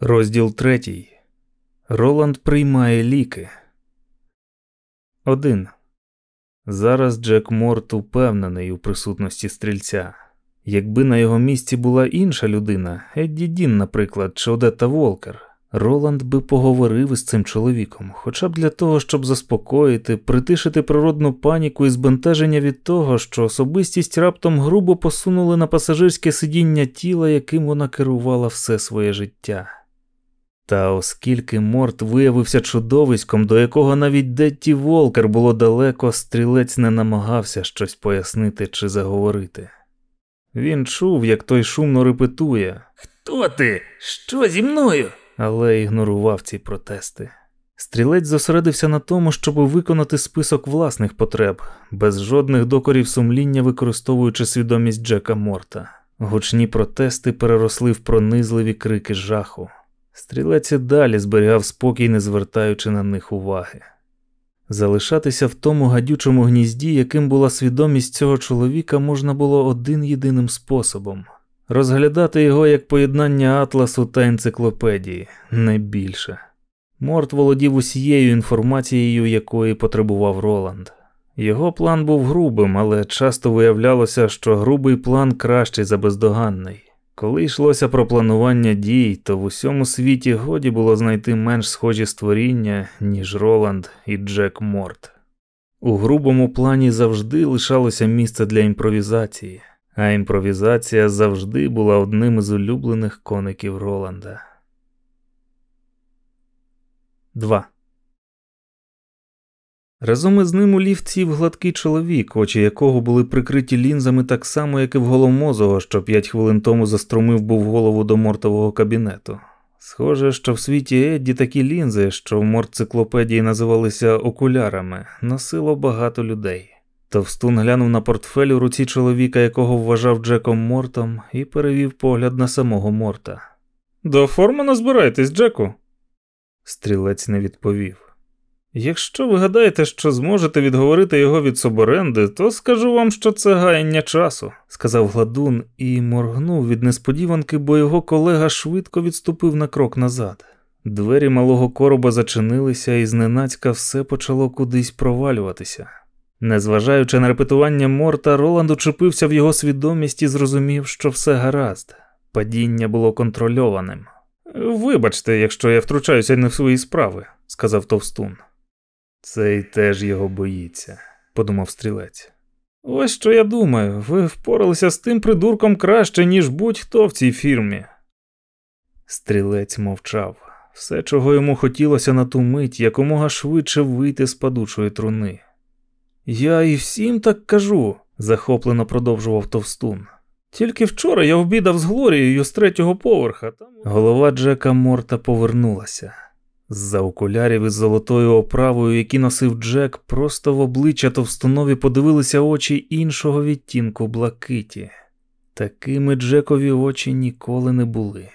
Розділ третій. Роланд приймає ліки. 1. Зараз Джек Морт упевнений у присутності стрільця. Якби на його місці була інша людина, Едді Дін, наприклад, чи Одетта Волкер, Роланд би поговорив із цим чоловіком, хоча б для того, щоб заспокоїти, притишити природну паніку і збентеження від того, що особистість раптом грубо посунули на пасажирське сидіння тіла, яким вона керувала все своє життя. Та оскільки Морт виявився чудовиськом, до якого навіть Детті Волкер було далеко, стрілець не намагався щось пояснити чи заговорити. Він чув, як той шумно репетує Хто ти? Що зі мною? але ігнорував ці протести. Стрілець зосередився на тому, щоб виконати список власних потреб, без жодних докорів сумління, використовуючи свідомість Джека Морта. Гучні протести переросли в пронизливі крики жаху. Стрілець далі зберігав спокій, не звертаючи на них уваги. Залишатися в тому гадючому гнізді, яким була свідомість цього чоловіка, можна було один єдиним способом розглядати його як поєднання атласу та енциклопедії, не більше. Морт володів усією інформацією, якої потребував Роланд. Його план був грубим, але часто виявлялося, що грубий план кращий за бездоганний. Коли йшлося про планування дій, то в усьому світі годі було знайти менш схожі створіння, ніж Роланд і Джек Морт. У грубому плані завжди лишалося місце для імпровізації, а імпровізація завжди була одним із улюблених коників Роланда. 2. Разом із ним у ліфт сів гладкий чоловік, очі якого були прикриті лінзами так само, як і в голомозого, що п'ять хвилин тому застромив був голову до мортового кабінету. Схоже, що в світі Едді такі лінзи, що в мортциклопедії називалися окулярами, носило багато людей. Товстун глянув на портфель у руці чоловіка, якого вважав Джеком Мортом, і перевів погляд на самого Морта. До Формана збираєтесь, Джеку? Стрілець не відповів. Якщо ви гадаєте, що зможете відговорити його від Соборенди, то скажу вам, що це гаяння часу, сказав гладун і моргнув від несподіванки, бо його колега швидко відступив на крок назад. Двері малого короба зачинилися, і зненацька все почало кудись провалюватися. Незважаючи на репетування Морта, Роланд учепився в його свідомість і зрозумів, що все гаразд. Падіння було контрольованим. Вибачте, якщо я втручаюся не в свої справи, сказав Товстун. Цей теж його боїться, подумав стрілець. Ось що я думаю, ви впоралися з тим придурком краще, ніж будь-хто в цій фірмі. Стрілець мовчав. Все, чого йому хотілося на ту мить, якомога швидше вийти з падучої труни. Я і всім так кажу, захоплено продовжував товстун. Тільки вчора я обідав з Глорією з третього поверха. Там... Голова Джека Морта повернулася. З-за окулярів із золотою оправою, які носив Джек, просто в обличчя товстонові подивилися очі іншого відтінку блакиті. Такими Джекові очі ніколи не були.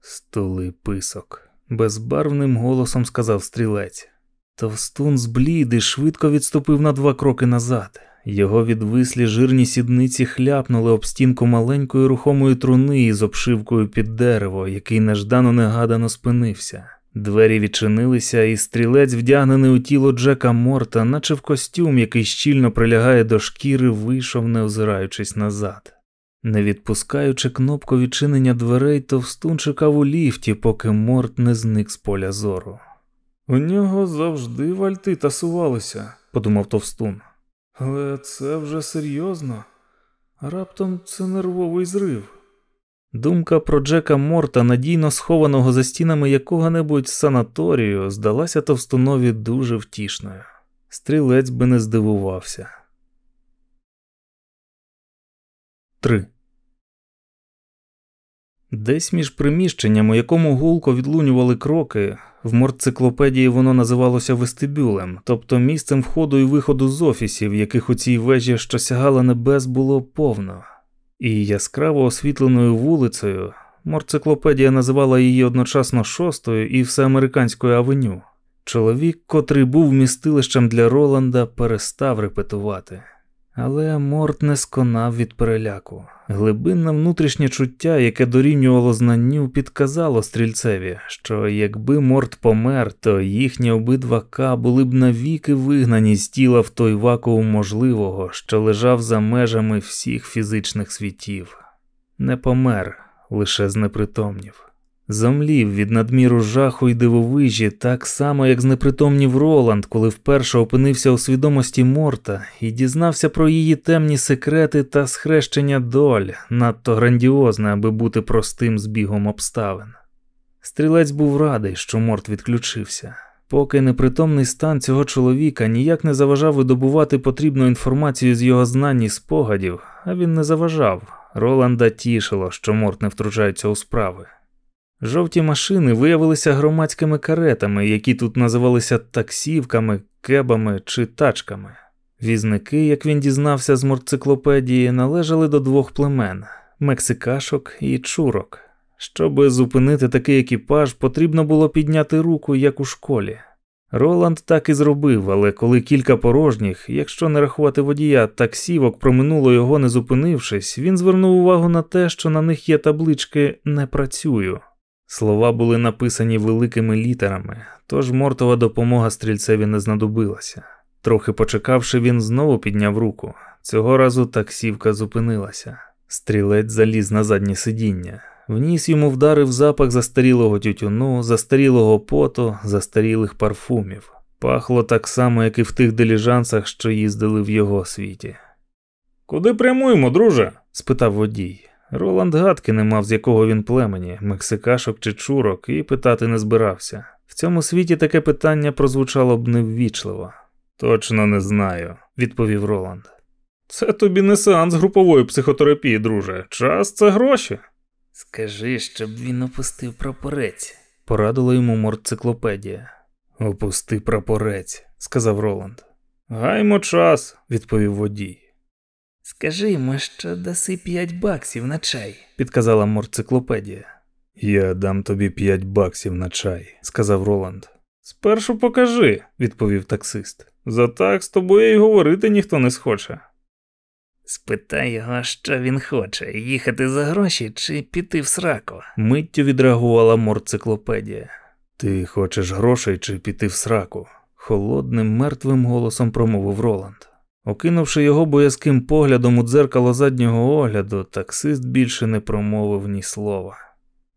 Столи писок, безбарвним голосом сказав стрілець. Товстун зблід і швидко відступив на два кроки назад. Його відвислі жирні сідниці хляпнули об стінку маленької рухомої труни із обшивкою під дерево, який неждано негадано спинився. Двері відчинилися, і стрілець, вдягнений у тіло Джека Морта, наче в костюм, який щільно прилягає до шкіри, вийшов, не озираючись назад. Не відпускаючи кнопку відчинення дверей, товстун чекав у ліфті, поки Морт не зник з поля зору. У нього завжди вальти тасувалися, подумав товстун. Але це вже серйозно. Раптом це нервовий зрив. Думка про Джека Морта, надійно схованого за стінами якого-небудь санаторію, здалася товстунові дуже втішною. Стрілець би не здивувався. 3. Десь між приміщенням, у якому гулко відлунювали кроки, в мордциклопедії воно називалося вестибюлем, тобто місцем входу і виходу з офісів, яких у цій вежі, що сягала небес, було повно, і яскраво освітленою вулицею. Морциклопедія називала її одночасно шостою і всеамериканською авеню. Чоловік, котрий був містилищем для Роланда, перестав репетувати. Але Морт не сконав від переляку. Глибинне внутрішнє чуття, яке дорівнювало знанню, підказало стрільцеві, що якби Морт помер, то їхні обидва К були б навіки вигнані з тіла в той вакуум можливого, що лежав за межами всіх фізичних світів. Не помер, лише знепритомнів. Зомлів від надміру жаху й дивовижі, так само, як знепритомнів Роланд, коли вперше опинився у свідомості Морта і дізнався про її темні секрети та схрещення доль, надто грандіозне, аби бути простим збігом обставин. Стрілець був радий, що Морт відключився. Поки непритомний стан цього чоловіка ніяк не заважав видобувати потрібну інформацію з його знань і спогадів, а він не заважав. Роланда тішило, що Морт не втручається у справи. Жовті машини виявилися громадськими каретами, які тут називалися таксівками, кебами чи тачками. Візники, як він дізнався з морциклопедії, належали до двох племен мексикашок і чурок. Щоби зупинити такий екіпаж, потрібно було підняти руку, як у школі. Роланд так і зробив, але коли кілька порожніх, якщо не рахувати водія, таксівок проминуло його не зупинившись, він звернув увагу на те, що на них є таблички Не працюю. Слова були написані великими літерами, тож мортова допомога стрільцеві не знадобилася. Трохи почекавши, він знову підняв руку. Цього разу таксівка зупинилася. Стрілець заліз на заднє сидіння. Вніс йому вдарив запах застарілого тютюну, застарілого поту, застарілих парфумів. Пахло так само, як і в тих диліжансах, що їздили в його світі. Куди прямуємо, друже? спитав водій. Роланд гадки не мав, з якого він племені, мексикашок чи чурок, і питати не збирався. В цьому світі таке питання прозвучало б неввічливо. Точно не знаю, відповів Роланд. Це тобі не сеанс групової психотерапії, друже. Час це гроші. Скажи, щоб він опустив прапорець, порадила йому мордциклопедія. Опусти прапорець, сказав Роланд. Гаймо час, відповів водій. Скажи йому, що даси п'ять баксів на чай, підказала морциклопедія. Я дам тобі п'ять баксів на чай, сказав Роланд. Спершу покажи, відповів таксист. За так з тобою й говорити ніхто не схоче. Спитай його, що він хоче, їхати за гроші чи піти в сраку. Миттю відреагувала морциклопедія. Ти хочеш грошей чи піти в сраку? холодним, мертвим голосом промовив Роланд. Окинувши його боязким поглядом у дзеркало заднього огляду, таксист більше не промовив ні слова.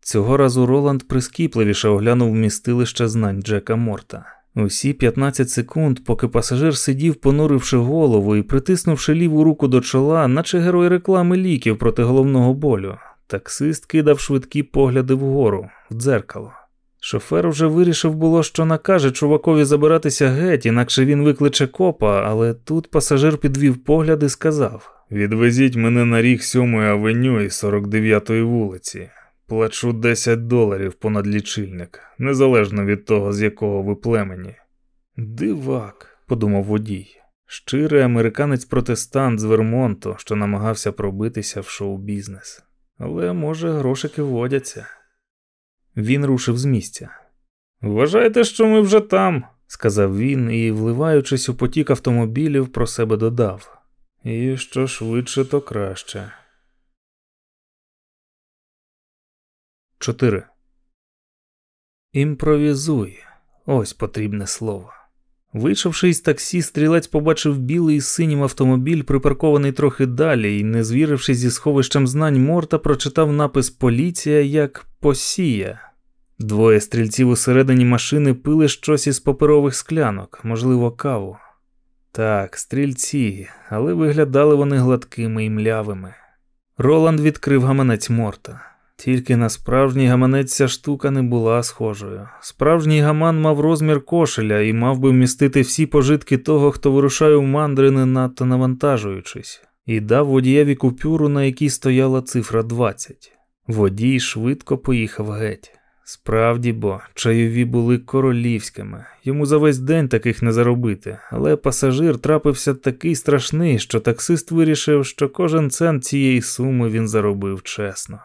Цього разу Роланд прискіпливіше оглянув містилище знань Джека Морта. Усі 15 секунд, поки пасажир сидів, понуривши голову і притиснувши ліву руку до чола, наче герой реклами ліків проти головного болю, таксист кидав швидкі погляди вгору, в дзеркало. Шофер вже вирішив було, що накаже чувакові забиратися геть, інакше він викличе копа, але тут пасажир підвів погляд і сказав: Відвезіть мене на ріг 7-ї авеню і 49-ї вулиці. Плачу 10 доларів понад лічильник, незалежно від того, з якого ви племені. Дивак, подумав водій, щирий американець протестант з Вермонту, що намагався пробитися в шоу-бізнес. Але, може, грошики водяться. Він рушив з місця. Вважайте, що ми вже там, сказав він і, вливаючись у потік автомобілів, про себе додав. І що швидше, то краще. 4. Імпровізуй. Ось потрібне слово. Вийшовши із таксі, стрілець побачив білий з синім автомобіль, припаркований трохи далі, і, не звірившись зі сховищем знань, Морта прочитав напис Поліція як посія. Двоє стрільців усередині машини пили щось із паперових склянок, можливо, каву. Так, стрільці, але виглядали вони гладкими і млявими. Роланд відкрив гаманець Морта. Тільки на справжній гаманець ця штука не була схожою. Справжній гаман мав розмір кошеля і мав би вмістити всі пожитки того, хто вирушає в мандри, не надто навантажуючись, і дав водієві купюру, на якій стояла цифра 20. Водій швидко поїхав геть. Справді бо, чайові були королівськими, йому за весь день таких не заробити, але пасажир трапився такий страшний, що таксист вирішив, що кожен цент цієї суми він заробив чесно.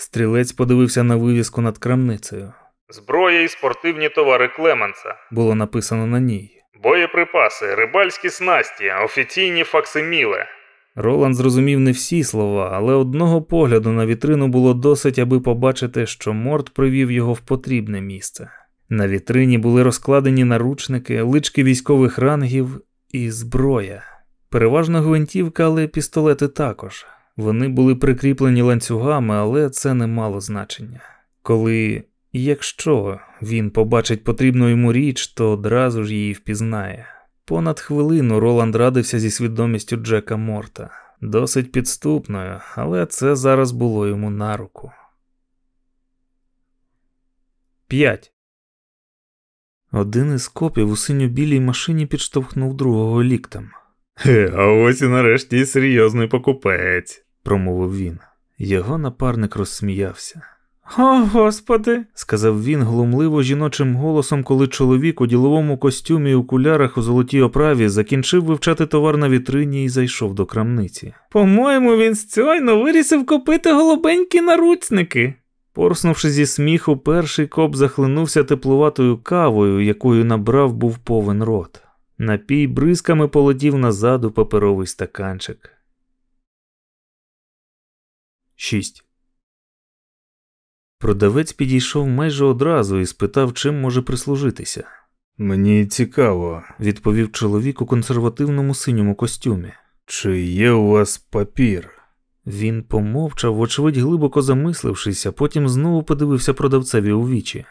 Стрілець подивився на вивіску над крамницею. Зброя і спортивні товари Клеменса було написано на ній. Боєприпаси, рибальські снасті, офіційні факсиміле. Роланд зрозумів не всі слова, але одного погляду на вітрину було досить, аби побачити, що Морт привів його в потрібне місце. На вітрині були розкладені наручники, лички військових рангів і зброя. Переважно гвинтівка, але пістолети також. Вони були прикріплені ланцюгами, але це не мало значення. Коли, якщо він побачить потрібну йому річ, то одразу ж її впізнає. Понад хвилину Роланд радився зі свідомістю Джека Морта, досить підступною, але це зараз було йому на руку. 5. Один із копів у синьо-білій машині підштовхнув другого ліктем. Хе, а ось і нарешті серйозний покупець, промовив він. Його напарник розсміявся. О, господи, сказав він глумливо жіночим голосом, коли чоловік у діловому костюмі і окулярах у золотій оправі закінчив вивчати товар на вітрині і зайшов до крамниці. По-моєму, він стьойно вирісив купити голубенькі наруцники. Порснувши зі сміху, перший коп захлинувся теплуватою кавою, якою набрав був повен рот. Напій бризками полетів назад у паперовий стаканчик. 6. Продавець підійшов майже одразу і спитав, чим може прислужитися. Мені цікаво, відповів чоловік у консервативному синьому костюмі. Чи є у вас папір? Він помовчав, вочевидь, глибоко замислившись, а потім знову подивився продавцеві у вічі.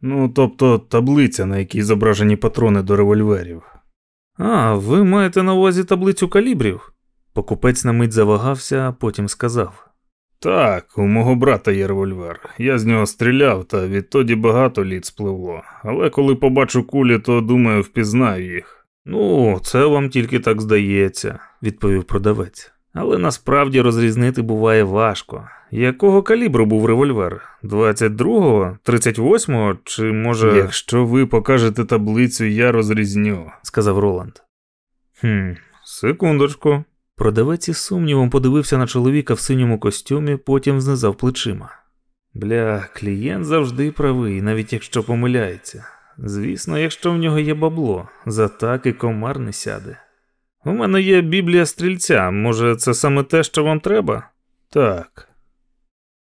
Ну, тобто таблиця, на якій зображені патрони до револьверів. А, ви маєте на увазі таблицю калібрів? Покупець на мить завагався, а потім сказав. Так, у мого брата є револьвер. Я з нього стріляв, та відтоді багато літ спливло. Але коли побачу кулі, то думаю, впізнаю їх. Ну, це вам тільки так здається, відповів продавець. Але насправді розрізнити буває важко. Якого калібру був револьвер? 22-го, 38-го чи може. Якщо ви покажете таблицю, я розрізню, сказав Роланд. «Хм, Секундочку. Продавець із сумнівом подивився на чоловіка в синьому костюмі, потім знизав плечима. Бля, клієнт завжди правий, навіть якщо помиляється. Звісно, якщо в нього є бабло, за так і комар не сяде. У мене є біблія стрільця, може, це саме те, що вам треба? Так.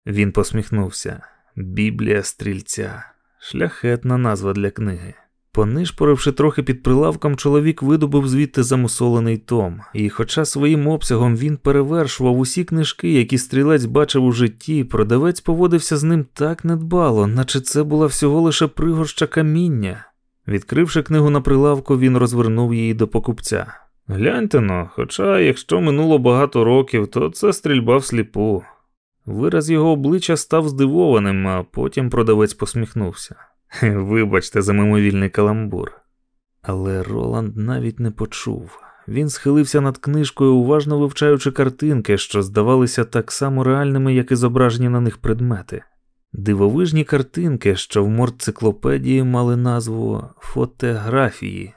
Він посміхнувся. Біблія стрільця, шляхетна назва для книги. Понишпоривши трохи під прилавком, чоловік видобув звідти замусолений том, і, хоча своїм обсягом він перевершував усі книжки, які стрілець бачив у житті, продавець поводився з ним так недбало, наче це була всього лише пригорща каміння. Відкривши книгу на прилавку, він розвернув її до покупця. Гляньте но, хоча, якщо минуло багато років, то це стрільба всліпу. Вираз його обличчя став здивованим, а потім продавець посміхнувся. Вибачте за мимовільний каламбур. Але Роланд навіть не почув. Він схилився над книжкою, уважно вивчаючи картинки, що здавалися так само реальними, як і зображені на них предмети. Дивовижні картинки, що в мордциклопедії мали назву фотографії.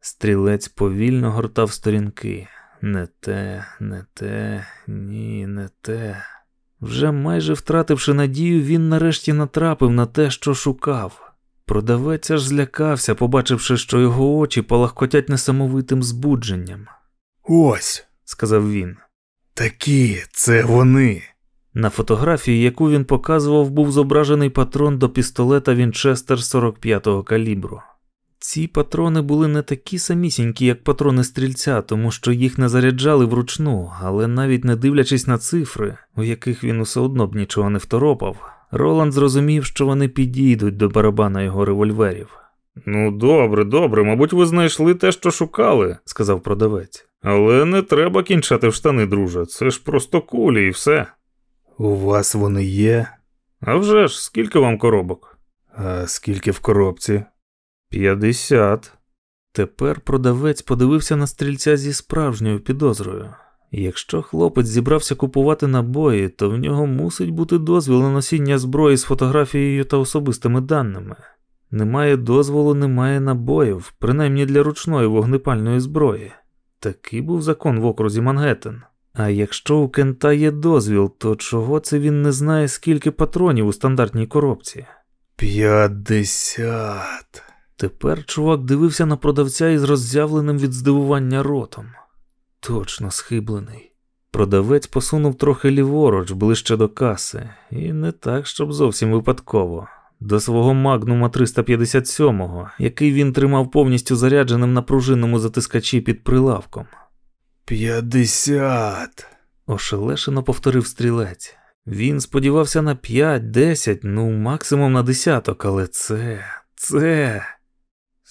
Стрілець повільно гортав сторінки. Не те, не те, ні, не те. Вже майже втративши надію, він нарешті натрапив на те, що шукав. Продавець аж злякався, побачивши, що його очі палахкотять несамовитим збудженням. Ось, сказав він. Такі, це вони. На фотографії, яку він показував, був зображений патрон до пістолета Вінчестер 45-го калібру. Ці патрони були не такі самісінькі, як патрони стрільця, тому що їх не заряджали вручну, але навіть не дивлячись на цифри, у яких він усе одно б нічого не второпав, Роланд зрозумів, що вони підійдуть до барабана його револьверів. Ну, добре, добре, мабуть, ви знайшли те, що шукали, сказав продавець. Але не треба кінчати в штани, друже, це ж просто кулі і все. У вас вони є? «А вже ж, скільки вам коробок? А скільки в коробці? П'ятдесят. Тепер продавець подивився на стрільця зі справжньою підозрою. Якщо хлопець зібрався купувати набої, то в нього мусить бути дозвіл на носіння зброї з фотографією та особистими даними. Немає дозволу, немає набоїв, принаймні для ручної вогнепальної зброї. Такий був закон в окрузі Мангеттен. А якщо у Кента є дозвіл, то чого це він не знає, скільки патронів у стандартній коробці? П'ятдесят. Тепер чувак дивився на продавця із роззявленим від здивування ротом. Точно схиблений. Продавець посунув трохи ліворуч, ближче до каси, і не так, щоб зовсім випадково. До свого магнума 357-го, який він тримав повністю зарядженим на пружинному затискачі під прилавком. П'ятдесят. ошелешено повторив стрілець. Він сподівався на п'ять, десять, ну максимум на десяток, але це. це.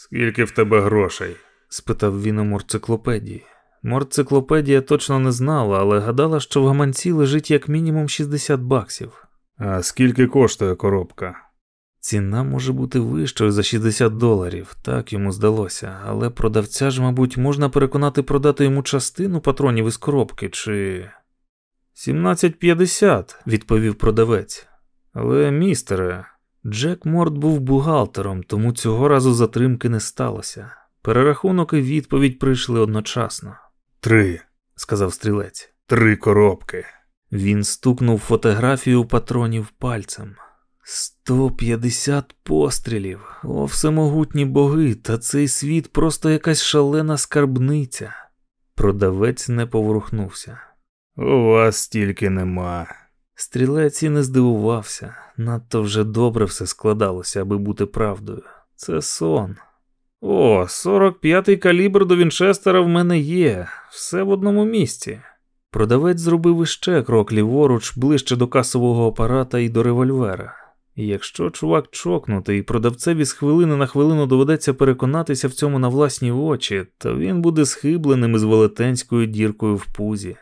Скільки в тебе грошей? спитав він у морциклопедії. Морциклопедія точно не знала, але гадала, що в гаманці лежить як мінімум 60 баксів. А скільки коштує коробка? Ціна може бути вищою за 60 доларів, так йому здалося, але продавця ж, мабуть, можна переконати продати йому частину патронів із коробки, чи. 17,50, відповів продавець. Але, містере, Джек Морд був бухгалтером, тому цього разу затримки не сталося. Перерахунок і відповідь прийшли одночасно. Три, сказав стрілець. Три коробки. Він стукнув фотографію патронів пальцем. 150 пострілів. О, всемогутні боги, та цей світ просто якась шалена скарбниця. Продавець не поворухнувся. У вас стільки нема. Стрілець і не здивувався. Надто вже добре все складалося, аби бути правдою. Це сон. О, 45-й калібр до Вінчестера в мене є, все в одному місці. Продавець зробив іще крок ліворуч, ближче до касового апарата і до револьвера. І якщо чувак чокнутий, і продавцеві з хвилини на хвилину доведеться переконатися в цьому на власні очі, то він буде схибленим із велетенською діркою в пузі.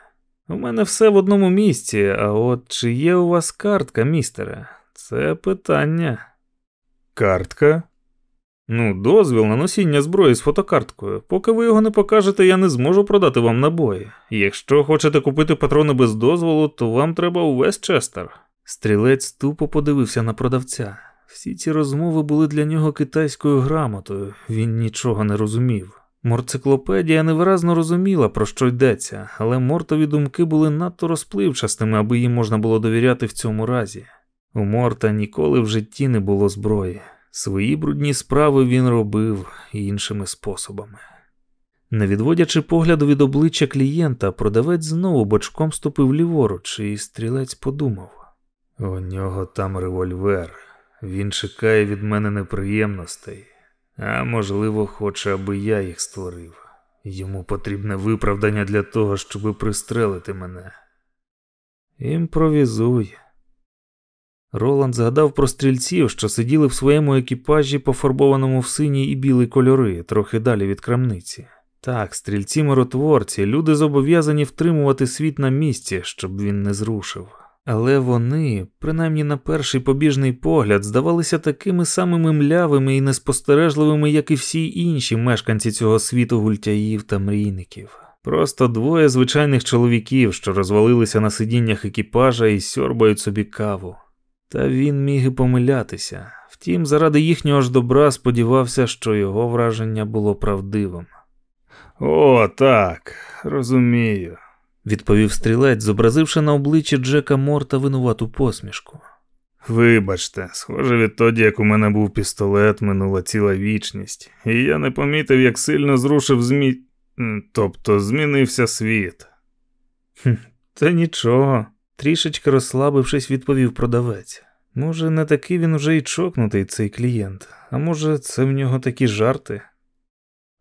У мене все в одному місці, а от чи є у вас картка, містере? Це питання. Картка? Ну, дозвіл на носіння зброї з фотокарткою. Поки ви його не покажете, я не зможу продати вам набої. Якщо хочете купити патрони без дозволу, то вам треба увесь Честер. Стрілець тупо подивився на продавця. Всі ці розмови були для нього китайською грамотою, він нічого не розумів. Морциклопедія невиразно розуміла, про що йдеться, але мортові думки були надто розпливчастими, аби їм можна було довіряти в цьому разі. У Морта ніколи в житті не було зброї. Свої брудні справи він робив іншими способами. Не відводячи погляду від обличчя клієнта, продавець знову бочком ступив ліворуч, і стрілець подумав: у нього там револьвер, він чекає від мене неприємностей, а можливо, хоче, аби я їх створив. Йому потрібне виправдання для того, щоб пристрелити мене. Імпровізуй. Роланд згадав про стрільців, що сиділи в своєму екіпажі, пофарбованому в синій і білий кольори, трохи далі від крамниці. Так, стрільці миротворці, люди зобов'язані втримувати світ на місці, щоб він не зрушив. Але вони, принаймні на перший побіжний погляд, здавалися такими самими млявими і неспостережливими, як і всі інші мешканці цього світу гультяїв та мрійників. Просто двоє звичайних чоловіків, що розвалилися на сидіннях екіпажа і сьорбають собі каву. Та він міг і помилятися. Втім, заради їхнього ж добра сподівався, що його враження було правдивим. О, так, розумію, відповів стрілець, зобразивши на обличчі Джека Морта винувату посмішку. Вибачте, схоже, відтоді, як у мене був пістолет, минула ціла вічність, і я не помітив, як сильно зрушив змі. тобто змінився світ. Хм, Та нічого, трішечки розслабившись, відповів продавець. Може, не такий він уже й чокнутий цей клієнт, а може, це в нього такі жарти.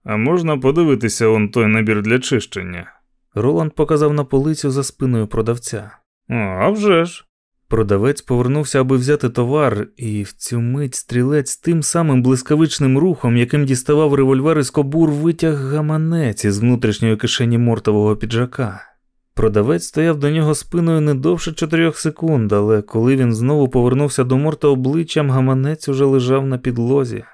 А можна подивитися он той набір для чищення? Роланд показав на полицю за спиною продавця. «О, а вже ж!» Продавець повернувся, аби взяти товар, і в цю мить стрілець тим самим блискавичним рухом, яким діставав револьвер із кобур, витяг гаманець із внутрішньої кишені мортового піджака. Продавець стояв до нього спиною не довше чотирьох секунд, але коли він знову повернувся до морта обличчям, гаманець уже лежав на підлозі.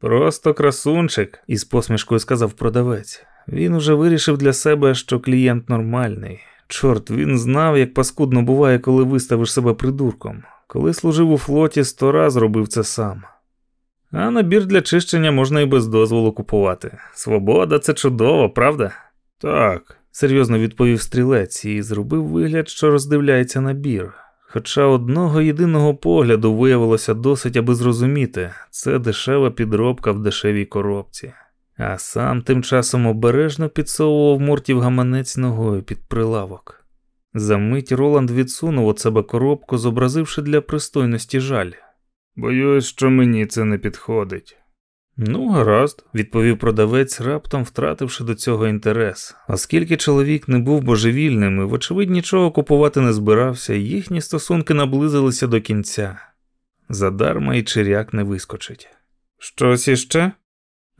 Просто красунчик, із посмішкою сказав продавець. Він уже вирішив для себе, що клієнт нормальний. Чорт, він знав, як паскудно буває, коли виставиш себе придурком. Коли служив у флоті, сто раз робив це сам. А набір для чищення можна і без дозволу купувати. Свобода це чудово, правда? Так, серйозно відповів стрілець і зробив вигляд, що роздивляється набір. Хоча одного єдиного погляду виявилося досить, аби зрозуміти, це дешева підробка в дешевій коробці, а сам тим часом обережно підсовував Мортів гаманець ногою під прилавок. Замить Роланд відсунув от себе коробку, зобразивши для пристойності жаль. Боюсь, що мені це не підходить. Ну, гаразд, відповів продавець, раптом втративши до цього інтерес. Оскільки чоловік не був божевільним і, вочевидь, нічого купувати не збирався, їхні стосунки наблизилися до кінця. Задарма і чиряк не вискочить. Щось іще?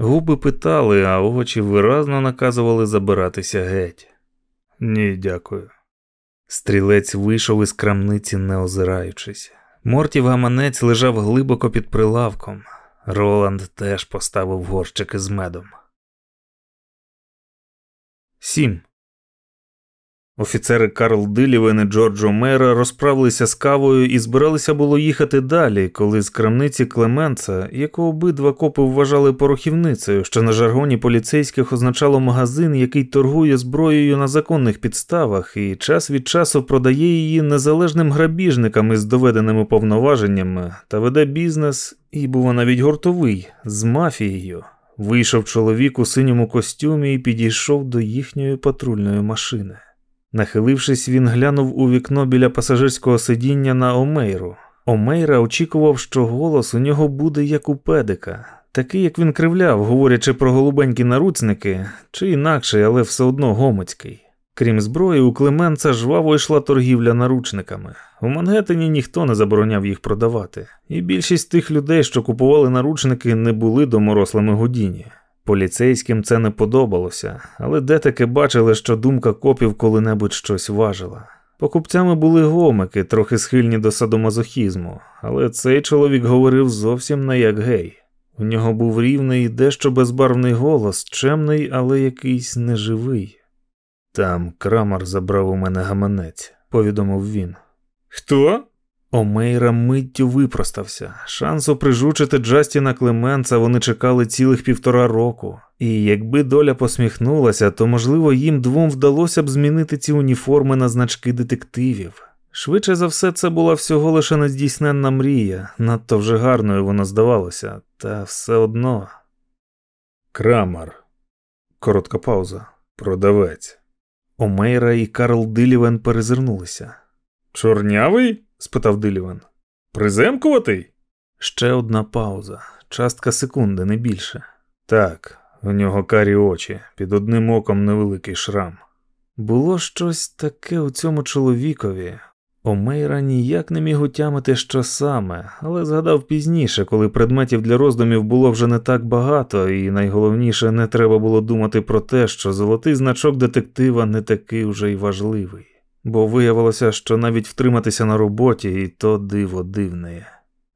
Губи питали, а очі виразно наказували забиратися геть. Ні, дякую. Стрілець вийшов із крамниці, не озираючись. Мортів гаманець лежав глибоко під прилавком. Роланд теж поставив горщики з медом. 7. Офіцери Карл Дилівен і Джорджо Мера розправилися з кавою і збиралися було їхати далі, коли з крамниці Клеменца, яку обидва копи вважали порохівницею, що на жаргоні поліцейських означало магазин, який торгує зброєю на законних підставах, і час від часу продає її незалежним грабіжникам із доведеними повноваженнями та веде бізнес, і був навіть гуртовий з мафією. Вийшов чоловік у синьому костюмі і підійшов до їхньої патрульної машини. Нахилившись, він глянув у вікно біля пасажирського сидіння на Омейру. Омейра очікував, що голос у нього буде як у педика, такий, як він кривляв, говорячи про голубенькі наруцники, чи інакше, але все одно гомоцький. Крім зброї, у Клеменца жваво йшла торгівля наручниками. У Мангеттені ніхто не забороняв їх продавати, і більшість тих людей, що купували наручники, не були доморослими Гудіні. Поліцейським це не подобалося, але де таки бачили, що думка копів коли-небудь щось важила. Покупцями були гомики, трохи схильні до садомазохізму, але цей чоловік говорив зовсім не як гей. У нього був рівний, дещо безбарвний голос, чемний, але якийсь неживий. Там крамар забрав у мене гаманець, повідомив він. Хто? Омейра миттю випростався. Шансу прижучити Джастіна Клеменца вони чекали цілих півтора року, і якби доля посміхнулася, то, можливо, їм двом вдалося б змінити ці уніформи на значки детективів. Швидше за все, це була всього лише нездійсненна мрія, надто вже гарною воно здавалося, та все одно. Крамар. Коротка пауза. Продавець. Омейра і Карл Дилівен перезирнулися. Чорнявий? Спитав Дилівен. Приземкуватий? Ще одна пауза, частка секунди, не більше. Так, у нього карі очі, під одним оком невеликий шрам. Було щось таке у цьому чоловікові. Омейра ніяк не міг утямити, що саме, але згадав пізніше, коли предметів для роздумів було вже не так багато, і найголовніше не треба було думати про те, що золотий значок детектива не такий вже й важливий бо виявилося, що навіть втриматися на роботі і то диво дивне.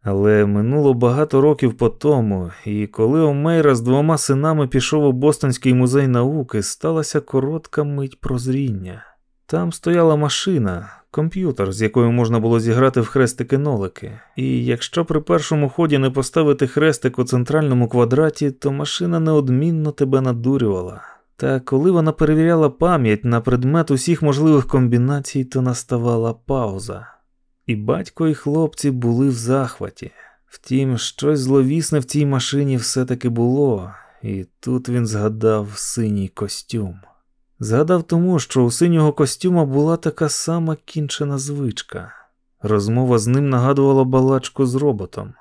Але минуло багато років по тому, і коли Омейра з двома синами пішов у Бостонський музей науки, сталася коротка мить прозріння. Там стояла машина, комп'ютер, з якою можна було зіграти в хрестики-нолики, і якщо при першому ході не поставити хрестик у центральному квадраті, то машина неодмінно тебе надурювала. Та коли вона перевіряла пам'ять на предмет усіх можливих комбінацій, то наставала пауза. І батько і хлопці були в захваті. Втім, щось зловісне в цій машині все-таки було, і тут він згадав синій костюм. Згадав тому, що у синього костюма була така сама кінчена звичка. Розмова з ним нагадувала балачку з роботом.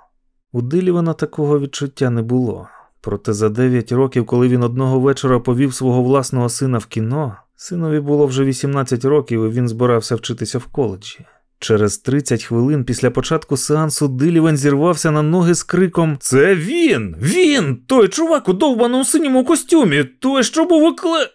У Дилівана такого відчуття не було. Проте за дев'ять років, коли він одного вечора повів свого власного сина в кіно, синові було вже 18 років, і він збирався вчитися в коледжі. Через 30 хвилин після початку сеансу Дилівен зірвався на ноги з криком Це він! Він! Той чувак у довбаному синьому костюмі! Той, що був у кле...»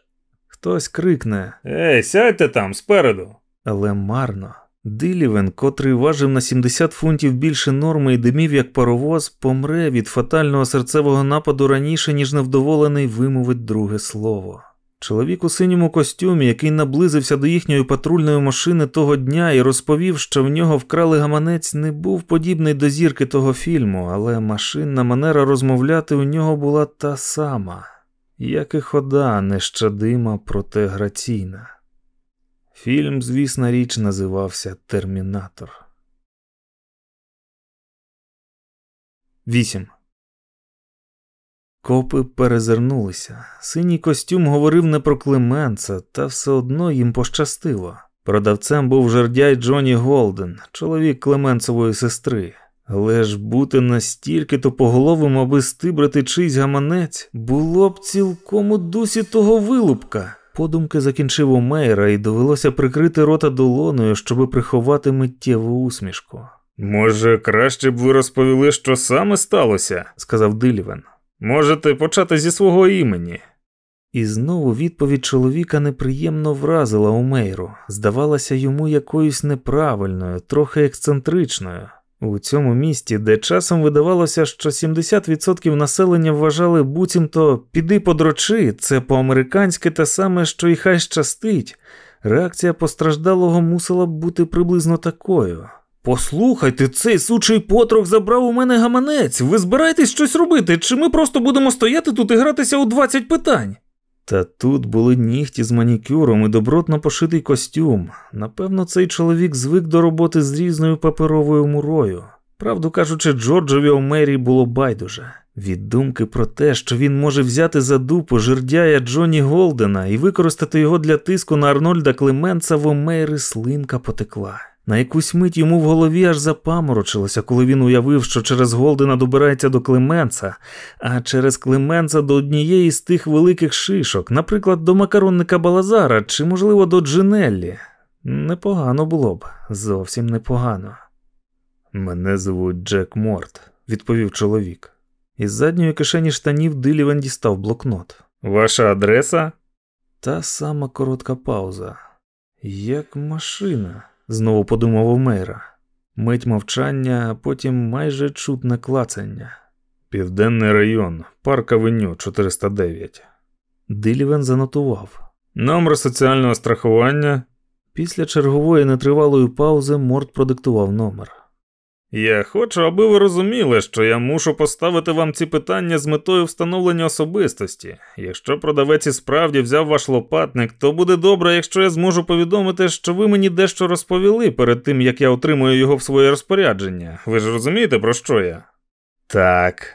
Хтось крикне Ей, сядьте там спереду. Але марно. Дилівен, котрий важив на 70 фунтів більше норми і димів як паровоз, помре від фатального серцевого нападу раніше, ніж невдоволений вимовить друге слово. Чоловік у синьому костюмі, який наблизився до їхньої патрульної машини того дня і розповів, що в нього вкрали гаманець, не був подібний до зірки того фільму, але машинна манера розмовляти у нього була та сама, як і хода нещадима, проте граційна. Фільм, звісна річ, називався Термінатор. 8. Копи перезирнулися. Синій костюм говорив не про Клеменца, та все одно їм пощастило. Продавцем був жердяй Джонні Голден, чоловік Клеменцевої сестри. Але ж бути настільки топоголовим, аби стибрати чийсь гаманець, було б цілком у дусі того вилупка. Подумки закінчив у Мейра і довелося прикрити рота долоною, щоби приховати миттєву усмішку. Може, краще б ви розповіли, що саме сталося, сказав Дилівен. Можете почати зі свого імені. І знову відповідь чоловіка неприємно вразила у Мейру, здавалася йому якоюсь неправильною, трохи ексцентричною. У цьому місті, де часом видавалося, що 70% населення вважали буцімто піди подрочи, це по-американськи те саме, що й хай щастить. Реакція постраждалого мусила б бути приблизно такою. Послухайте, цей сучий потрох забрав у мене гаманець. Ви збираєтесь щось робити, чи ми просто будемо стояти тут і гратися у 20 питань? Та тут були нігті з манікюром і добротно пошитий костюм. Напевно, цей чоловік звик до роботи з різною паперовою мурою. Правду кажучи, Джорджові Омері було байдуже. Від думки про те, що він може взяти за дупу жердяя Джоні Голдена і використати його для тиску на Арнольда Клеменца в Омейри слинка потекла. На якусь мить йому в голові аж запаморочилося, коли він уявив, що через Голдена добирається до Клеменца, а через Клеменца до однієї з тих великих шишок, наприклад, до макаронника Балазара чи, можливо, до Джинеллі. Непогано було б, зовсім непогано. Мене звуть Джек Морт, відповів чоловік. Із задньої кишені штанів Дилівен дістав блокнот. Ваша адреса? Та сама коротка пауза. Як машина знову подумав Омейра. Мить мовчання, а потім майже чутне клацання. Південний район, парк Авеню 409. Дилівен занотував. Номер соціального страхування. Після чергової нетривалої паузи Морт продиктував номер. Я хочу, аби ви розуміли, що я мушу поставити вам ці питання з метою встановлення особистості. Якщо продавець і справді взяв ваш лопатник, то буде добре, якщо я зможу повідомити, що ви мені дещо розповіли перед тим, як я отримую його в своє розпорядження. Ви ж розумієте, про що я? Так.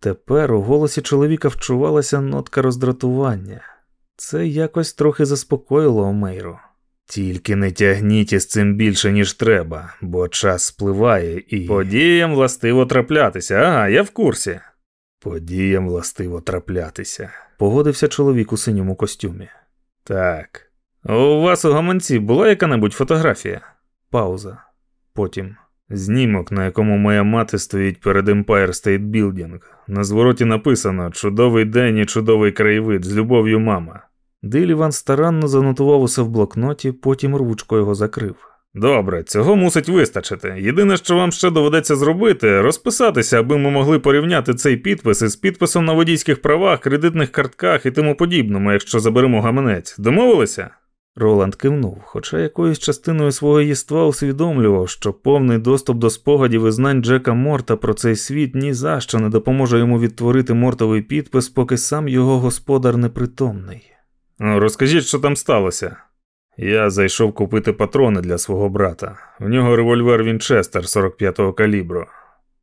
Тепер у голосі чоловіка вчувалася нотка роздратування. Це якось трохи заспокоїло Омейру. Тільки не тягніть із цим більше, ніж треба, бо час спливає і. Подіям властиво траплятися, ага, я в курсі. Подіям властиво траплятися, погодився чоловік у синьому костюмі. Так. У вас у гаманці була яка-небудь фотографія? Пауза. Потім. Знімок, на якому моя мати стоїть перед Empire State Building. На звороті написано Чудовий день і чудовий краєвид з любов'ю мама. Диліван старанно занотував усе в блокноті, потім ручкою його закрив. Добре, цього мусить вистачити. Єдине, що вам ще доведеться зробити, розписатися, аби ми могли порівняти цей підпис із підписом на водійських правах, кредитних картках і тому подібному, якщо заберемо гаманець. Домовилися? Роланд кивнув, хоча якоюсь частиною свого єства усвідомлював, що повний доступ до спогадів і знань Джека Морта про цей світ ні за що не допоможе йому відтворити мортовий підпис, поки сам його господар непритомний. Ну, розкажіть, що там сталося. Я зайшов купити патрони для свого брата. В нього револьвер Вінчестер 45-го калібру.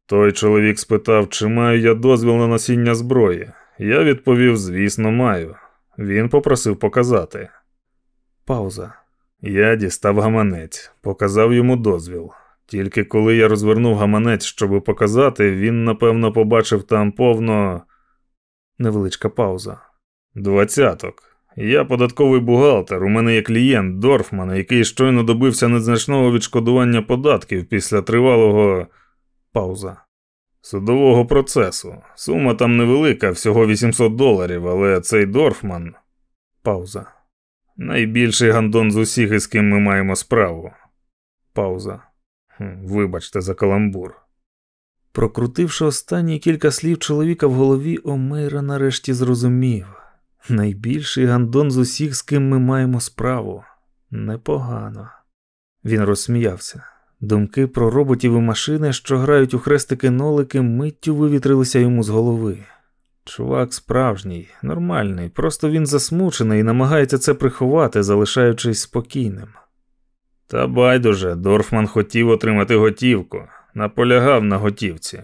Той чоловік спитав, чи маю я дозвіл на носіння зброї. Я відповів, звісно, маю. Він попросив показати. Пауза. Я дістав гаманець, показав йому дозвіл. Тільки коли я розвернув гаманець, щоб показати, він, напевно, побачив там повно невеличка пауза. Двадцяток. Я податковий бухгалтер, у мене є клієнт Дорфман, який щойно добився незначного відшкодування податків після тривалого пауза. Судового процесу. Сума там невелика, всього 800 доларів, але цей Дорфман. Пауза. Найбільший гандон з усіх, із ким ми маємо справу. Пауза. Вибачте за каламбур. Прокрутивши останні кілька слів чоловіка в голові, Омейра нарешті зрозумів. Найбільший гандон з усіх, з ким ми маємо справу. Непогано. Він розсміявся. Думки про роботів і машини, що грають у хрестики-нолики, миттю вивітрилися йому з голови. Чувак справжній, нормальний, просто він засмучений і намагається це приховати, залишаючись спокійним. Та байдуже, Дорфман хотів отримати готівку, наполягав на готівці.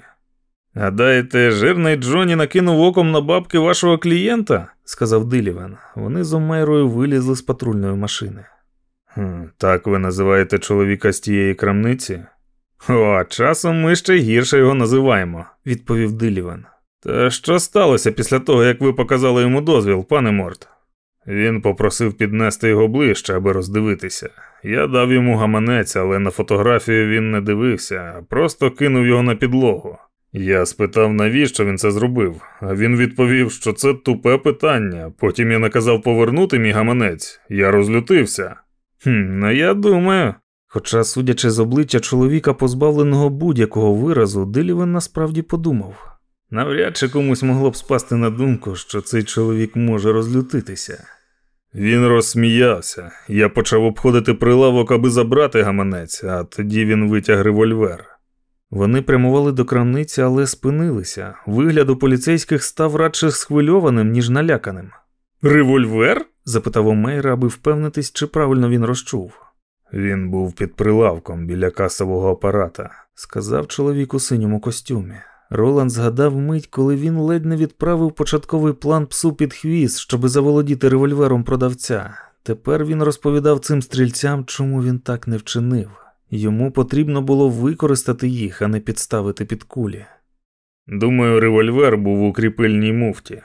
Гадаєте, жирний Джоні накинув оком на бабки вашого клієнта? сказав Дилівен. Вони з Омейрою вилізли з патрульної машини. «Хм, Так ви називаєте чоловіка з тієї крамниці? О, часом ми ще гірше його називаємо, відповів Дилівен. Та що сталося після того, як ви показали йому дозвіл, пане Морт? Він попросив піднести його ближче, аби роздивитися. Я дав йому гаманець, але на фотографію він не дивився, просто кинув його на підлогу. Я спитав, навіщо він це зробив, а він відповів, що це тупе питання. Потім я наказав повернути мій гаманець. Я розлютився. Хм, ну я думаю. Хоча, судячи з обличчя чоловіка, позбавленого будь-якого виразу, Дилівен насправді подумав. Навряд чи комусь могло б спасти на думку, що цей чоловік може розлютитися. Він розсміявся. Я почав обходити прилавок, аби забрати гаманець, а тоді він витяг револьвер. Вони прямували до крамниці, але спинилися. Вигляд у поліцейських став радше схвильованим, ніж наляканим. Револьвер? запитав Омейра, аби впевнитись, чи правильно він розчув. Він був під прилавком біля касового апарата, сказав чоловік у синьому костюмі. Роланд згадав мить, коли він ледь не відправив початковий план псу під хвіст, щоби заволодіти револьвером продавця. Тепер він розповідав цим стрільцям, чому він так не вчинив. Йому потрібно було використати їх, а не підставити під кулі. Думаю, револьвер був у кріпильній муфті.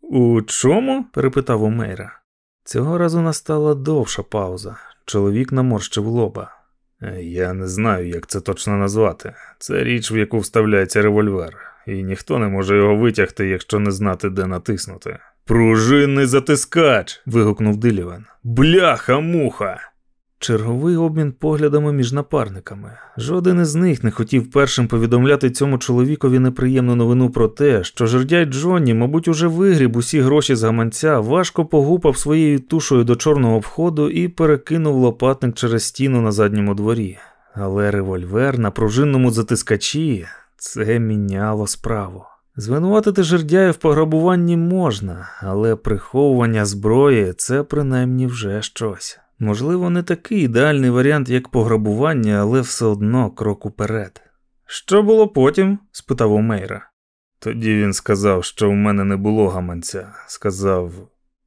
У чому? перепитав Омейра. Цього разу настала довша пауза. Чоловік наморщив лоба. Я не знаю, як це точно назвати. Це річ, в яку вставляється револьвер, і ніхто не може його витягти, якщо не знати, де натиснути. Пружинний затискач. вигукнув Дилівен. Бляха, муха. Черговий обмін поглядами між напарниками. Жоден із них не хотів першим повідомляти цьому чоловікові неприємну новину про те, що жердяй Джонні, мабуть, уже вигріб усі гроші з гаманця, важко погупав своєю тушою до чорного входу і перекинув лопатник через стіну на задньому дворі. Але револьвер на пружинному затискачі це міняло справу. Звинуватити жердяя в пограбуванні можна, але приховування зброї це принаймні вже щось. Можливо, не такий ідеальний варіант, як пограбування, але все одно крок уперед. Що було потім? спитав Омейра. Тоді він сказав, що в мене не було гаманця. Сказав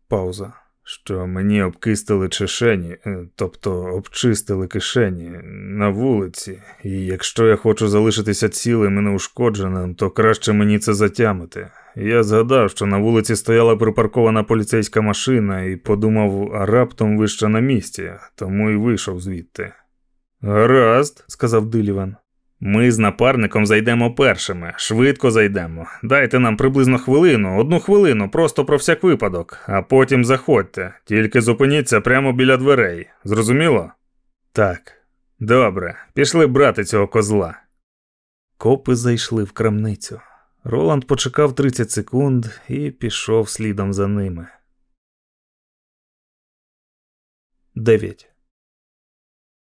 пауза, що мені обкистили кишені, е, тобто обчистили кишені на вулиці, і якщо я хочу залишитися цілим і неушкодженим, то краще мені це затямити. Я згадав, що на вулиці стояла припаркована поліцейська машина, і подумав, а раптом ви ще на місці, тому і вийшов звідти. Гаразд, сказав Диліван. Ми з напарником зайдемо першими, швидко зайдемо. Дайте нам приблизно хвилину, одну хвилину, просто про всяк випадок, а потім заходьте, тільки зупиніться прямо біля дверей. Зрозуміло? Так. Добре, пішли брати цього козла. Копи зайшли в крамницю. Роланд почекав 30 секунд і пішов слідом за ними. 9.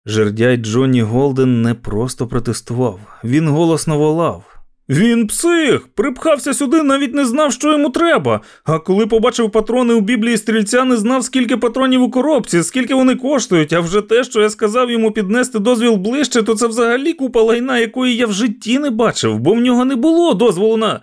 Жердяй Джонні Голден не просто протестував, він голосно волав. Він псих, припхався сюди, навіть не знав, що йому треба. А коли побачив патрони у біблії стрільця, не знав, скільки патронів у коробці, скільки вони коштують. А вже те, що я сказав йому піднести дозвіл ближче, то це взагалі купа лайна, якої я в житті не бачив, бо в нього не було дозволу на.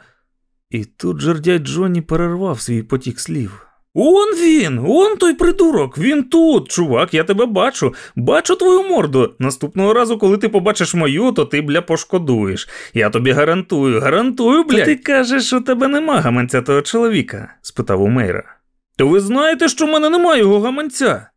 І тут жердяй Джонні перервав свій потік слів. Он він, он той придурок, він тут, чувак, я тебе бачу, бачу твою морду. Наступного разу, коли ти побачиш мою, то ти, бля, пошкодуєш. Я тобі гарантую, гарантую, бля. Ти кажеш, що у тебе нема гаманця того чоловіка? спитав у Мейра. То ви знаєте, що в мене немає його гаманця?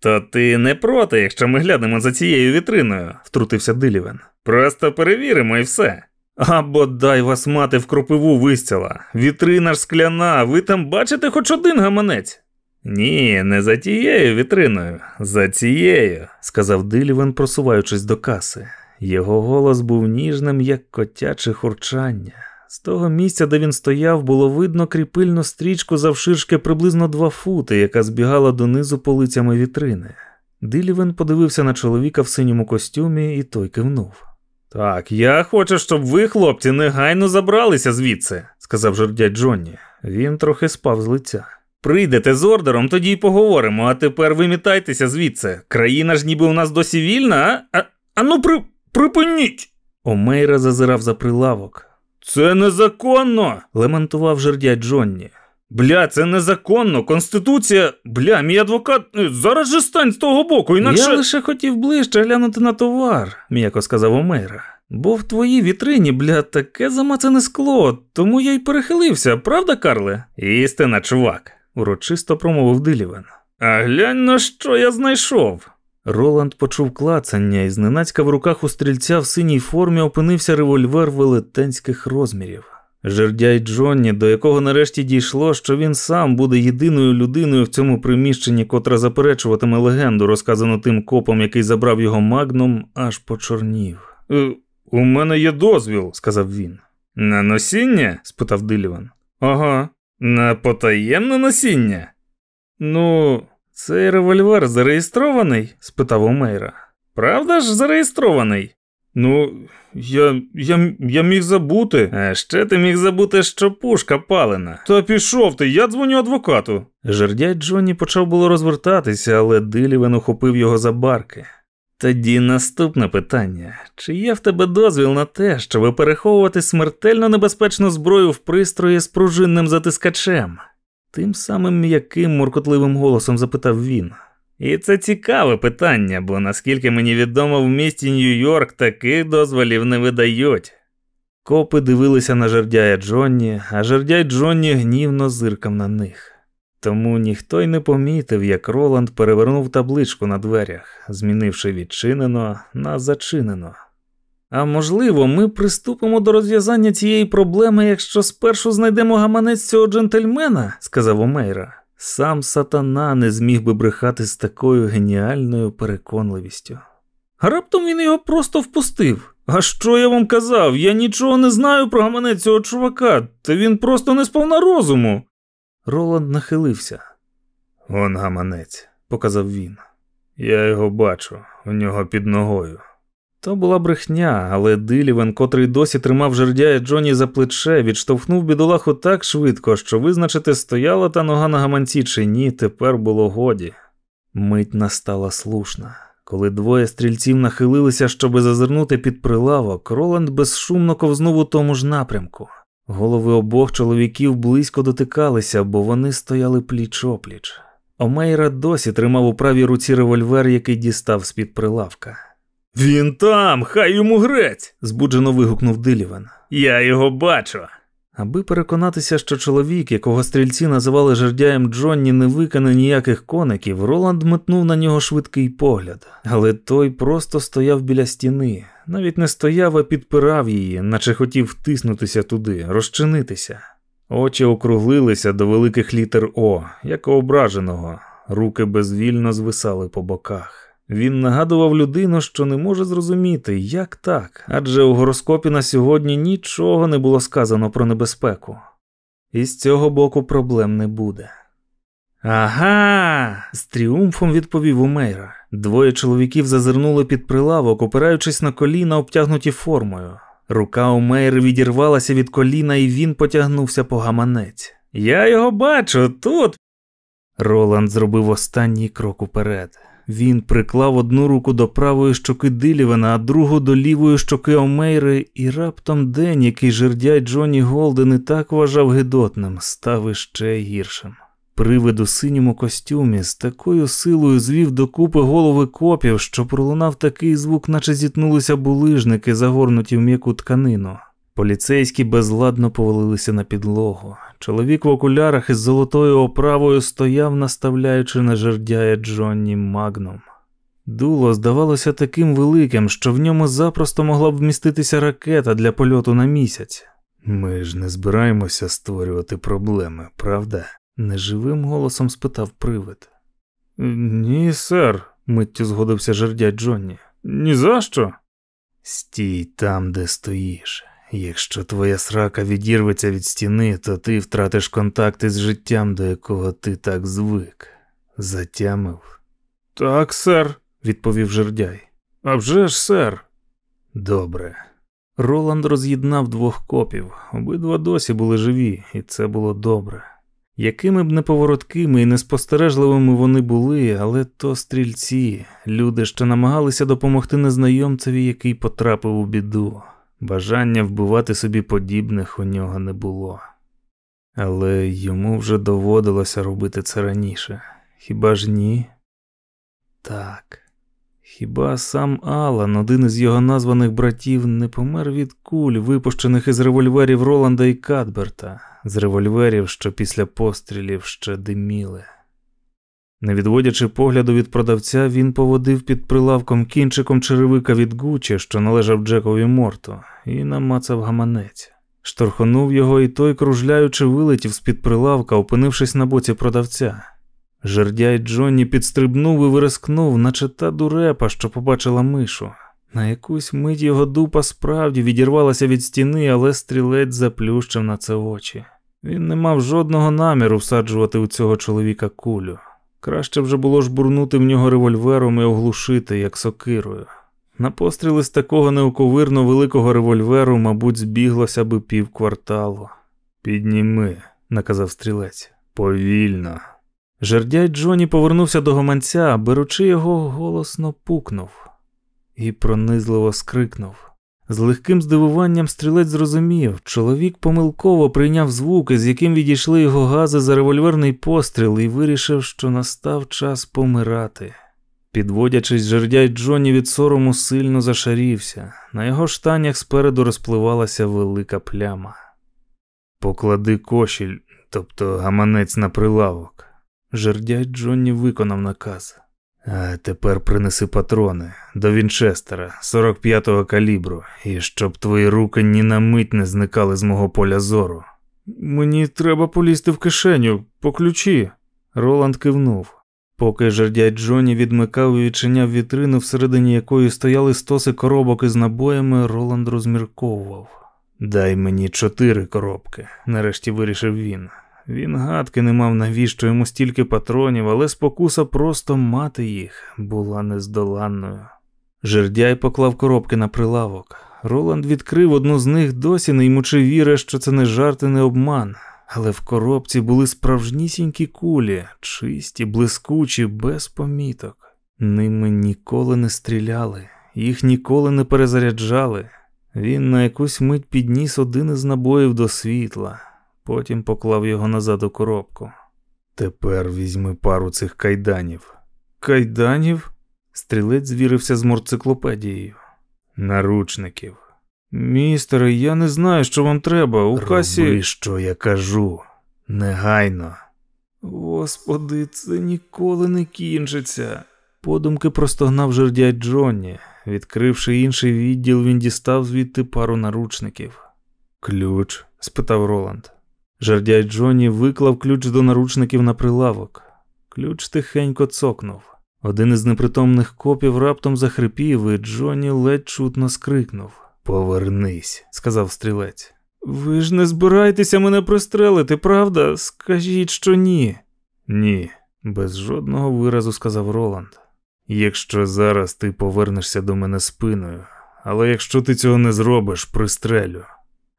То ти не проти, якщо ми глянемо за цією вітриною, втрутився Дилівен. Просто перевіримо і все. Або дай вас мати в кропиву вистіла. Вітрина ж скляна, ви там бачите хоч один гаманець? Ні, не за тією вітриною, за цією, сказав Дилівен, просуваючись до каси. Його голос був ніжним, як котяче хурчання. З того місця, де він стояв, було видно кріпильну стрічку завширшки приблизно два фути, яка збігала донизу полицями вітрини. Дилівен подивився на чоловіка в синьому костюмі, і той кивнув. Так, я хочу, щоб ви, хлопці, негайно забралися звідси, сказав жердять Джонні. Він трохи спав з лиця. Прийдете з ордером, тоді й поговоримо, а тепер вимітайтеся звідси. Країна ж ніби у нас досі вільна, а? А, а ну при... припиніть. Омейра зазирав за прилавок. Це незаконно. лементував жердя Джонні. Бля, це незаконно. Конституція. Бля, мій адвокат. е, Зараз же стань з того боку, інакше. Я лише хотів ближче глянути на товар, м'яко сказав Омейра. Бо в твоїй вітрині, бля, таке замацане скло, тому я й перехилився, правда, Карле? Істина, чувак. урочисто промовив Дилівен. А глянь на що я знайшов. Роланд почув клацання, і зненацька в руках у стрільця в синій формі опинився револьвер велетенських розмірів. Жердяй Джонні, до якого нарешті дійшло, що він сам буде єдиною людиною в цьому приміщенні, котра заперечуватиме легенду, розказану тим копом, який забрав його магном, аж почорнів. Е, у мене є дозвіл. Сказав він. На носіння? спитав Диліван. Ага. На потаємне носіння? Ну, цей револьвер зареєстрований? спитав Омейра. Правда ж зареєстрований? Ну, я, я, я міг забути. А ще ти міг забути, що пушка палена. Та пішов ти, я дзвоню адвокату. Жердяй Джонні почав було розвертатися, але Дилівен ухопив його за барки. Тоді наступне питання: чи є в тебе дозвіл на те, щоб переховувати смертельно небезпечну зброю в пристрої з пружинним затискачем? Тим самим м'яким муркотливим голосом запитав він. І це цікаве питання, бо наскільки мені відомо, в місті Нью-Йорк таких дозволів не видають. Копи дивилися на жердяя Джонні, а жердяй Джонні гнівно зиркав на них. Тому ніхто й не помітив, як Роланд перевернув табличку на дверях, змінивши відчинено на зачинено. А можливо, ми приступимо до розв'язання цієї проблеми, якщо спершу знайдемо гаманець цього джентльмена, сказав Омейра. Сам сатана не зміг би брехати з такою геніальною переконливістю. Раптом він його просто впустив. А що я вам казав? Я нічого не знаю про гаманець цього чувака, та він просто не сповна розуму. Роланд нахилився. Он гаманець, показав він. Я його бачу, у нього під ногою. То була брехня, але Дилівен, котрий досі тримав жердяя Джоні за плече, відштовхнув бідолаху так швидко, що визначити, стояла та нога на гаманці чи ні, тепер було годі. Мить настала слушна. Коли двоє стрільців нахилилися, щоби зазирнути під прилавок, Роланд безшумно ковзнув у тому ж напрямку. Голови обох чоловіків близько дотикалися, бо вони стояли пліч опліч. Омейра досі тримав у правій руці револьвер, який дістав з-під прилавка. Він там, хай йому грець. збуджено вигукнув Дилівен. Я його бачу. Аби переконатися, що чоловік, якого стрільці називали жердяєм Джонні, не викане ніяких коників, Роланд метнув на нього швидкий погляд, але той просто стояв біля стіни, навіть не стояв, а підпирав її, наче хотів втиснутися туди, розчинитися. Очі округлилися до великих літер О, як ображеного, руки безвільно звисали по боках. Він нагадував людину, що не може зрозуміти, як так, адже у гороскопі на сьогодні нічого не було сказано про небезпеку. І з цього боку проблем не буде. Ага, з тріумфом відповів Умейра. Двоє чоловіків зазирнули під прилавок, опираючись на коліна, обтягнуті формою. Рука Умейри відірвалася від коліна, і він потягнувся по гаманець. Я його бачу тут. Роланд зробив останній крок уперед. Він приклав одну руку до правої щоки Дилівена, а другу до лівої щоки Омейри, і раптом день, який жердяй Джонні Голден і так вважав гидотним, став іще гіршим. Привид у синьому костюмі з такою силою звів докупи голови копів, що пролунав такий звук, наче зіткнулися булижники, загорнуті в м'яку тканину. Поліцейські безладно повалилися на підлогу. Чоловік в окулярах із золотою оправою стояв, наставляючи на жердяя Джонні Магном. Дуло здавалося таким великим, що в ньому запросто могла б вміститися ракета для польоту на місяць. Ми ж не збираємося створювати проблеми, правда? неживим голосом спитав привид. Ні, сер, миттю згодився жердя Джонні. «Ні за що?» Стій там, де стоїш. Якщо твоя срака відірветься від стіни, то ти втратиш контакти з життям, до якого ти так звик. Затямив. Так, сер, відповів жердяй. «А вже ж, сер. Добре. Роланд роз'єднав двох копів. Обидва досі були живі, і це було добре. Якими б неповороткими і неспостережливими вони були, але то стрільці, люди, що намагалися допомогти незнайомцеві, який потрапив у біду. Бажання вбивати собі подібних у нього не було. Але йому вже доводилося робити це раніше. Хіба ж ні? Так. Хіба сам Алан, один із його названих братів, не помер від куль, випущених із револьверів Роланда і Кадберта, з револьверів, що після пострілів ще диміли. Не відводячи погляду від продавця, він поводив під прилавком кінчиком черевика від Гучі, що належав Джекові Морту, і намацав гаманець. Шторхонув його, і той, кружляючи, вилетів з-під прилавка, опинившись на боці продавця. Жердяй Джонні підстрибнув і вирискнув, наче та дурепа, що побачила мишу. На якусь мить його дупа справді відірвалася від стіни, але стрілець заплющив на це очі. Він не мав жодного наміру всаджувати у цього чоловіка кулю. Краще вже було ж бурнути в нього револьвером і оглушити, як сокирою. На постріли з такого неоковирно великого револьверу, мабуть, збіглося би пів кварталу. Підніми, наказав стрілець. Повільно. Жердяй Джоні повернувся до гоманця, беручи його, голосно пукнув і пронизливо скрикнув. З легким здивуванням стрілець зрозумів, чоловік помилково прийняв звуки, з яким відійшли його гази за револьверний постріл, і вирішив, що настав час помирати. Підводячись, жердяй Джоні від сорому сильно зашарівся. На його штанях спереду розпливалася велика пляма. Поклади кошіль, тобто гаманець на прилавок. Жердяй Джонні виконав наказ. А тепер принеси патрони до Вінчестера 45-го калібру, і щоб твої руки ні на мить не зникали з мого поля зору. Мені треба полізти в кишеню, по ключі. Роланд кивнув. Поки жердяй Джоні відмикав і відчиняв вітрину, всередині якої стояли стоси коробок із набоями, Роланд розмірковував. Дай мені чотири коробки, нарешті вирішив він. Він гадки не мав, навіщо йому стільки патронів, але спокуса просто мати їх була нездоланною. Жердяй поклав коробки на прилавок. Роланд відкрив одну з них досі, не ймучи віри, що це не жарт і не обман. Але в коробці були справжнісінькі кулі, чисті, блискучі, без поміток. Ними ніколи не стріляли, їх ніколи не перезаряджали. Він на якусь мить підніс один із набоїв до світла, потім поклав його назад у коробку. Тепер візьми пару цих кайданів. Кайданів? Стрілець звірився з морциклопедією. Наручників. Містере, я не знаю, що вам треба. У касі. Роби, що я кажу. Негайно. Господи, це ніколи не кінчиться. Подумки простогнав жердяй Джонні. Відкривши інший відділ, він дістав звідти пару наручників. Ключ? спитав Роланд. Жердяй Джонні виклав ключ до наручників на прилавок. Ключ тихенько цокнув. Один із непритомних копів раптом захрипів, і Джонні ледь чутно скрикнув. Повернись, сказав стрілець. Ви ж не збираєтеся мене пристрелити, правда? Скажіть, що ні. Ні, без жодного виразу сказав Роланд. Якщо зараз ти повернешся до мене спиною, але якщо ти цього не зробиш, пристрелю.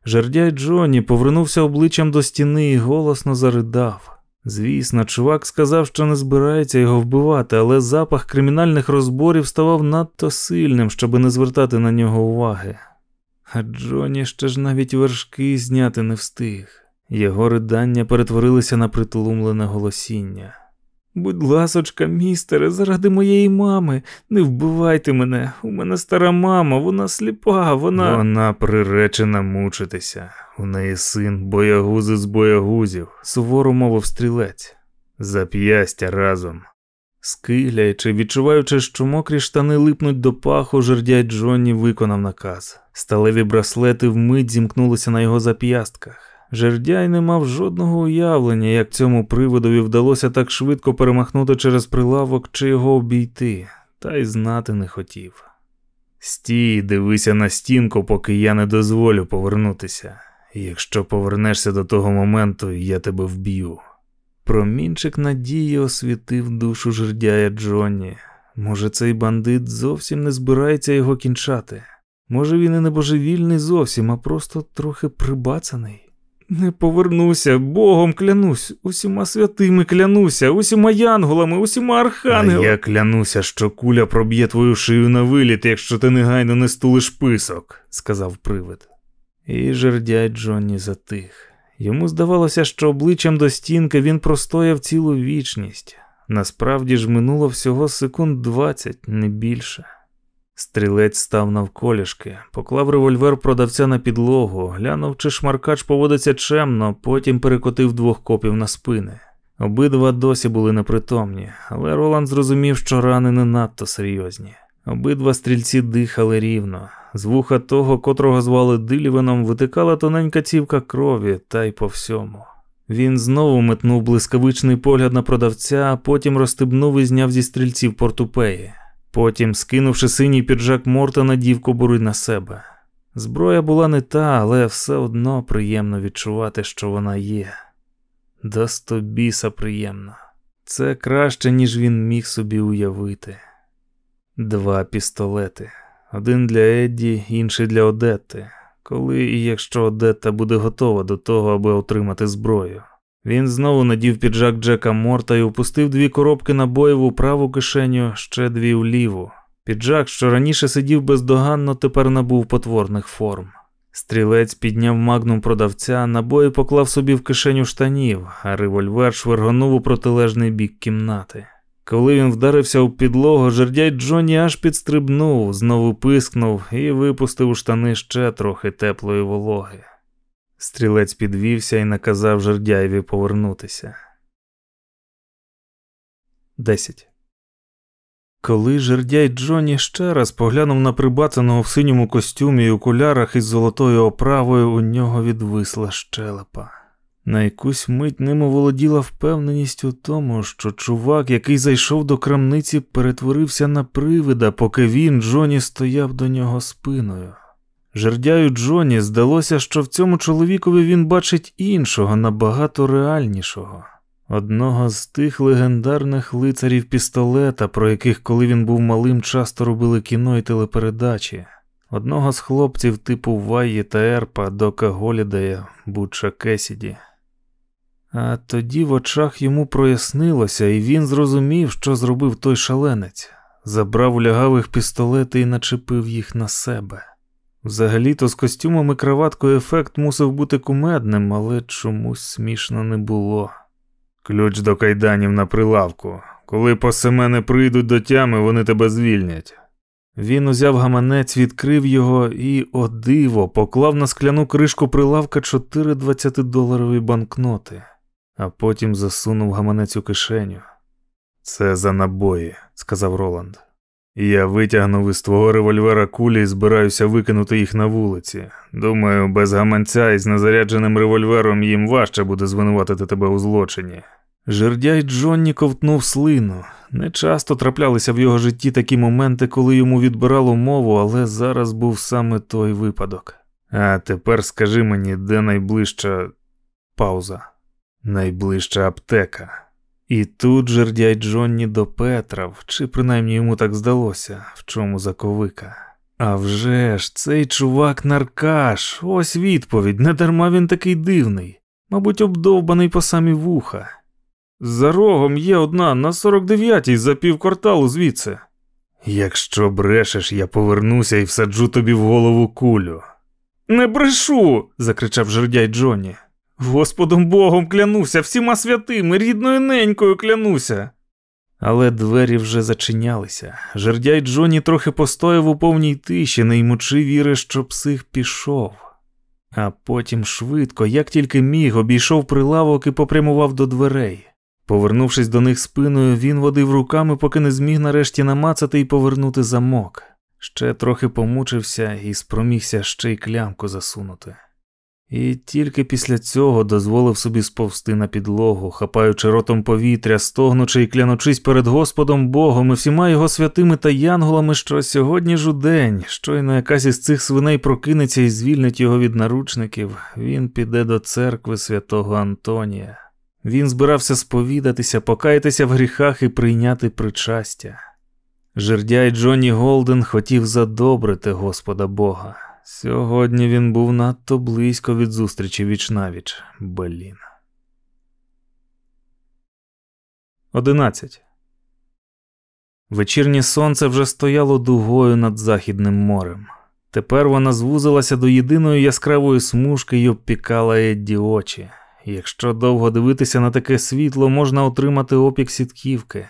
Жердяй Джоні повернувся обличчям до стіни і голосно заридав. Звісно, чувак сказав, що не збирається його вбивати, але запах кримінальних розборів ставав надто сильним, щоби не звертати на нього уваги. А Джоні ще ж навіть вершки зняти не встиг. Його ридання перетворилися на притлумлене голосіння. Будь ласочка, містере, заради моєї мами, не вбивайте мене. У мене стара мама, вона сліпа, вона. Вона приречена мучитися. У неї син боягузи з боягузів, суворо мовив стрілець. Зап'ястя разом. Скигляючи, відчуваючи, що мокрі штани липнуть до паху, жердяй Джонні виконав наказ. Сталеві браслети вмить зімкнулися на його зап'ястках. Жердяй не мав жодного уявлення, як цьому приводові вдалося так швидко перемахнути через прилавок чи його обійти, та й знати не хотів. Стій, дивися на стінку, поки я не дозволю повернутися. Якщо повернешся до того моменту, я тебе вб'ю. Промінчик надії освітив душу жердяя Джонні. Може, цей бандит зовсім не збирається його кінчати. Може, він і не божевільний зовсім, а просто трохи прибацаний. Не повернуся, Богом клянусь, усіма святими клянуся, усіма янголами, усіма архангелами. Я клянуся, що куля проб'є твою шию на виліт, якщо ти негайно не стулиш писок, сказав привид. І жердяй Джонні затих. Йому здавалося, що обличчям до стінки він простояв цілу вічність. Насправді ж минуло всього секунд двадцять, не більше. Стрілець став навколішки, поклав револьвер продавця на підлогу, глянув, чи шмаркач поводиться чемно, потім перекотив двох копів на спини. Обидва досі були непритомні, але Роланд зрозумів, що рани не надто серйозні. Обидва стрільці дихали рівно. З вуха того, котрого звали Дилівеном, витикала тоненька цівка крові, та й по всьому. Він знову метнув блискавичний погляд на продавця, а потім розстебнув і зняв зі стрільців портупеї. Потім, скинувши синій піджак Морта, надів кобури на себе. Зброя була не та, але все одно приємно відчувати, що вона є. До стобіса приємно. Це краще, ніж він міг собі уявити. Два пістолети. Один для Едді, інший для Одетти. Коли і якщо Одетта буде готова до того, аби отримати зброю. Він знову надів піджак Джека Морта і опустив дві коробки набоїв у праву кишеню, ще дві у ліву. Піджак, що раніше сидів бездоганно, тепер набув потворних форм. Стрілець підняв магнум продавця, набої поклав собі в кишеню штанів, а револьвер швергонув у протилежний бік кімнати. Коли він вдарився у підлогу, жердяй Джонні аж підстрибнув, знову пискнув і випустив у штани ще трохи теплої вологи. Стрілець підвівся і наказав жердяєві повернутися. 10. Коли жердяй Джонні ще раз поглянув на прибацаного в синьому костюмі і окулярах із золотою оправою, у нього відвисла щелепа. На якусь мить ним оволоділа впевненість у тому, що чувак, який зайшов до крамниці, перетворився на привида, поки він, Джоні, стояв до нього спиною. Жердяю Джоні здалося, що в цьому чоловікові він бачить іншого, набагато реальнішого, одного з тих легендарних лицарів пістолета, про яких, коли він був малим, часто робили кіно і телепередачі, одного з хлопців типу Вайї та Ерпа, Дока Голідея, Буча Кесіді. А тоді в очах йому прояснилося, і він зрозумів, що зробив той шаленець, забрав у лягавих пістолети і начепив їх на себе. Взагалі-то з костюмом і краваткою ефект мусив бути кумедним, але чомусь смішно не було. Ключ до кайданів на прилавку. Коли по семени прийдуть до тями, вони тебе звільнять. Він узяв гаманець, відкрив його і, о диво, поклав на скляну кришку прилавка чотири 20-доларові банкноти, а потім засунув гаманець у кишеню. Це за набої, сказав Роланд. Я витягнув із твого револьвера кулі і збираюся викинути їх на вулиці. Думаю, без гаманця із незарядженим револьвером їм важче буде звинуватити тебе у злочині. Жердяй Джонні ковтнув слину. Не часто траплялися в його житті такі моменти, коли йому відбирало мову, але зараз був саме той випадок. А тепер скажи мені, де найближча пауза, найближча аптека. І тут жердяй Джонні допетрав, чи принаймні йому так здалося, в чому заковика. А вже ж, цей чувак наркаш, ось відповідь, не дарма він такий дивний, мабуть, обдовбаний по самі вуха. За рогом є одна на 49-й за півкварталу звідси. Якщо брешеш, я повернуся і всаджу тобі в голову кулю. Не брешу. закричав жердяй Джонні. Господом Богом клянуся, всіма святими, рідною ненькою клянуся. Але двері вже зачинялися. Жердяй Джоні трохи постояв у повній тиші, не ймучи віри, що псих пішов. А потім швидко, як тільки міг, обійшов прилавок і попрямував до дверей. Повернувшись до них спиною, він водив руками, поки не зміг нарешті намацати і повернути замок. Ще трохи помучився і спромігся ще й клямку засунути. І тільки після цього дозволив собі сповзти на підлогу, хапаючи ротом повітря, стогнучи і клянучись перед Господом Богом і всіма його святими та янголами, що сьогодні ж у день, щойно якась із цих свиней прокинеться і звільнить його від наручників, він піде до церкви святого Антонія. Він збирався сповідатися, покаятися в гріхах і прийняти причастя. Жердяй Джонні Голден хотів задобрити Господа Бога. Сьогодні він був надто близько від зустрічі віч-навіч. Блін. 11. Вечірнє сонце вже стояло дугою над Західним морем. Тепер вона звузилася до єдиної яскравої смужки й обпікала Едді очі. Якщо довго дивитися на таке світло, можна отримати опік сітківки.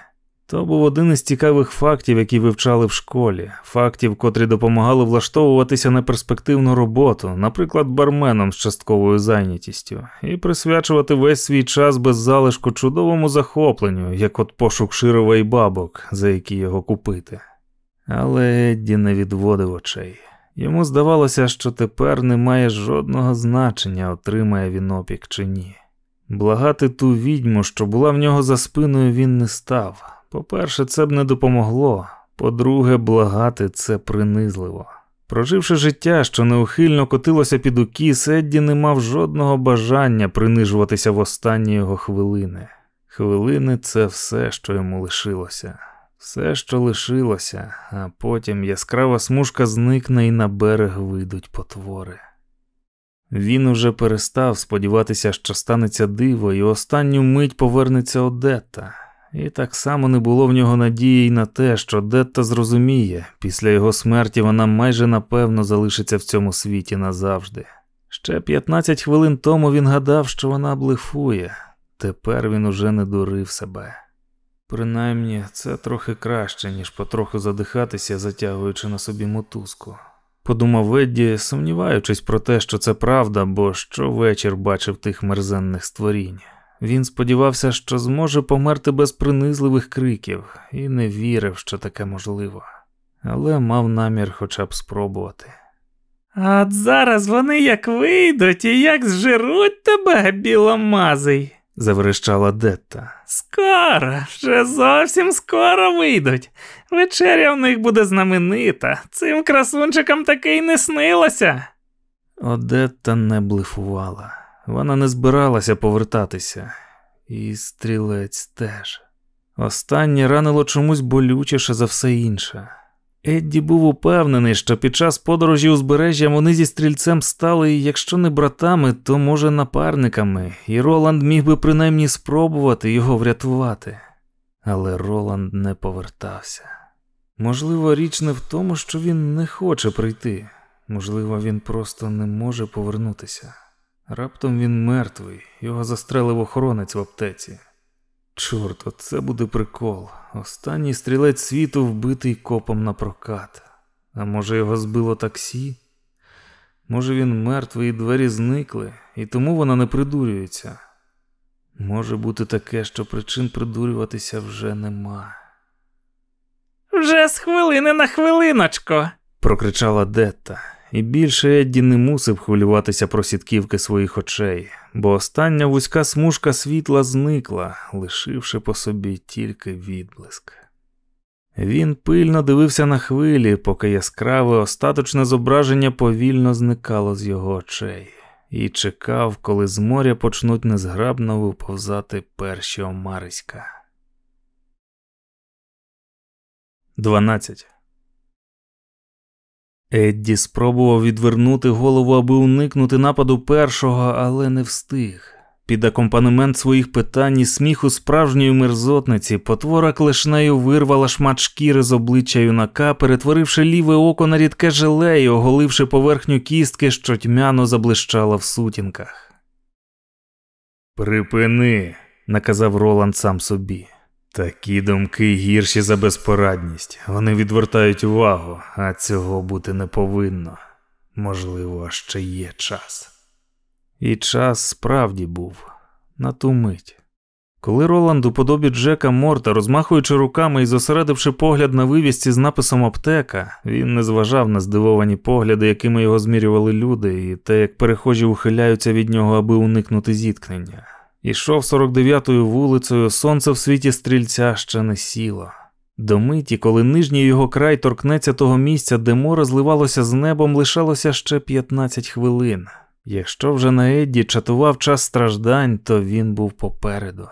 То був один із цікавих фактів, які вивчали в школі, фактів, котрі допомагали влаштовуватися на перспективну роботу, наприклад, барменом з частковою зайнятістю, і присвячувати весь свій час без залишку чудовому захопленню, як от пошук широва і бабок, за які його купити. Але Едді не відводив очей. Йому здавалося, що тепер не має жодного значення, отримає він опік чи ні. Благати ту відьму, що була в нього за спиною, він не став. По-перше, це б не допомогло. По-друге, благати це принизливо. Проживши життя, що неухильно котилося під укіс, Едді не мав жодного бажання принижуватися в останні його хвилини. Хвилини це все, що йому лишилося, все, що лишилося, а потім яскрава смужка зникне і на берег вийдуть потвори. Він уже перестав сподіватися, що станеться диво, і останню мить повернеться Одетта. І так само не було в нього надії й на те, що Детта зрозуміє, після його смерті вона майже напевно залишиться в цьому світі назавжди. Ще 15 хвилин тому він гадав, що вона блефує, тепер він уже не дурив себе. Принаймні, це трохи краще, ніж потроху задихатися, затягуючи на собі мотузку. Подумав Ведді, сумніваючись про те, що це правда, бо щовечір бачив тих мерзенних створінь. Він сподівався, що зможе померти без принизливих криків, і не вірив, що таке можливо, але мав намір хоча б спробувати. А от зараз вони як вийдуть і як зжируть тебе, біломазий, заверещала Детта. Скоро, вже зовсім скоро вийдуть. Вечеря в них буде знаменита. Цим красунчикам таке й не снилося. Одетта не блефувала. Вона не збиралася повертатися, і стрілець теж. Останнє ранило чомусь болючіше за все інше. Едді був упевнений, що під час подорожі узбережжя вони зі стрільцем стали, якщо не братами, то може напарниками, і Роланд міг би принаймні спробувати його врятувати. Але Роланд не повертався. Можливо, річ не в тому, що він не хоче прийти, можливо, він просто не може повернутися. Раптом він мертвий, його застрелив охоронець в аптеці. Чорт, оце буде прикол. Останній стрілець світу вбитий копом на прокат. А може, його збило таксі? Може, він мертвий і двері зникли, і тому вона не придурюється. Може бути таке, що причин придурюватися вже нема. Вже з хвилини на хвилиночку, прокричала Детта. І більше Едді не мусив хвилюватися про сітківки своїх очей, бо остання вузька смужка світла зникла, лишивши по собі тільки відблиск. Він пильно дивився на хвилі, поки яскраве остаточне зображення повільно зникало з його очей, і чекав, коли з моря почнуть незграбно виповзати перші омариська. 12. Едді спробував відвернути голову, аби уникнути нападу першого, але не встиг. Під акомпанемент своїх питань і сміху справжньої мерзотниці потвора клешнею вирвала шмат шкіри з обличчя юнака, перетворивши ліве око на рідке желе і оголивши поверхню кістки, що тьмяно заблищала в сутінках. Припини, наказав Роланд сам собі. Такі думки гірші за безпорадність. Вони відвертають увагу, а цього бути не повинно. Можливо, ще є час. І час справді був на ту мить. Коли Роланд у подобі Джека Морта, розмахуючи руками і зосередивши погляд на вивісці з написом аптека, він не зважав на здивовані погляди, якими його змірювали люди, і те, як перехожі ухиляються від нього, аби уникнути зіткнення. Ішов 49-ю вулицею, сонце в світі стрільця ще не сіло. До миті, коли нижній його край торкнеться того місця, де море зливалося з небом, лишалося ще 15 хвилин. Якщо вже на Едді чатував час страждань, то він був попереду.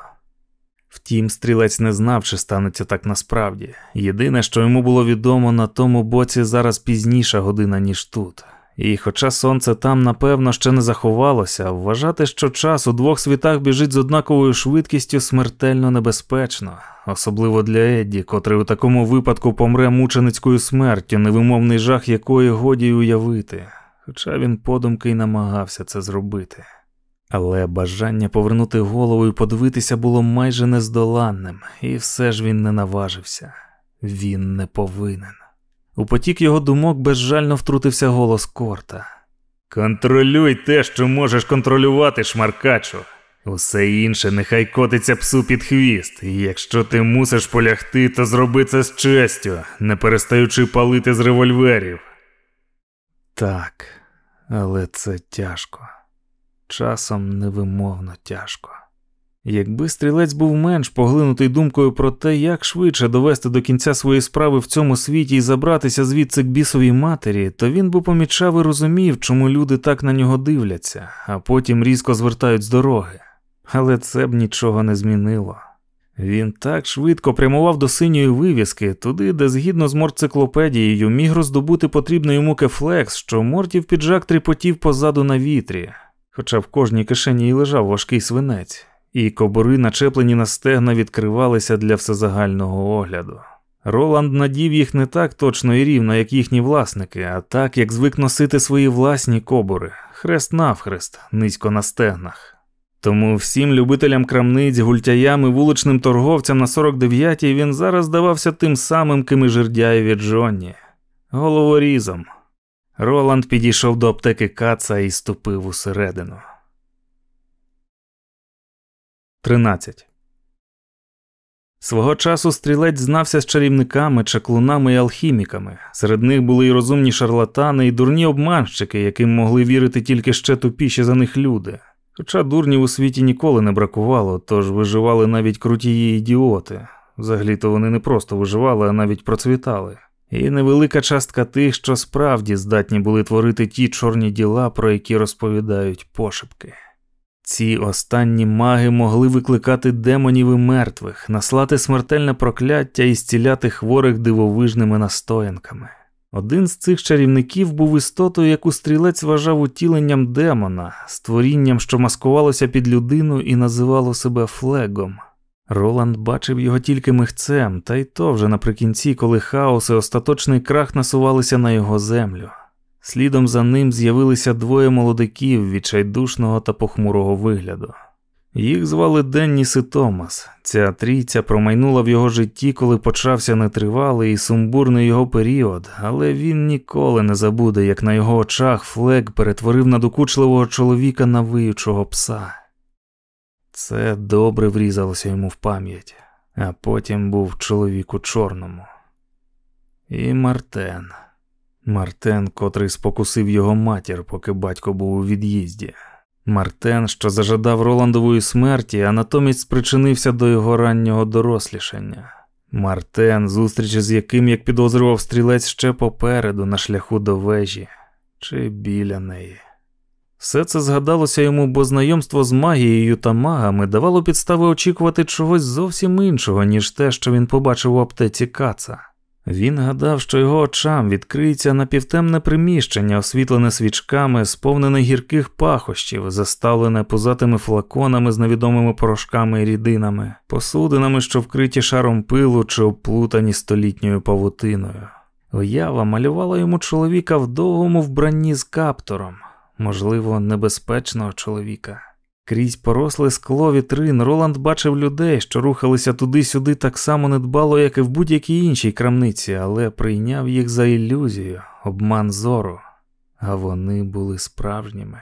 Втім, стрілець не знав, чи станеться так насправді. Єдине, що йому було відомо на тому боці зараз пізніша година, ніж тут, І хоча сонце там, напевно, ще не заховалося, вважати, що час у двох світах біжить з однаковою швидкістю смертельно небезпечно, особливо для Едді, котрий у такому випадку помре мученицькою смертю, невимовний жах якої годі й уявити, хоча він подумки й намагався це зробити. Але бажання повернути голову і подивитися було майже нездоланним, і все ж він не наважився. Він не повинен. У потік його думок безжально втрутився голос Корта. Контролюй те, що можеш контролювати, шмаркачу. Усе інше нехай котиться псу під хвіст, і якщо ти мусиш полягти, то зроби це з честю, не перестаючи палити з револьверів. Так, але це тяжко, часом невимовно тяжко. Якби стрілець був менш поглинутий думкою про те, як швидше довести до кінця свої справи в цьому світі і забратися звідси к бісовій матері, то він би помічав і розумів, чому люди так на нього дивляться, а потім різко звертають з дороги. Але це б нічого не змінило. Він так швидко прямував до синьої вивіски, туди, де згідно з морциклопедією міг роздобути потрібний йому кефлекс, що Мортів піджак тріпотів позаду на вітрі, хоча в кожній кишені й лежав важкий свинець і кобури, начеплені на стегна, відкривалися для всезагального огляду. Роланд надів їх не так точно і рівно, як їхні власники, а так, як звик носити свої власні кобури, хрест навхрест, низько на стегнах. Тому всім любителям крамниць, гультяям і вуличним торговцям на 49-й він зараз здавався тим самим, ким і жердяєві Джонні, головорізом. Роланд підійшов до аптеки Каца і ступив усередину. 13. Свого часу стрілець знався з чарівниками, чаклунами і алхіміками. Серед них були й розумні шарлатани, і дурні обманщики, яким могли вірити тільки ще тупіші за них люди. Хоча дурнів у світі ніколи не бракувало, тож виживали навіть крутії ідіоти. Взагалі-то вони не просто виживали, а навіть процвітали. І невелика частка тих, що справді здатні були творити ті чорні діла, про які розповідають пошепки. Ці останні маги могли викликати демонів і мертвих, наслати смертельне прокляття і зціляти хворих дивовижними настоянками. Один з цих чарівників був істотою, яку стрілець вважав утіленням демона, створінням, що маскувалося під людину і називало себе флегом. Роланд бачив його тільки михцем, та й то вже наприкінці, коли хаос і остаточний крах насувалися на його землю. Слідом за ним з'явилися двоє молодиків відчайдушного та похмурого вигляду. Їх звали Денніс і Томас. Ця трійця промайнула в його житті, коли почався нетривалий і сумбурний його період, але він ніколи не забуде, як на його очах Флек перетворив надокучливого чоловіка на виючого пса. Це добре врізалося йому в пам'ять, а потім був чоловік у чорному. І Мартен. Мартен, котрий спокусив його матір, поки батько був у від'їзді. Мартен, що зажадав Роландової смерті, а натомість спричинився до його раннього дорослішання. Мартен, зустріч з яким, як підозрював стрілець ще попереду, на шляху до вежі, чи біля неї. Все це згадалося йому, бо знайомство з магією та магами давало підстави очікувати чогось зовсім іншого, ніж те, що він побачив у аптеці Каца. Він гадав, що його очам відкриється напівтемне приміщення, освітлене свічками, сповнене гірких пахощів, заставлене позатими флаконами з невідомими порошками і рідинами, посудинами, що вкриті шаром пилу чи оплутані столітньою павутиною. Уява малювала йому чоловіка в довгому вбранні з каптором, можливо, небезпечного чоловіка. Крізь поросле скло вітрин Роланд бачив людей, що рухалися туди-сюди так само недбало, як і в будь-якій іншій крамниці, але прийняв їх за ілюзію, обман зору, а вони були справжніми.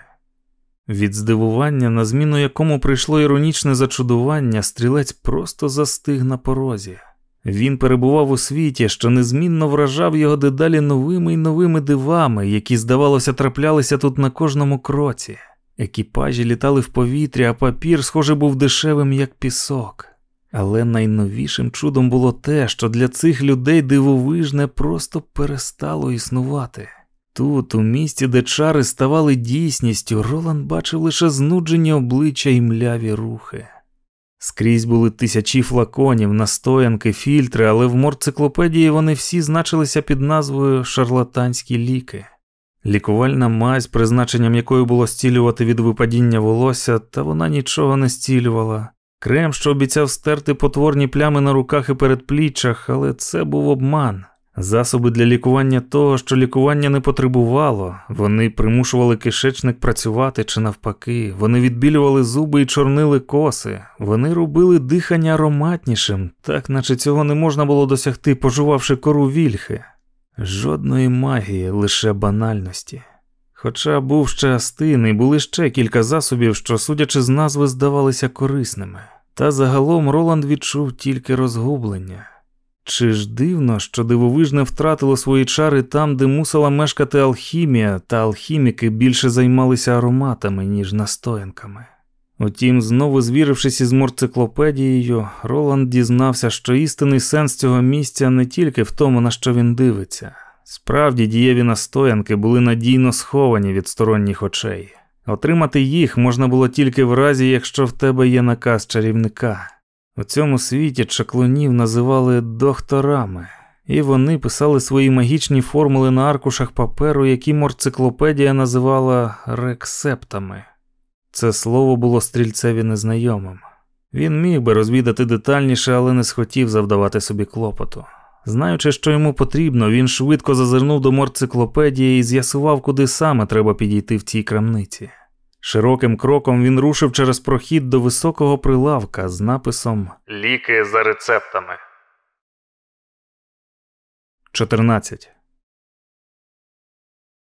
Від здивування, на зміну якому прийшло іронічне зачудування, стрілець просто застиг на порозі. Він перебував у світі, що незмінно вражав його дедалі новими й новими дивами, які, здавалося, траплялися тут на кожному кроці. Екіпажі літали в повітрі, а папір, схоже, був дешевим, як пісок. Але найновішим чудом було те, що для цих людей дивовижне просто перестало існувати. Тут, у місті, де чари ставали дійсністю, Роланд бачив лише знуджені обличчя і мляві рухи. Скрізь були тисячі флаконів, настоянки, фільтри, але в морциклопедії вони всі значилися під назвою шарлатанські ліки. Лікувальна мазь, призначенням якої було стілювати від випадіння волосся, та вона нічого не стілювала. Крем, що обіцяв стерти потворні плями на руках і передпліччях, але це був обман. Засоби для лікування того, що лікування не потребувало, вони примушували кишечник працювати чи навпаки, вони відбілювали зуби і чорнили коси, вони робили дихання ароматнішим, так наче цього не можна було досягти, пожувавши кору вільхи. Жодної магії, лише банальності. Хоча був ще астин і були ще кілька засобів, що, судячи з назви, здавалися корисними, та загалом Роланд відчув тільки розгублення. Чи ж дивно, що дивовижне втратило свої чари там, де мусила мешкати алхімія, та алхіміки більше займалися ароматами, ніж настоянками. Утім, знову звірившись із морциклопедією, Роланд дізнався, що істинний сенс цього місця не тільки в тому, на що він дивиться. Справді дієві настоянки були надійно сховані від сторонніх очей. Отримати їх можна було тільки в разі, якщо в тебе є наказ чарівника. У цьому світі чаклунів називали докторами, і вони писали свої магічні формули на аркушах паперу, які морциклопедія називала рексептами. Це слово було стрільцеві незнайомим. Він міг би розвідати детальніше, але не схотів завдавати собі клопоту. Знаючи, що йому потрібно, він швидко зазирнув до морциклопедії і з'ясував, куди саме треба підійти в цій крамниці. Широким кроком він рушив через прохід до високого прилавка з написом Ліки за рецептами. 14.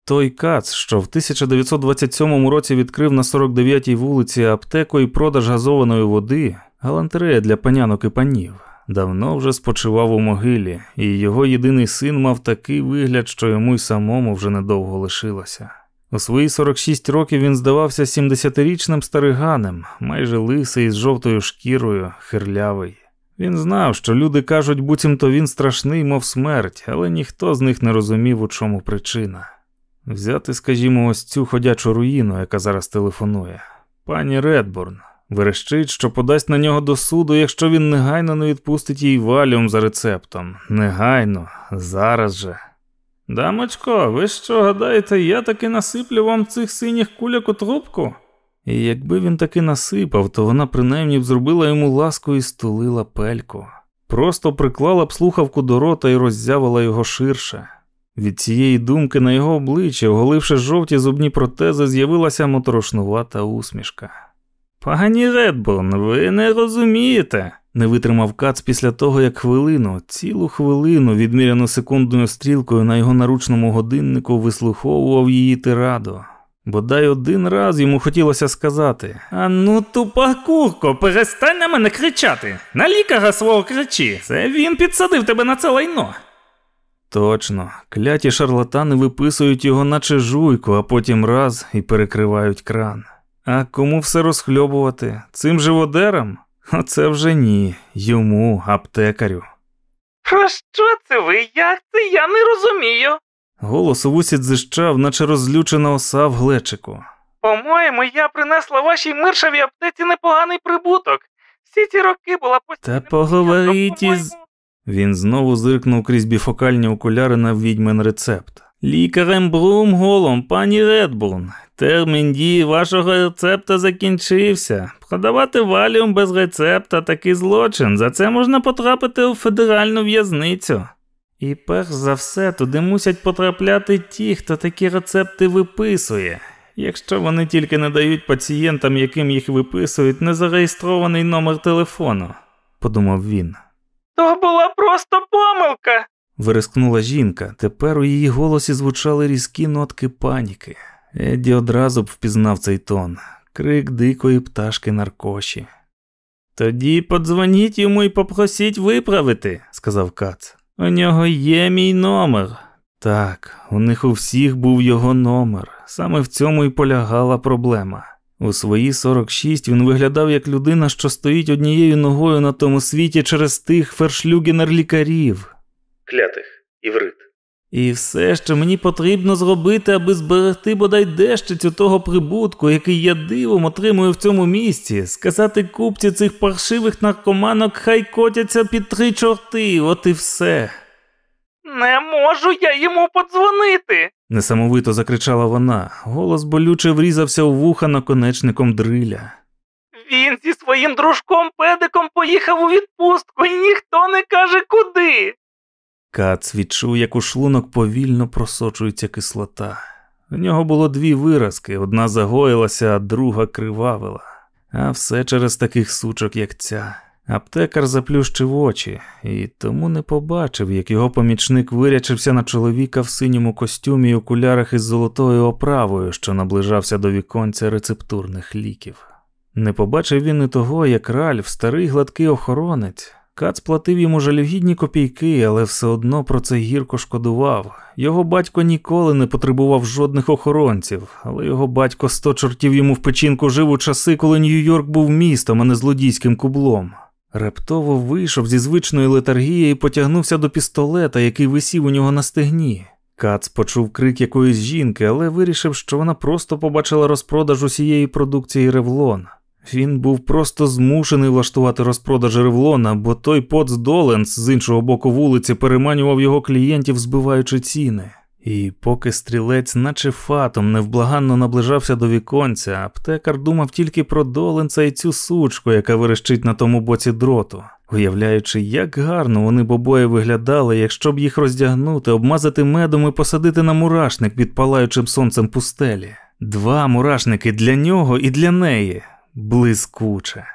Той кац, що в 1927 році відкрив на 49-й вулиці аптеку і продаж газованої води, галантерея для панянок і панів, давно вже спочивав у могилі, і його єдиний син мав такий вигляд, що йому й самому вже недовго лишилося. У свої 46 років він здавався 70-річним стариганем, майже лисий з жовтою шкірою, хирлявий. Він знав, що люди кажуть, буцімто він страшний, мов смерть, але ніхто з них не розумів, у чому причина. Взяти, скажімо, ось цю ходячу руїну, яка зараз телефонує. Пані Редборн верещить, що подасть на нього до суду, якщо він негайно не відпустить їй валіум за рецептом. Негайно, зараз же. Дамочко, ви що гадаєте, я таки насиплю вам цих синіх куляк у трубку? І якби він таки насипав, то вона принаймні б зробила йому ласку і стулила пельку. Просто приклала б слухавку до рота і роззявила його ширше. Від цієї думки на його обличчі, оголивши жовті зубні протези, з'явилася моторошнувата усмішка. Пані Редборн, ви не розумієте, не витримав кац після того, як хвилину, цілу хвилину, відміряну секундною стрілкою на його наручному годиннику, вислуховував її тираду. Бодай один раз йому хотілося сказати А ну, тупа курко, перестань на мене кричати. На лікаря свого кричи. Це він підсадив тебе на це лайно. Точно, кляті шарлатани виписують його наче жуйку, а потім раз і перекривають кран. А кому все розхльобувати? Цим живодерам? Оце вже ні, йому, аптекарю. Про що це ви? Як це? Я не розумію. Голос у вусі дзищав, наче розлючена оса в глечику. По-моєму, я принесла вашій миршавій аптеці непоганий прибуток. Всі ці роки була постійно. Та поговоріть із. Він знову зиркнув крізь біфокальні окуляри на відьмин рецепт. Лікарем Брум голом, пані Редбурн. Термін дії вашого рецепта закінчився. Продавати валіум без рецепта такий злочин. За це можна потрапити у федеральну в'язницю. І перш за все туди мусять потрапляти ті, хто такі рецепти виписує, якщо вони тільки не дають пацієнтам, яким їх виписують, незареєстрований номер телефону, подумав він. То була просто помилка. Вирискнула жінка, тепер у її голосі звучали різкі нотки паніки. Едді одразу б впізнав цей тон, крик дикої пташки наркоші. Тоді подзвоніть йому і попросіть виправити, сказав Кац. У нього є мій номер. Так, у них у всіх був його номер. Саме в цьому і полягала проблема. У свої 46 він виглядав як людина, що стоїть однією ногою на тому світі через тих фершлюгенер лікарів. Клятих, іврит. І все, що мені потрібно зробити, аби зберегти бодай дещицю того прибутку, який я дивом отримую в цьому місці, сказати купці цих паршивих наркоманок, хай котяться під три чорти, от і все. Не можу я йому подзвонити. Несамовито закричала вона, голос болюче врізався у вуха наконечником дриля. Він зі своїм дружком педиком поїхав у відпустку, і ніхто не каже куди. Кац відчув, як у шлунок повільно просочується кислота. В нього було дві виразки: одна загоїлася, а друга кривавила. А все через таких сучок, як ця. Аптекар заплющив очі і тому не побачив, як його помічник вирячився на чоловіка в синьому костюмі й окулярах із золотою оправою, що наближався до віконця рецептурних ліків. Не побачив він і того, як Ральф, старий гладкий охоронець, Кац платив йому жалюгідні копійки, але все одно про це гірко шкодував. Його батько ніколи не потребував жодних охоронців, але його батько сто чортів йому в печінку жив у часи, коли Нью-Йорк був містом, а не злодійським кублом. Рептово вийшов зі звичної летаргії і потягнувся до пістолета, який висів у нього на стегні. Кац почув крик якоїсь жінки, але вирішив, що вона просто побачила розпродаж усієї продукції Ревлон. Він був просто змушений влаштувати розпродаж Ревлона, бо той Поц Доленс з іншого боку вулиці переманював його клієнтів, збиваючи ціни. І поки стрілець, наче фатом, невблаганно наближався до віконця, аптекар думав тільки про доленца і цю сучку, яка верещить на тому боці дроту, уявляючи, як гарно вони б обоє виглядали, якщо б їх роздягнути, обмазати медом і посадити на мурашник під палаючим сонцем пустелі. Два мурашники для нього і для неї блискуче.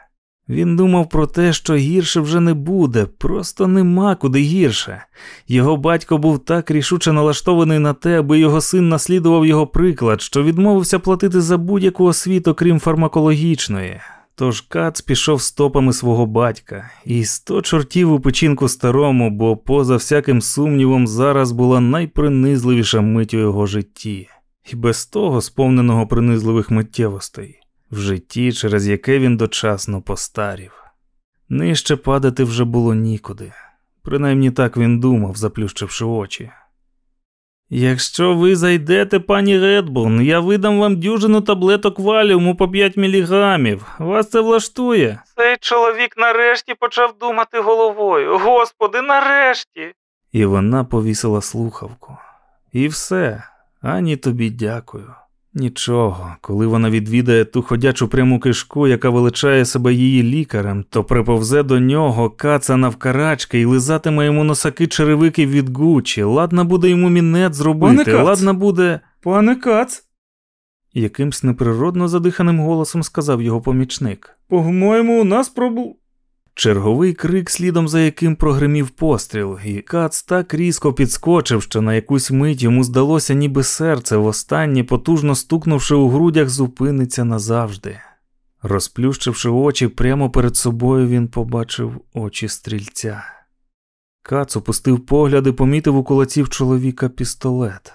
Він думав про те, що гірше вже не буде, просто нема куди гірше. Його батько був так рішуче налаштований на те, аби його син наслідував його приклад, що відмовився платити за будь-яку освіту, крім фармакологічної. Тож Кац пішов стопами свого батька, і сто чортів у печінку старому, бо, поза всяким сумнівом, зараз була найпринизливіша мить у його житті, і без того сповненого принизливих миттєвостей в житті, через яке він дочасно постарів. Нижче падати вже було нікуди, принаймні так він думав, заплющивши очі. Якщо ви зайдете, пані Редбурн, я видам вам дюжину таблеток валіуму по 5 міліграмів. Вас це влаштує? Цей чоловік нарешті почав думати головою. Господи, нарешті. І вона повісила слухавку. І все, ані тобі дякую. Нічого, коли вона відвідає ту ходячу пряму кишку, яка величає себе її лікарем, то приповзе до нього, каца навкарачки і лизатиме йому носаки черевики від Гучі, ладна буде йому мінет зробити, ладна буде. Пане Кац, якимсь неприродно задиханим голосом сказав його помічник. по-моєму, у нас пробу. Черговий крик, слідом за яким прогримів постріл, і Кац так різко підскочив, що на якусь мить йому здалося, ніби серце востаннє, потужно стукнувши у грудях, зупиниться назавжди. Розплющивши очі, прямо перед собою він побачив очі стрільця. Кац опустив погляд і помітив у кулаців чоловіка пістолет.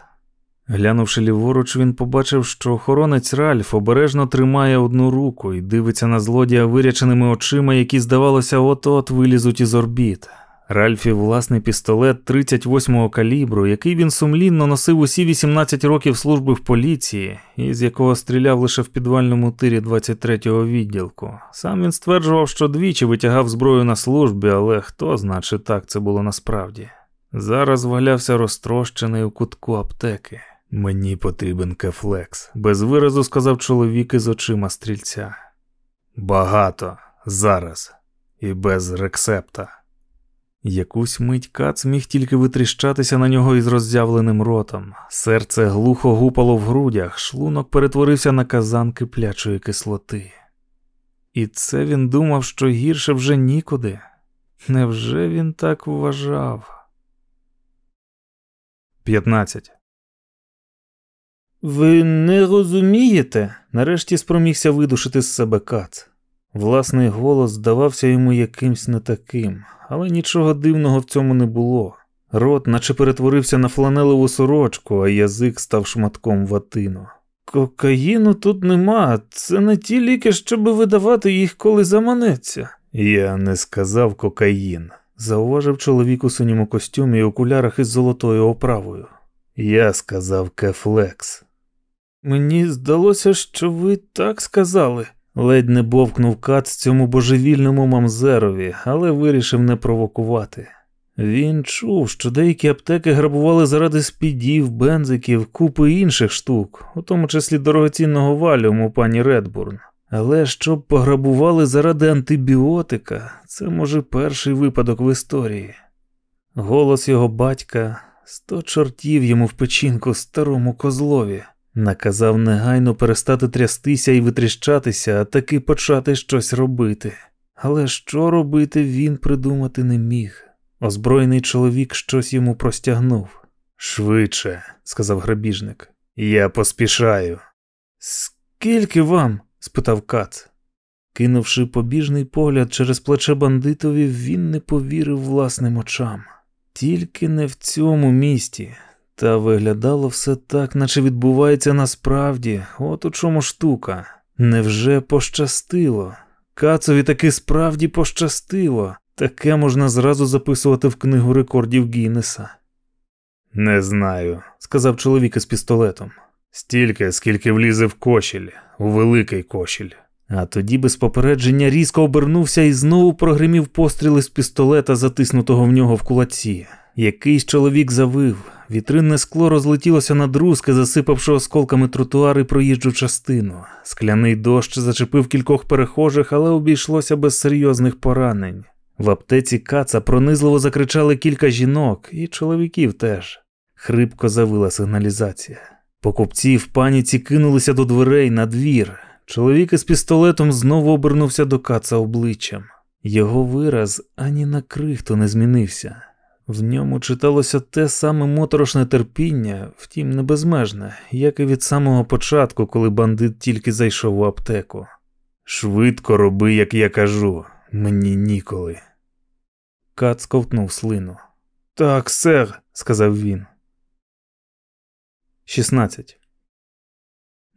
Глянувши ліворуч, він побачив, що охоронець Ральф обережно тримає одну руку і дивиться на злодія виряченими очима, які, здавалося, от-от вилізуть із орбіт. Ральфів власний пістолет 38-го калібру, який він сумлінно носив усі 18 років служби в поліції, і з якого стріляв лише в підвальному тирі 23-го відділку. Сам він стверджував, що двічі витягав зброю на службі, але хто знає, чи так це було насправді. Зараз валявся розтрощений у кутку аптеки. Мені потрібен кефлекс, без виразу сказав чоловік із очима стрільця. Багато зараз і без рексепта. Якусь мить кац міг тільки витріщатися на нього із роззявленим ротом. Серце глухо гупало в грудях, шлунок перетворився на казан киплячої кислоти. І це він думав, що гірше вже нікуди. Невже він так вважав? 15. Ви не розумієте? Нарешті спромігся видушити з себе кац. Власний голос здавався йому якимсь не таким, але нічого дивного в цьому не було. Рот, наче перетворився на фланелеву сорочку, а язик став шматком ватину. Кокаїну тут нема, це не ті ліки, щоб видавати їх, коли заманеться. Я не сказав кокаїн, зауважив чоловік у синьому костюмі і окулярах із золотою оправою. Я сказав кефлекс. Мені здалося, що ви так сказали. Ледь не бовкнув кац цьому божевільному мамзерові, але вирішив не провокувати. Він чув, що деякі аптеки грабували заради спідів, бензиків, купи інших штук, у тому числі дорогоцінного валюму пані Редбурн. Але щоб пограбували заради антибіотика, це може перший випадок в історії. Голос його батька сто чортів йому в печінку старому козлові, наказав негайно перестати трястися і витріщатися, а таки почати щось робити. Але що робити він придумати не міг. Озброєний чоловік щось йому простягнув. Швидше, сказав грабіжник, я поспішаю. Скільки вам? спитав Кац. Кинувши побіжний погляд через плече бандитові, він не повірив власним очам. Тільки не в цьому місті. Та виглядало все так, наче відбувається насправді, от у чому штука. Невже пощастило? Кацові таки справді пощастило. Таке можна зразу записувати в книгу рекордів Гіннеса. Не знаю, сказав чоловік із пістолетом. Стільки, скільки влізе в кошіль, у великий кошіль. А тоді без попередження різко обернувся і знову прогримів постріли з пістолета, затиснутого в нього в кулаці. Якийсь чоловік завив, вітринне скло розлетілося на друзки, засипавши осколками тротуар і проїжджу частину. Скляний дощ зачепив кількох перехожих, але обійшлося без серйозних поранень. В аптеці каца пронизливо закричали кілька жінок, і чоловіків теж. Хрипко завила сигналізація. Покупці в паніці кинулися до дверей на двір. Чоловік із пістолетом знову обернувся до каца обличчям. Його вираз ані на крихту не змінився. В ньому читалося те саме моторошне терпіння, втім не безмежне, як і від самого початку, коли бандит тільки зайшов у аптеку. Швидко роби, як я кажу, мені ніколи. Кат сковтнув слину. Так, сер, сказав він. 16.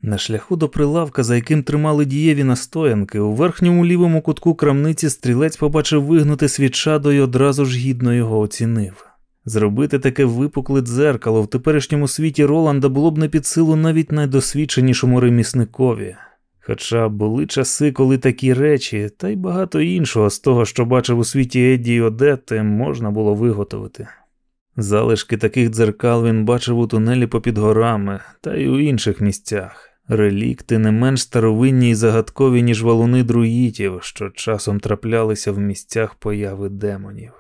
На шляху до прилавка, за яким тримали дієві настоянки, у верхньому лівому кутку крамниці стрілець побачив вигнути свічадо і одразу ж гідно його оцінив. Зробити таке випукле дзеркало в теперішньому світі Роланда було б не під силу навіть найдосвідченішому ремісникові. Хоча були часи, коли такі речі, та й багато іншого з того, що бачив у світі Едді і Одетти, можна було виготовити. Залишки таких дзеркал він бачив у тунелі попід горами та й у інших місцях. Релікти не менш старовинні й загадкові, ніж валуни друїтів, що часом траплялися в місцях появи демонів.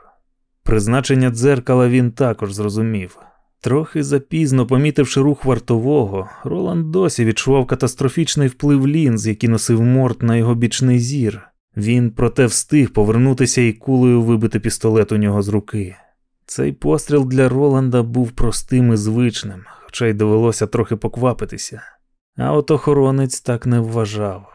Призначення дзеркала він також зрозумів. Трохи запізно помітивши рух вартового, Роланд досі відчував катастрофічний вплив лінз, який носив морт на його бічний зір. Він проте встиг повернутися і кулею вибити пістолет у нього з руки. Цей постріл для Роланда був простим і звичним, хоча й довелося трохи поквапитися. А от охоронець так не вважав.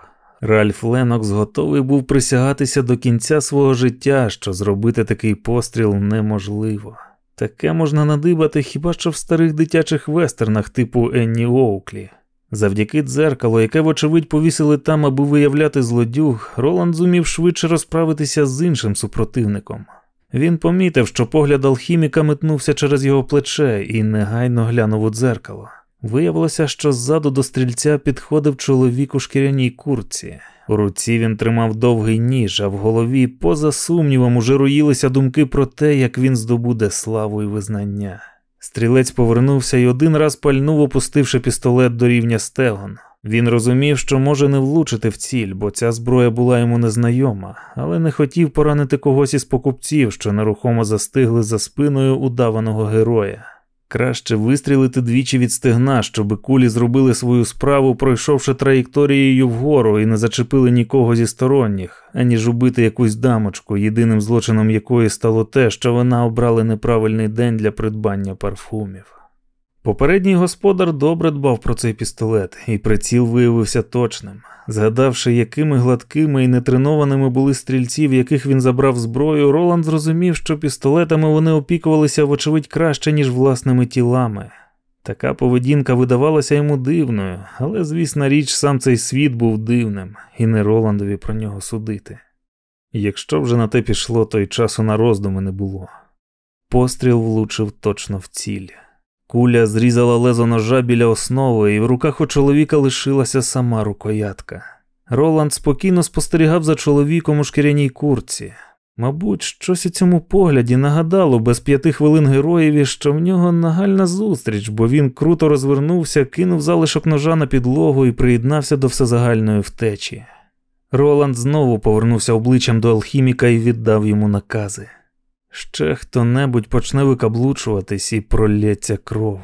Ральф Ленокс готовий був присягатися до кінця свого життя, що зробити такий постріл неможливо. Таке можна надибати хіба що в старих дитячих вестернах типу Енні Оуклі. Завдяки дзеркалу, яке, вочевидь, повісили там, аби виявляти злодюг, Роланд зумів швидше розправитися з іншим супротивником. Він помітив, що погляд алхіміка метнувся через його плече і негайно глянув у дзеркало. Виявилося, що ззаду до стрільця підходив чоловік у шкіряній курці. У руці він тримав довгий ніж, а в голові, поза сумнівом, уже роїлися думки про те, як він здобуде славу і визнання. Стрілець повернувся і один раз пальнув, опустивши пістолет до рівня стегон. Він розумів, що може не влучити в ціль, бо ця зброя була йому незнайома, але не хотів поранити когось із покупців, що нерухомо застигли за спиною удаваного героя. Краще вистрілити двічі від стегна, щоби кулі зробили свою справу, пройшовши траєкторією вгору і не зачепили нікого зі сторонніх, аніж убити якусь дамочку, єдиним злочином якої стало те, що вона обрала неправильний день для придбання парфумів. Попередній господар добре дбав про цей пістолет, і приціл виявився точним. Згадавши, якими гладкими і нетренованими були стрільці, в яких він забрав зброю, Роланд зрозумів, що пістолетами вони опікувалися, вочевидь, краще, ніж власними тілами. Така поведінка видавалася йому дивною, але, звісна річ, сам цей світ був дивним, і не Роландові про нього судити. Якщо вже на те пішло, то й часу на роздуми не було. Постріл влучив точно в ціль. Куля зрізала лезо ножа біля основи, і в руках у чоловіка лишилася сама рукоятка. Роланд спокійно спостерігав за чоловіком у шкіряній курці. Мабуть, щось у цьому погляді нагадало без п'яти хвилин героєві, що в нього нагальна зустріч, бо він круто розвернувся, кинув залишок ножа на підлогу і приєднався до всезагальної втечі. Роланд знову повернувся обличчям до алхіміка і віддав йому накази. Ще хто небудь почне викаблучуватись і пролється кров.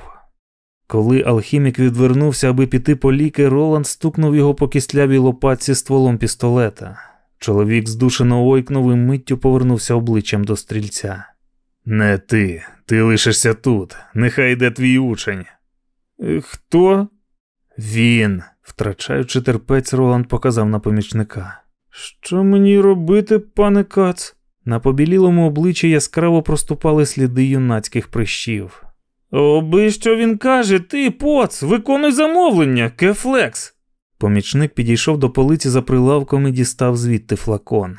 Коли алхімік відвернувся, аби піти по ліки, Роланд стукнув його по кістлявій лопатці стволом пістолета. Чоловік здушено ойкнув і миттю повернувся обличчям до стрільця. Не ти, ти лишишся тут, нехай йде твій учень. «Е, Хто? Він, втрачаючи терпець, Роланд показав на помічника. Що мені робити, пане Кац? На побілілому обличчі яскраво проступали сліди юнацьких прищів. Оби що він каже, ти, поц, виконуй замовлення, кефлекс. Помічник підійшов до полиці за прилавком і дістав звідти флакон.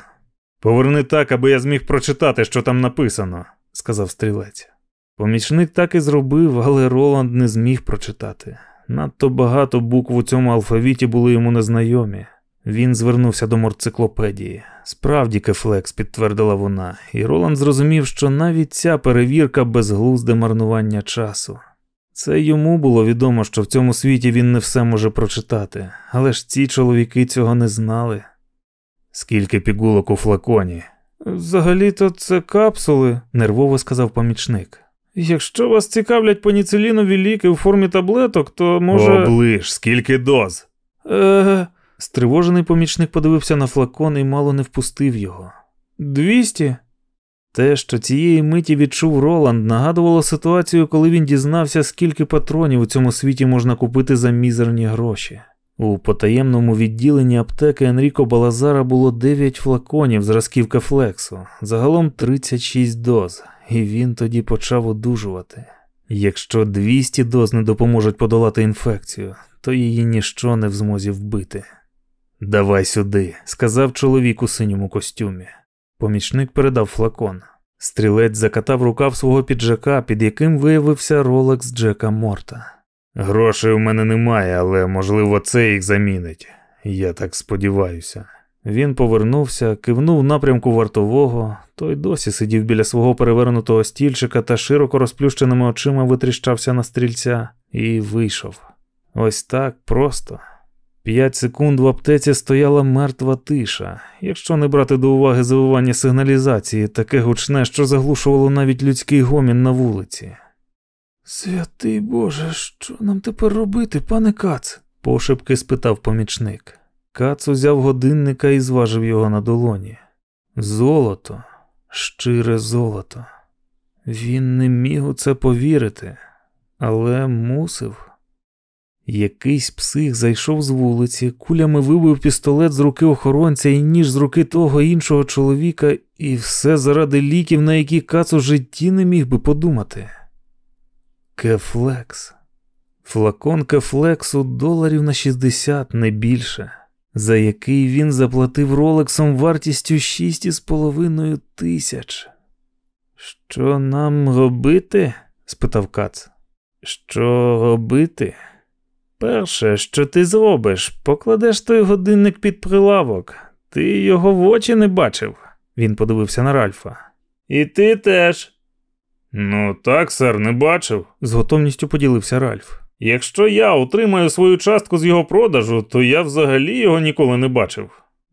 Поверни так, аби я зміг прочитати, що там написано, сказав стрілець. Помічник так і зробив, але Роланд не зміг прочитати. Надто багато букв у цьому алфавіті були йому незнайомі. Він звернувся до морциклопедії. Справді кефлекс, підтвердила вона, і Роланд зрозумів, що навіть ця перевірка безглузде марнування часу. Це йому було відомо, що в цьому світі він не все може прочитати, але ж ці чоловіки цього не знали. Скільки пігулок у флаконі? Взагалі-то це капсули, нервово сказав помічник. Якщо вас цікавлять пеніцилінові ліки у формі таблеток, то може. Оближ, скільки доз? Е. Стривожений помічник подивився на флакон і мало не впустив його. Двісті. Те, що цієї миті відчув Роланд, нагадувало ситуацію, коли він дізнався, скільки патронів у цьому світі можна купити за мізерні гроші. У потаємному відділенні аптеки Енріко Балазара було 9 флаконів зразків кафлексу, загалом 36 доз, і він тоді почав одужувати. Якщо 200 доз не допоможуть подолати інфекцію, то її ніщо не в змозі вбити. Давай сюди, сказав чоловік у синьому костюмі. Помічник передав флакон. Стрілець закатав рукав свого піджака, під яким виявився ролекс Джека Морта. Грошей у мене немає, але можливо це їх замінить. Я так сподіваюся. Він повернувся, кивнув напрямку вартового, той досі сидів біля свого перевернутого стільчика та широко розплющеними очима витріщався на стрільця і вийшов. Ось так просто. П'ять секунд в аптеці стояла мертва тиша, якщо не брати до уваги завивання сигналізації, таке гучне, що заглушувало навіть людський гомін на вулиці. Святий Боже, що нам тепер робити, пане Кац? пошепки спитав помічник. Кац узяв годинника і зважив його на долоні. Золото, щире золото. Він не міг у це повірити, але мусив. Якийсь псих зайшов з вулиці, кулями вибив пістолет з руки охоронця і ніж з руки того іншого чоловіка, і все заради ліків, на які Кац у житті не міг би подумати. Кефлекс. Флакон кефлексу доларів на 60, не більше, за який він заплатив ролексом вартістю 6,5 тисяч. Що нам робити? спитав Кац. Що робити? Перше, що ти зробиш, покладеш той годинник під прилавок. Ти його в очі не бачив. Він подивився на Ральфа. І ти теж. Ну так, сер, не бачив. З готовністю поділився Ральф. Якщо я отримаю свою частку з його продажу, то я взагалі його ніколи не бачив.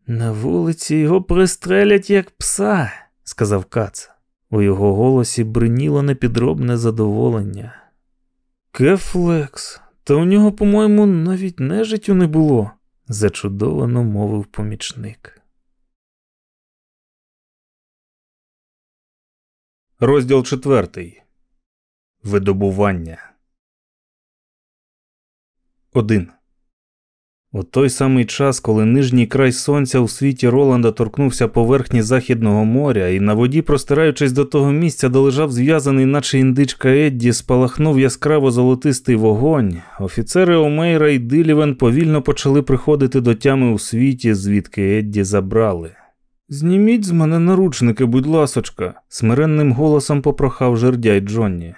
На вулиці його пристрелять як пса, сказав Кац. У його голосі бриніло непідробне задоволення. Кефлекс, та у нього, по-моєму, навіть нежиттю не було, зачудовано мовив помічник. Розділ четвертий. Видобування. Один. У той самий час, коли нижній край сонця у світі Роланда торкнувся поверхні Західного моря, і на воді, простираючись до того місця, де лежав зв'язаний, наче індичка Едді, спалахнув яскраво золотистий вогонь, офіцери Омейра і Дилівен повільно почали приходити до тями у світі, звідки Едді забрали. Зніміть з мене наручники, будь ласочка, смиренним голосом попрохав жердяй Джонні.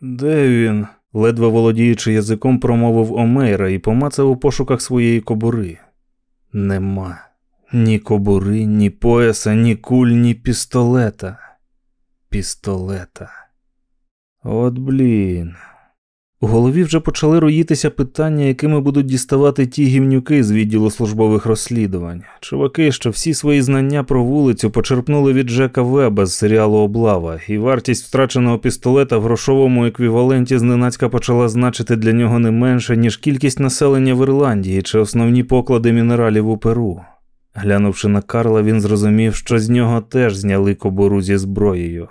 Де він? Ледве володіючи язиком, промовив Омейра і помацав у пошуках своєї кобури. Нема. Ні кобури, ні пояса, ні куль, ні пістолета. Пістолета. От блін. У голові вже почали роїтися питання, якими будуть діставати ті гівнюки з відділу службових розслідувань. Чуваки, що всі свої знання про вулицю почерпнули від Джека Веба з серіалу Облава, і вартість втраченого пістолета в грошовому еквіваленті зненацька почала значити для нього не менше, ніж кількість населення в Ірландії чи основні поклади мінералів у Перу. Глянувши на Карла, він зрозумів, що з нього теж зняли кобуру зі зброєю.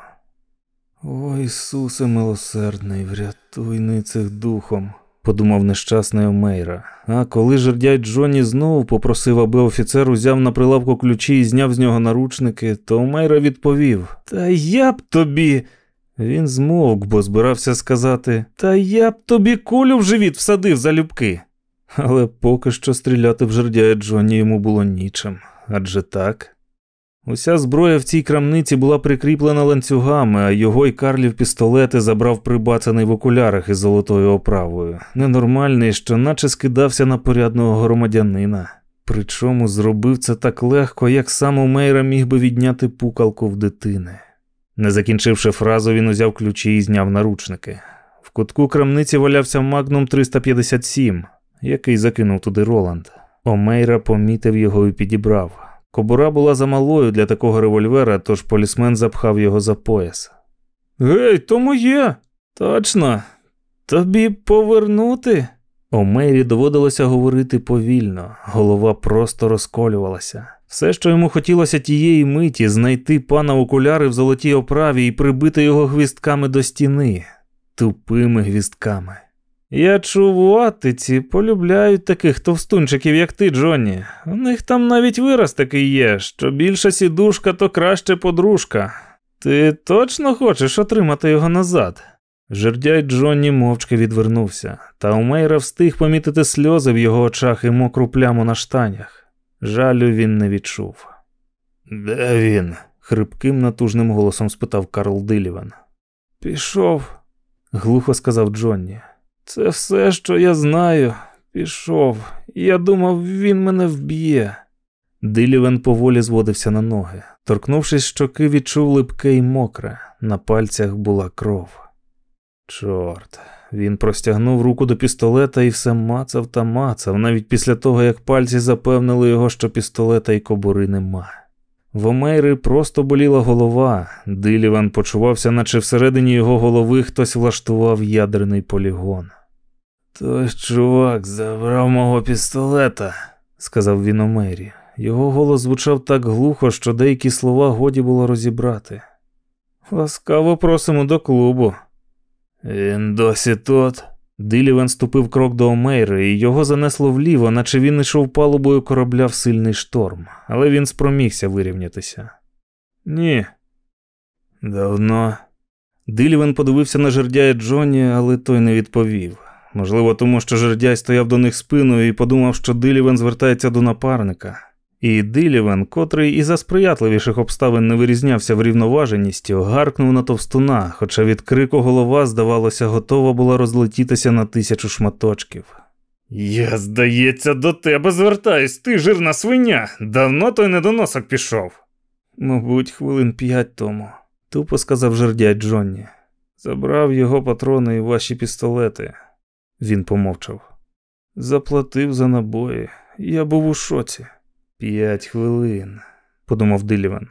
О Ісусе милосердний, врятуй ницих духом, подумав нещасний Омейра. А коли жердяй Джонні знову попросив, аби офіцер узяв на прилавку ключі і зняв з нього наручники, то Омейра відповів: Та я б тобі. Він змовк, бо збирався сказати: Та я б тобі кулю в живіт всадив залюбки. Але поки що стріляти в жердяя Джонні йому було нічим. Адже так. Уся зброя в цій крамниці була прикріплена ланцюгами, а його й Карлів пістолети забрав прибацаний в окулярах із золотою оправою. Ненормальний, що наче скидався на порядного громадянина. Причому зробив це так легко, як сам у Мейра міг би відняти пукалку в дитини. Не закінчивши фразу, він узяв ключі і зняв наручники. В кутку крамниці валявся Магнум 357, який закинув туди Роланд. Омейра помітив його і підібрав. Кобура була замалою для такого револьвера, тож полісмен запхав його за пояс. Гей, то моє. Точно. Тобі повернути? Омейрі доводилося говорити повільно, голова просто розколювалася. Все, що йому хотілося тієї миті, знайти пана окуляри в золотій оправі і прибити його гвістками до стіни, тупими гвістками. Я чув у Аттиці полюбляють таких товстунчиків, як ти, Джонні. У них там навіть вираз такий є, що більша сідушка, то краще подружка. Ти точно хочеш отримати його назад? Жердяй Джонні мовчки відвернувся, та Омейра встиг помітити сльози в його очах і мокру пляму на штанях. Жалю він не відчув. Де він? хрипким натужним голосом спитав Карл Диліван. Пішов, глухо сказав Джонні. Це все, що я знаю. Пішов. Я думав, він мене вб'є. Дилівен поволі зводився на ноги. Торкнувшись щоки, відчув липке й мокре. На пальцях була кров. Чорт, він простягнув руку до пістолета і все мацав та мацав, навіть після того, як пальці запевнили його, що пістолета й кобури нема. В Омейри просто боліла голова. Диліван почувався, наче всередині його голови хтось влаштував ядерний полігон. Той чувак забрав мого пістолета, сказав він Омері. Його голос звучав так глухо, що деякі слова годі було розібрати. Ласкаво просимо до клубу. Він досі тут. Дилівен ступив крок до Омейри, і його занесло вліво, наче він йшов палубою корабля в сильний шторм, але він спромігся вирівнятися. Ні. Давно. Дилівен подивився на жердяя Джоні, але той не відповів. Можливо, тому що жердяй стояв до них спиною і подумав, що Дилівен звертається до напарника. І Дилівен, котрий і за сприятливіших обставин не вирізнявся врівноваженістю, гаркнув на товстуна, хоча від крику голова, здавалося, готова була розлетітися на тисячу шматочків. Я, здається, до тебе звертаюсь, ти жирна свиня. Давно той недоносок пішов. Мабуть, хвилин п'ять тому, тупо сказав жердяй Джонні. Забрав його патрони і ваші пістолети. Він помовчав. Заплатив за набої. Я був у шоці. П'ять хвилин, подумав Диліван.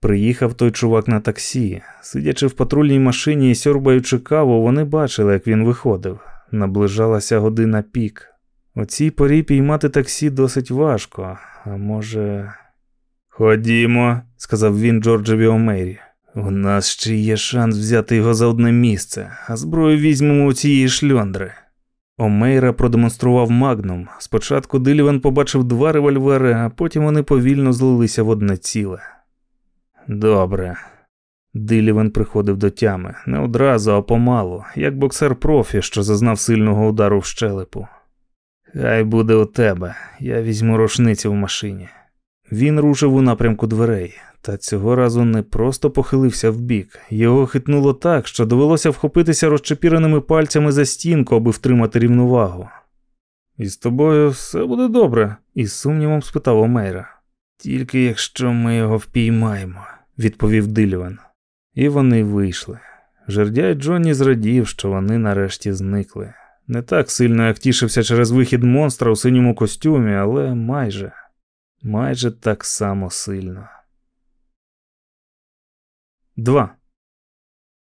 Приїхав той чувак на таксі. Сидячи в патрульній машині і сьорбаючи каву, вони бачили, як він виходив. Наближалася година пік. У цій порі піймати таксі досить важко, а може. Ходімо, сказав він Джорджеві Омейрі. У нас ще є шанс взяти його за одне місце, а зброю візьмемо у цієї шльондри. Омейра продемонстрував магнум. Спочатку Диліван побачив два револьвери, а потім вони повільно злилися в одне ціле. Добре. Диліван приходив до тями не одразу, а помалу, як боксер профі, що зазнав сильного удару в щелепу. Хай буде у тебе, я візьму рушницю в машині. Він рушив у напрямку дверей. Та цього разу не просто похилився вбік, його хитнуло так, що довелося вхопитися розчепіреними пальцями за стінку, аби втримати рівновагу. І з тобою все буде добре? із сумнівом спитав Омейра. Тільки якщо ми його впіймаємо, відповів Диліван. І вони вийшли. Жердяй Джонні зрадів, що вони нарешті зникли. Не так сильно, як тішився через вихід монстра у синьому костюмі, але майже, майже так само сильно. 2.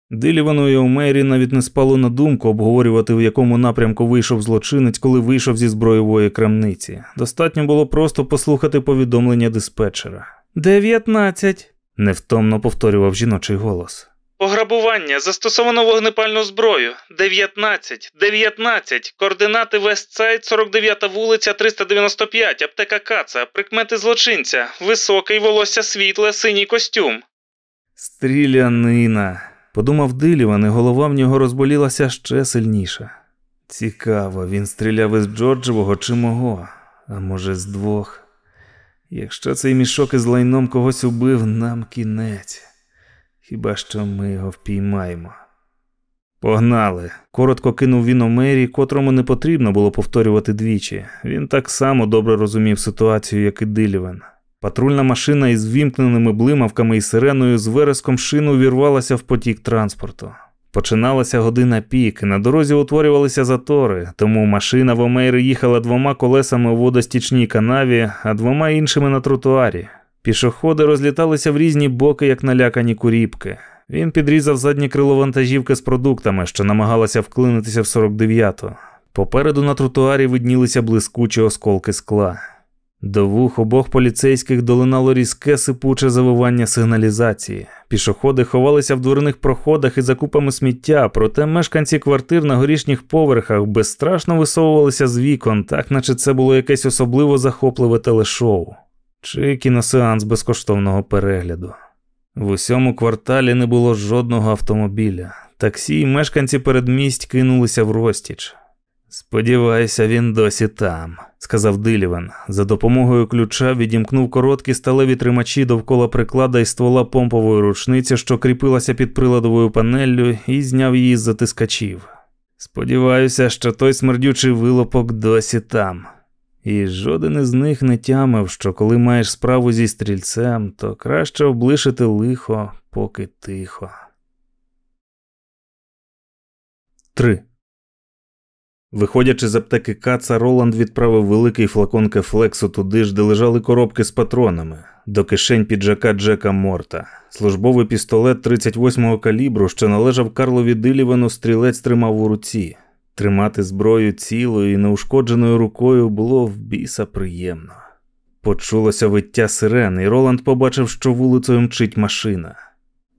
Дилівану і Омері навіть не спало на думку обговорювати, в якому напрямку вийшов злочинець, коли вийшов зі зброєвої крамниці. Достатньо було просто послухати повідомлення диспетчера. Дев'ятнадцять. невтомно повторював жіночий голос. Пограбування, застосовано вогнепальну зброю. 19, 19, координати Вестсайд, 49 вулиця, 395, аптека Каца, прикмети злочинця, високий волосся світле, синій костюм. Стрілянина. Подумав Диліван, і голова в нього розболілася ще сильніше. Цікаво, він стріляв із Джорджевого чи мого, а може, з двох. Якщо цей мішок із лайном когось убив, нам кінець. Хіба що ми його впіймаємо. Погнали. Коротко кинув він Омері, котрому не потрібно було повторювати двічі. Він так само добре розумів ситуацію, як і Дилівен. Патрульна машина із вімкненими блимавками і сиреною з вереском шину вірвалася в потік транспорту. Починалася година пік, на дорозі утворювалися затори, тому машина в Омейри їхала двома колесами у водостічній канаві, а двома іншими на тротуарі. Пішоходи розліталися в різні боки, як налякані куріпки. Він підрізав заднє крило вантажівки з продуктами, що намагалася вклинитися в 49-ту. Попереду на тротуарі виднілися блискучі осколки скла. До вух обох поліцейських долинало різке сипуче завивання сигналізації. Пішоходи ховалися в дверних проходах і за купами сміття, проте мешканці квартир на горішніх поверхах безстрашно висовувалися з вікон, так наче це було якесь особливо захопливе телешоу чи кіносеанс безкоштовного перегляду. В усьому кварталі не було жодного автомобіля. Таксі і мешканці передмість кинулися в розтіч. Сподіваюся, він досі там, сказав Диліван. За допомогою ключа відімкнув короткі сталеві тримачі довкола приклада і ствола помпової рушниці, що кріпилася під приладовою панеллю, і зняв її з затискачів. Сподіваюся, що той смердючий вилопок досі там. І жоден із них не тямив, що коли маєш справу зі стрільцем, то краще облишити лихо, поки тихо. 3. Виходячи з аптеки Каца, Роланд відправив великий флакон кефлексу туди ж, де лежали коробки з патронами, до кишень піджака Джека Морта, службовий пістолет 38-го калібру, що належав Карлові Дилівану, стрілець тримав у руці. Тримати зброю цілою і неушкодженою рукою було в біса приємно. Почулося виття сирен, і Роланд побачив, що вулицею мчить машина.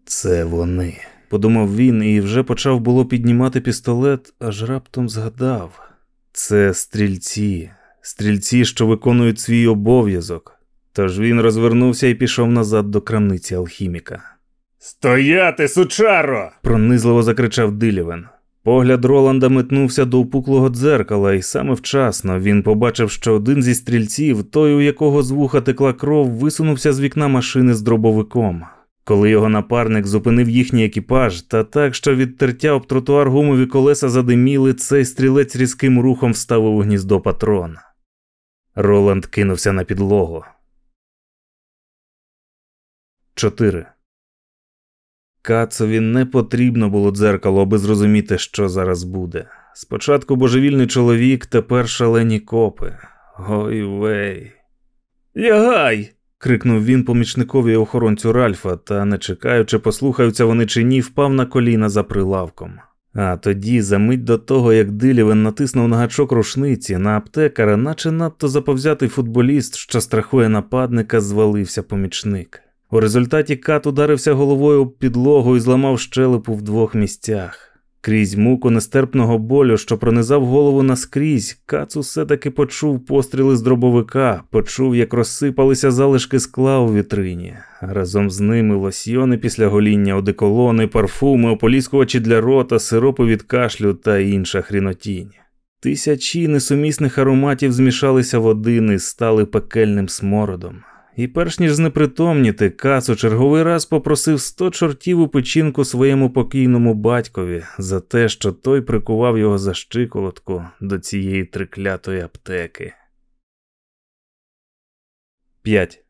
Це вони, подумав він і вже почав було піднімати пістолет, аж раптом згадав це стрільці, стрільці, що виконують свій обов'язок. Тож він розвернувся і пішов назад до крамниці алхіміка. Стояти, сучаро! пронизливо закричав Дилівен. Погляд Роланда метнувся до упуклого дзеркала, і саме вчасно він побачив, що один зі стрільців, той, у якого з вуха текла кров, висунувся з вікна машини з дробовиком. Коли його напарник зупинив їхній екіпаж, та так, що від тертя об тротуар гумові колеса задиміли, цей стрілець різким рухом вставив у гніздо патрон. Роланд кинувся на підлогу. 4. Кацові не потрібно було дзеркало, аби зрозуміти, що зараз буде. Спочатку божевільний чоловік, тепер шалені копи. Ой вей. Лягай. крикнув він помічникові охоронцю Ральфа, та, не чекаючи, послухаються вони чи ні, впав на коліна за прилавком. А тоді, за мить до того, як Дилівен натиснув на гачок рушниці, на аптекара, наче надто заповзятий футболіст, що страхує нападника, звалився помічник. У результаті кат ударився головою об підлогу і зламав щелепу в двох місцях. Крізь муку нестерпного болю, що пронизав голову наскрізь, Кац усе таки почув постріли з дробовика, почув, як розсипалися залишки скла у вітрині, разом з ними лосьйони після гоління, одеколони, парфуми, ополіскувачі для рота, сиропи від кашлю та інша хрінотінь. Тисячі несумісних ароматів змішалися в один і стали пекельним смородом і, перш ніж знепритомніти, Кац у черговий раз попросив сто чортів у печінку своєму покійному батькові за те, що той прикував його за щиколотку до цієї триклятої аптеки. 5.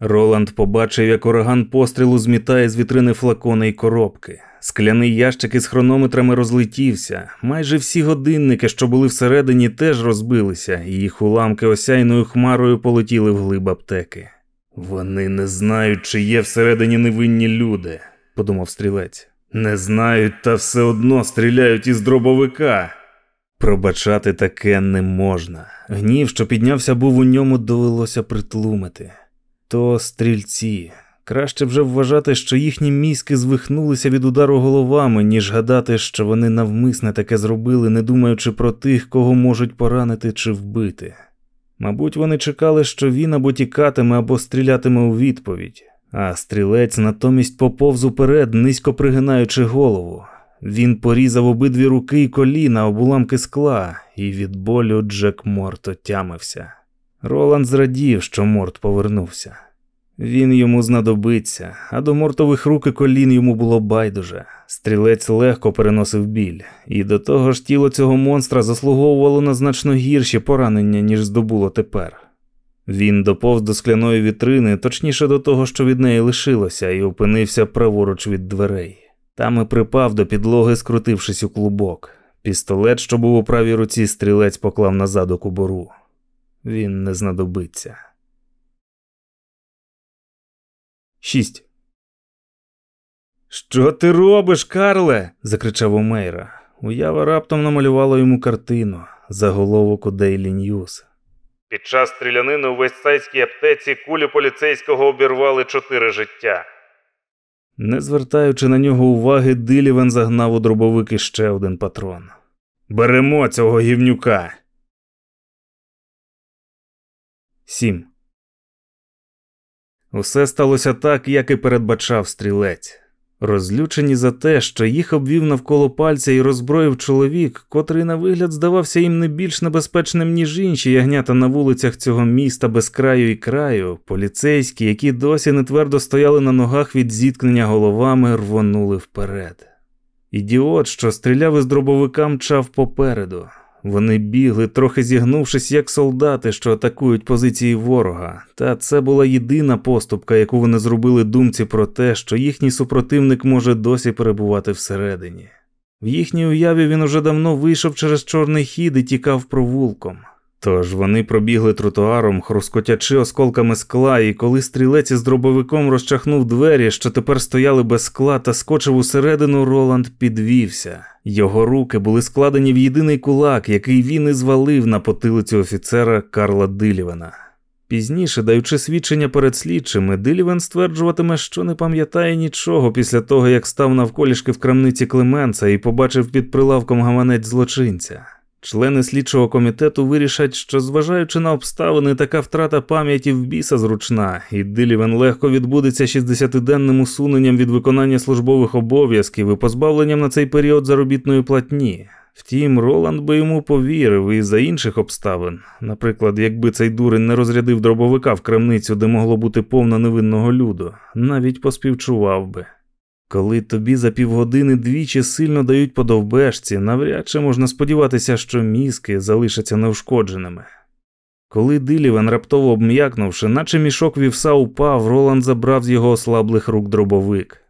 Роланд побачив, як ураган пострілу змітає з вітрини флакони й коробки. Скляний ящик із хронометрами розлетівся. Майже всі годинники, що були всередині, теж розбилися, і їх уламки осяйною хмарою полетіли в глиб аптеки. Вони не знають, чи є всередині невинні люди, подумав стрілець. Не знають, та все одно стріляють із дробовика. Пробачати таке не можна. Гнів, що піднявся, був у ньому, довелося притлумити. То стрільці. Краще вже вважати, що їхні мізки звихнулися від удару головами, ніж гадати, що вони навмисне таке зробили, не думаючи про тих, кого можуть поранити чи вбити. Мабуть, вони чекали, що він або тікатиме, або стрілятиме у відповідь, а стрілець натомість поповз уперед, низько пригинаючи голову. Він порізав обидві руки й коліна об уламки скла, і від болю Джек Морт отямився. Роланд зрадів, що Морт повернувся. Він йому знадобиться, а до мортових рук і колін йому було байдуже. Стрілець легко переносив біль, і до того ж тіло цього монстра заслуговувало на значно гірші поранення, ніж здобуло тепер. Він доповз до скляної вітрини, точніше до того, що від неї лишилося, і опинився праворуч від дверей. Там і припав до підлоги, скрутившись у клубок. Пістолет, що був у правій руці, стрілець поклав назад у кубору. Він не знадобиться. 6. Що ти робиш, Карле? закричав Омейра. Уява раптом намалювала йому картину заголовок у Daily News. Під час стрілянини у вестсайдській аптеці кулі поліцейського обірвали чотири життя. Не звертаючи на нього уваги, Дилівен загнав у дробовик іще один патрон. Беремо цього гівнюка. 7. Усе сталося так, як і передбачав стрілець. Розлючені за те, що їх обвів навколо пальця і роззброїв чоловік, котрий на вигляд здавався їм не більш небезпечним, ніж інші ягнята на вулицях цього міста без краю і краю, поліцейські, які досі не твердо стояли на ногах від зіткнення головами, рвонули вперед. Ідіот, що стріляв із дробовика, мчав попереду. Вони бігли, трохи зігнувшись, як солдати, що атакують позиції ворога, та це була єдина поступка, яку вони зробили думці про те, що їхній супротивник може досі перебувати всередині. В їхній уяві він уже давно вийшов через чорний хід і тікав провулком. Тож вони пробігли тротуаром, хрускотячи осколками скла, і коли стрілець із дробовиком розчахнув двері, що тепер стояли без скла, та скочив усередину, Роланд підвівся. Його руки були складені в єдиний кулак, який він і звалив на потилицю офіцера Карла Дилівена. Пізніше, даючи свідчення перед слідчими, Дилівен стверджуватиме, що не пам'ятає нічого після того, як став навколішки в крамниці Клеменца і побачив під прилавком гаманець злочинця. Члени слідчого комітету вирішать, що, зважаючи на обставини, така втрата пам'яті в біса зручна, і Дилівен легко відбудеться 60-денним усуненням від виконання службових обов'язків і позбавленням на цей період заробітної платні. Втім, Роланд би йому повірив і за інших обставин. Наприклад, якби цей дурень не розрядив дробовика в крамницю, де могло бути повно невинного люду, навіть поспівчував би. Коли тобі за півгодини двічі сильно дають по довбешці, навряд чи можна сподіватися, що мізки залишаться неушкодженими. Коли Дилівен, раптово обм'якнувши, наче мішок вівса упав, Роланд забрав з його ослаблих рук дробовик.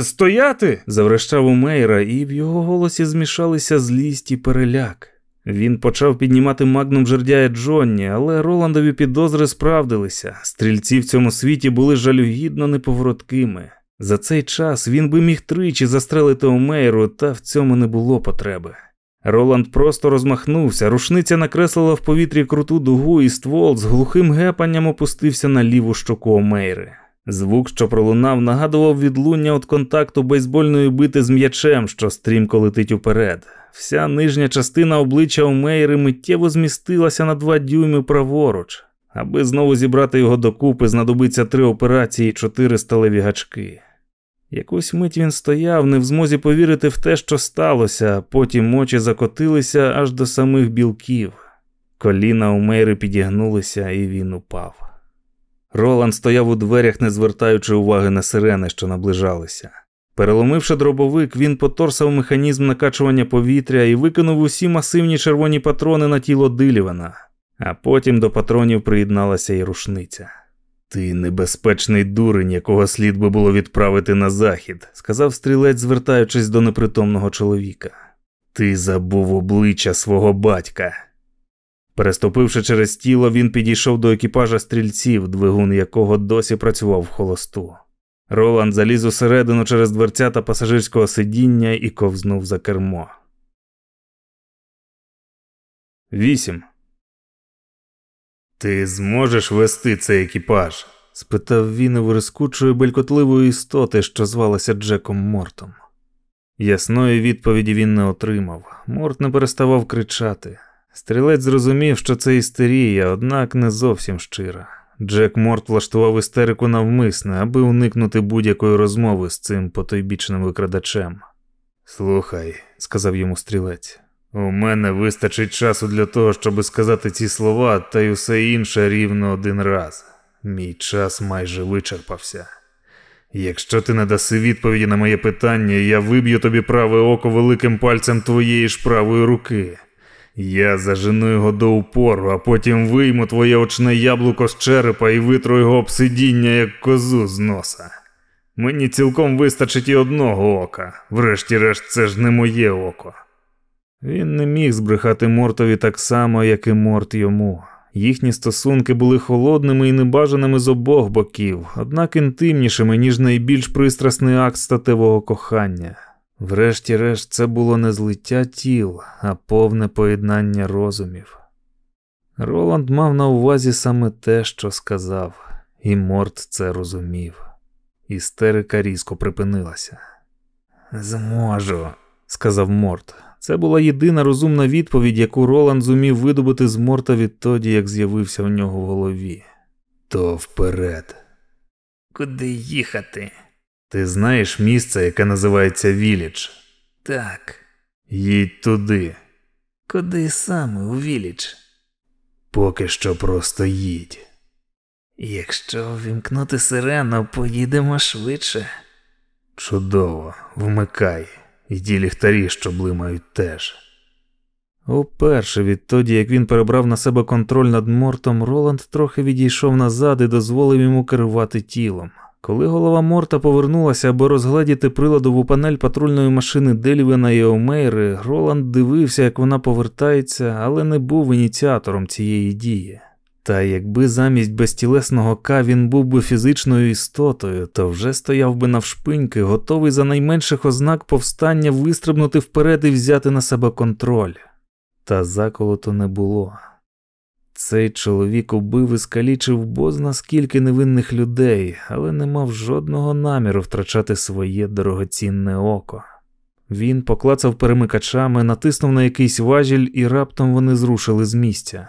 Стояти. заврещав у Мейра, і в його голосі змішалися злість і переляк. Він почав піднімати магнум жердяя Джонні, але Роландові підозри справдилися. Стрільці в цьому світі були жалюгідно неповороткими. За цей час він би міг тричі застрелити Омейру, та в цьому не було потреби. Роланд просто розмахнувся, рушниця накреслила в повітрі круту дугу, і ствол з глухим гепанням опустився на ліву щоку Омейри. Звук, що пролунав, нагадував відлуння від контакту бейсбольної бити з м'ячем, що стрімко летить уперед. Вся нижня частина обличчя Омейри миттєво змістилася на два дюйми праворуч. Аби знову зібрати його докупи, знадобиться три операції і чотири сталеві гачки. Якусь мить він стояв, не в змозі повірити в те, що сталося, потім очі закотилися аж до самих білків. Коліна у Мейри підігнулися, і він упав. Роланд стояв у дверях, не звертаючи уваги на сирени, що наближалися. Переломивши дробовик, він поторсав механізм накачування повітря і викинув усі масивні червоні патрони на тіло Дилівана, а потім до патронів приєдналася і рушниця. Ти небезпечний дурень, якого слід би було відправити на захід, сказав стрілець, звертаючись до непритомного чоловіка. Ти забув обличчя свого батька. Переступивши через тіло, він підійшов до екіпажа стрільців, двигун якого досі працював в холосту. Роланд заліз усередину через дверцята пасажирського сидіння і ковзнув за кермо. Вісім. Ти зможеш вести цей екіпаж? спитав він у вирискучої белькотливої істоти, що звалася Джеком Мортом. Ясної відповіді він не отримав. Морт не переставав кричати. Стрілець зрозумів, що це істерія, однак не зовсім щира. Джек Морт влаштував істерику навмисне, аби уникнути будь-якої розмови з цим потойбічним викрадачем. Слухай, сказав йому стрілець, у мене вистачить часу для того, щоб сказати ці слова, та й усе інше рівно один раз. Мій час майже вичерпався. Якщо ти не даси відповіді на моє питання, я виб'ю тобі праве око великим пальцем твоєї ж правої руки. Я зажену його до упору, а потім вийму твоє очне яблуко з черепа і витру його обсидіння, як козу з носа. Мені цілком вистачить і одного ока, врешті-решт, це ж не моє око. Він не міг збрехати Мортові так само, як і Морт йому. Їхні стосунки були холодними і небажаними з обох боків, однак інтимнішими, ніж найбільш пристрасний акт статевого кохання. Врешті-решт, це було не злиття тіл, а повне поєднання розумів. Роланд мав на увазі саме те, що сказав, і Морт це розумів. Істерика різко припинилася. Зможу, сказав Морт. Це була єдина розумна відповідь, яку Роланд зумів видобути з Морта відтоді, як з'явився в нього в голові. То вперед. Куди їхати? Ти знаєш місце, яке називається Вілідж? Так. Їдь туди. Куди саме у Вілідж? Поки що просто їдь. Якщо вімкнути сирену, поїдемо швидше. Чудово, вмикай, і ті ліхтарі, що блимають теж. Уперше відтоді, як він перебрав на себе контроль над Мортом, Роланд трохи відійшов назад і дозволив йому керувати тілом. Коли голова Морта повернулася, аби розгледіти приладову панель патрульної машини Делівена і Омейри, Роланд дивився, як вона повертається, але не був ініціатором цієї дії. Та якби замість безтілесного К він був би фізичною істотою, то вже стояв би навшпиньки, готовий за найменших ознак повстання вистрибнути вперед і взяти на себе контроль. Та заколоту не було. Цей чоловік убив і скалічив бозна скільки невинних людей, але не мав жодного наміру втрачати своє дорогоцінне око. Він поклацав перемикачами, натиснув на якийсь важіль, і раптом вони зрушили з місця.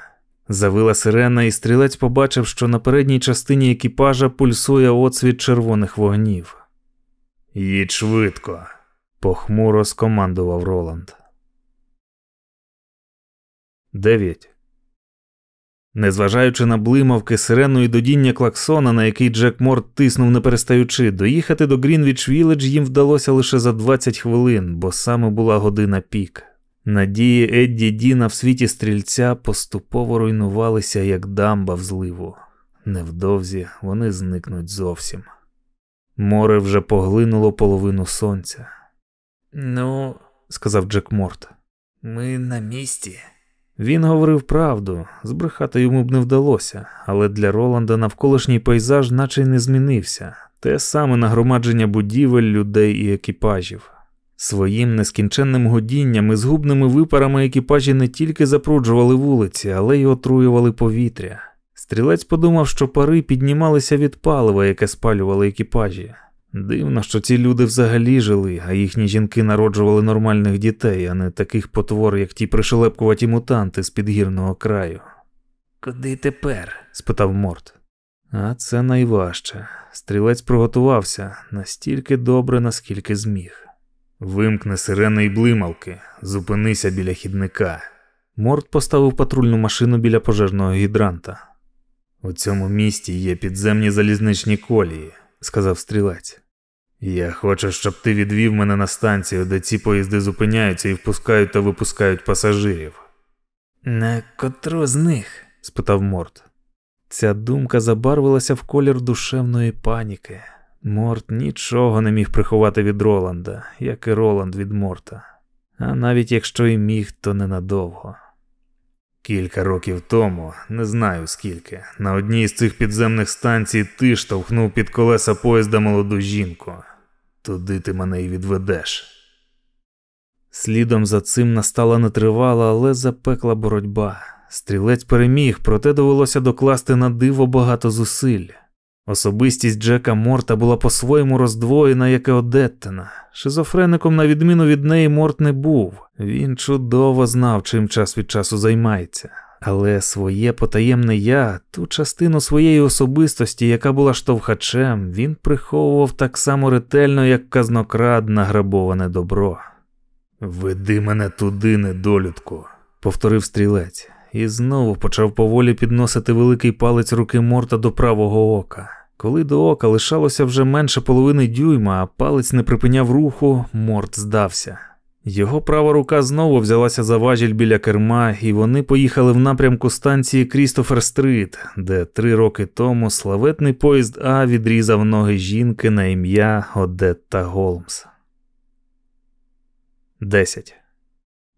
Завила сирена, і стрілець побачив, що на передній частині екіпажа пульсує оцвіт червоних вогнів. Їдь швидко, похмуро скомандував Роланд. 9. Незважаючи на блимавки, сирену і гудіння клаксона, на який Джек Морт тиснув не перестаючи, доїхати до Грінвіч Вілледж їм вдалося лише за 20 хвилин, бо саме була година пік. Надії Едді Діна в світі стрільця поступово руйнувалися, як дамба в зливу. Невдовзі вони зникнуть зовсім. Море вже поглинуло половину сонця. Ну, сказав Джек Морт. Ми на місці. Він говорив правду, збрехати йому б не вдалося, але для Роланда навколишній пейзаж наче й не змінився те саме нагромадження будівель, людей і екіпажів. Своїм нескінченним годінням і згубними випарами екіпажі не тільки запруджували вулиці, але й отруювали повітря. Стрілець подумав, що пари піднімалися від палива, яке спалювали екіпажі. Дивно, що ці люди взагалі жили, а їхні жінки народжували нормальних дітей, а не таких потвор, як ті пришелепкуваті мутанти з підгірного краю. Куди тепер? спитав Морт. А це найважче. Стрілець приготувався настільки добре, наскільки зміг. Вимкни сирени й блималки, зупинися біля хідника. Морт поставив патрульну машину біля пожежного гідранта. У цьому місті є підземні залізничні колії, сказав стрілець. Я хочу, щоб ти відвів мене на станцію, де ці поїзди зупиняються і впускають та випускають пасажирів. На котру з них? спитав Морт. Ця думка забарвилася в колір душевної паніки. Морт нічого не міг приховати від Роланда, як і Роланд від Морта. А навіть якщо і міг, то ненадовго. Кілька років тому, не знаю скільки, на одній з цих підземних станцій ти штовхнув під колеса поїзда молоду жінку. Туди ти мене й відведеш. Слідом за цим настала нетривала, але запекла боротьба. Стрілець переміг, проте довелося докласти на диво багато зусиль. Особистість Джека Морта була по-своєму роздвоєна, як і Одеттина. Шизофреником, на відміну від неї, Морт не був. Він чудово знав, чим час від часу займається. Але своє потаємне я, ту частину своєї особистості, яка була штовхачем, він приховував так само ретельно, як казнокрад награбоване добро. Веди мене туди, недолюдку, повторив стрілець, і знову почав поволі підносити великий палець руки Морта до правого ока. Коли до ока лишалося вже менше половини дюйма, а палець не припиняв руху, Морт здався. Його права рука знову взялася за важіль біля керма, і вони поїхали в напрямку станції Крістофер Стрит, де три роки тому славетний поїзд А відрізав ноги жінки на ім'я Одетта Голмс. 10.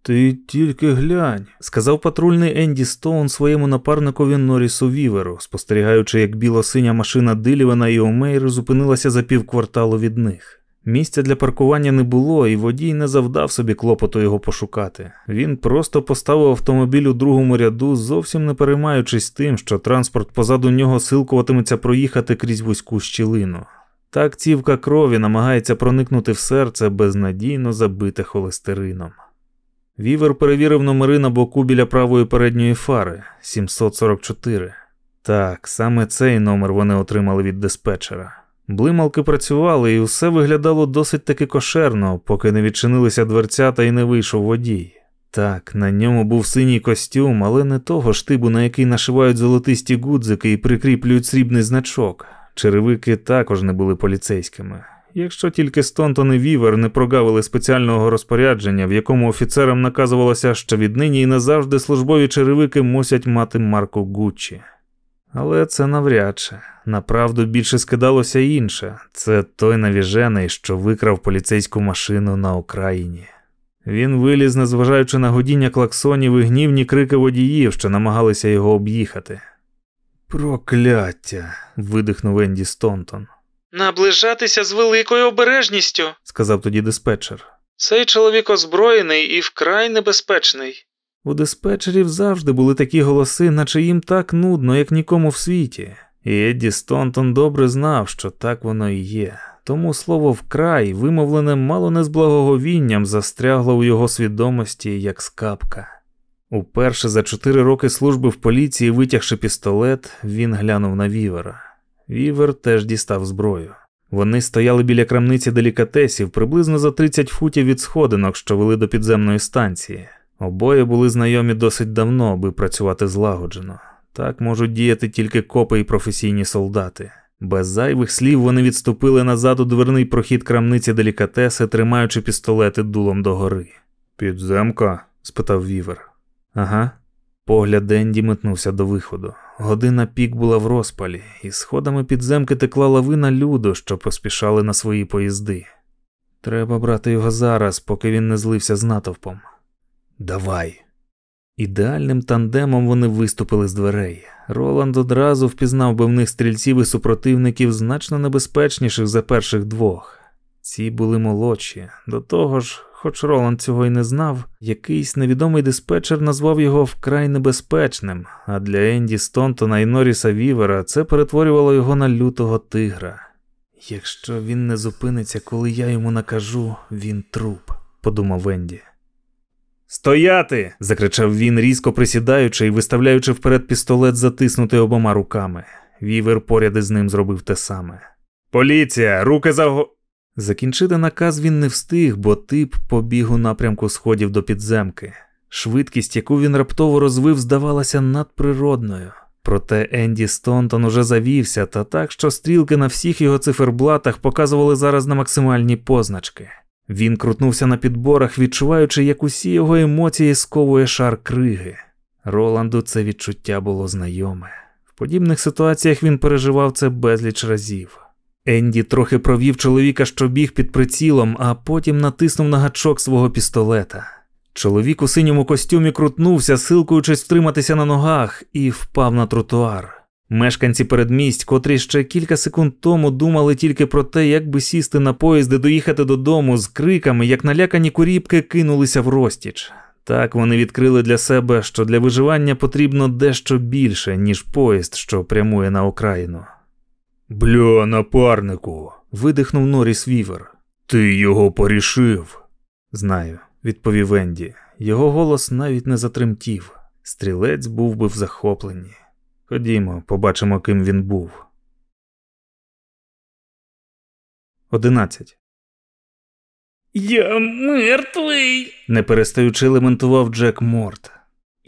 Ти тільки глянь, сказав патрульний Енді Стоун своєму напарникові Норрісу Віверу, спостерігаючи, як біло-синя машина Дилівана і Омейр зупинилася за півкварталу від них. Місця для паркування не було, і водій не завдав собі клопоту його пошукати. Він просто поставив автомобіль у другому ряду, зовсім не переймаючись тим, що транспорт позаду нього силкуватиметься проїхати крізь вузьку щілину. Так цівка крові намагається проникнути в серце безнадійно забите холестерином. Вівер перевірив номери на боку біля правої передньої фари 744. Так, саме цей номер вони отримали від диспетчера. Блимавки працювали, і все виглядало досить таки кошерно, поки не відчинилися дверцята і не вийшов водій. Так, на ньому був синій костюм, але не того ж типу, на який нашивають золотисті гудзики і прикріплюють срібний значок. Черевики також не були поліцейськими. Якщо тільки Стонтон і Вівер не прогавили спеціального розпорядження, в якому офіцерам наказувалося, що віднині і назавжди службові черевики мусять мати марку Гуччі. Але це навряд чи. Направду більше скидалося інше це той навіжений, що викрав поліцейську машину на Окраїні. Він виліз, незважаючи на гудіння клаксонів і гнівні крики водіїв, що намагалися його об'їхати. Прокляття. видихнув Енді Стонтон. Наближатися з великою обережністю, сказав тоді диспетчер. Цей чоловік озброєний і вкрай небезпечний. У диспетчерів завжди були такі голоси, наче їм так нудно, як нікому в світі. І Едді Стонтон добре знав, що так воно і є. Тому слово вкрай, вимовлене мало не з благоговінням, застрягло у його свідомості як скапка. Уперше за чотири роки служби в поліції, витягши пістолет, він глянув на вівера. Вівер теж дістав зброю. Вони стояли біля крамниці делікатесів приблизно за 30 футів від сходинок, що вели до підземної станції. Обоє були знайомі досить давно, аби працювати злагоджено. Так можуть діяти тільки копи і професійні солдати. Без зайвих слів вони відступили назад у дверний прохід крамниці делікатесів, тримаючи пістолети дулом догори. Підземка? спитав вівер. Ага. Погляд Денді метнувся до виходу. Година пік була в розпалі, і сходами підземки текла лавина люду, що поспішали на свої поїзди. Треба брати його зараз, поки він не злився з натовпом. Давай. Ідеальним тандемом вони виступили з дверей. Роланд одразу впізнав би в них стрільців і супротивників значно небезпечніших за перших двох. Ці були молодші. До того ж, хоч Роланд цього й не знав, якийсь невідомий диспетчер назвав його вкрай небезпечним, а для Енді Стонтона і Норріса Вівера це перетворювало його на лютого тигра. Якщо він не зупиниться, коли я йому накажу, він труп, подумав Енді. Стояти! закричав він, різко присідаючи і виставляючи вперед пістолет, затиснутий обома руками. Вівер поряд із ним зробив те саме. Поліція, руки за го. Закінчити наказ він не встиг, бо тип побіг у напрямку сходів до підземки. Швидкість, яку він раптово розвив, здавалася надприродною. Проте Енді Стонтон уже завівся, та так, що стрілки на всіх його циферблатах показували зараз на максимальні позначки. Він крутнувся на підборах, відчуваючи, як усі його емоції сковує шар криги. Роланду це відчуття було знайоме. В подібних ситуаціях він переживав це безліч разів. Енді трохи провів чоловіка, що біг під прицілом, а потім натиснув на гачок свого пістолета. Чоловік у синьому костюмі крутнувся, силкуючись втриматися на ногах, і впав на тротуар. Мешканці передмість, котрі ще кілька секунд тому думали тільки про те, як би сісти на поїзд і доїхати додому з криками, як налякані куріпки кинулися в розтіч. Так вони відкрили для себе, що для виживання потрібно дещо більше, ніж поїзд, що прямує на окраїну. Бля, напарнику, Видихнув Норіс Вівер. ти його порішив. Знаю, відповів Енді. Його голос навіть не затремтів. Стрілець був би в захопленні. Ходімо, побачимо, ким він був. 11. Я мертвий. Не перестаючи лементував Джек Морт.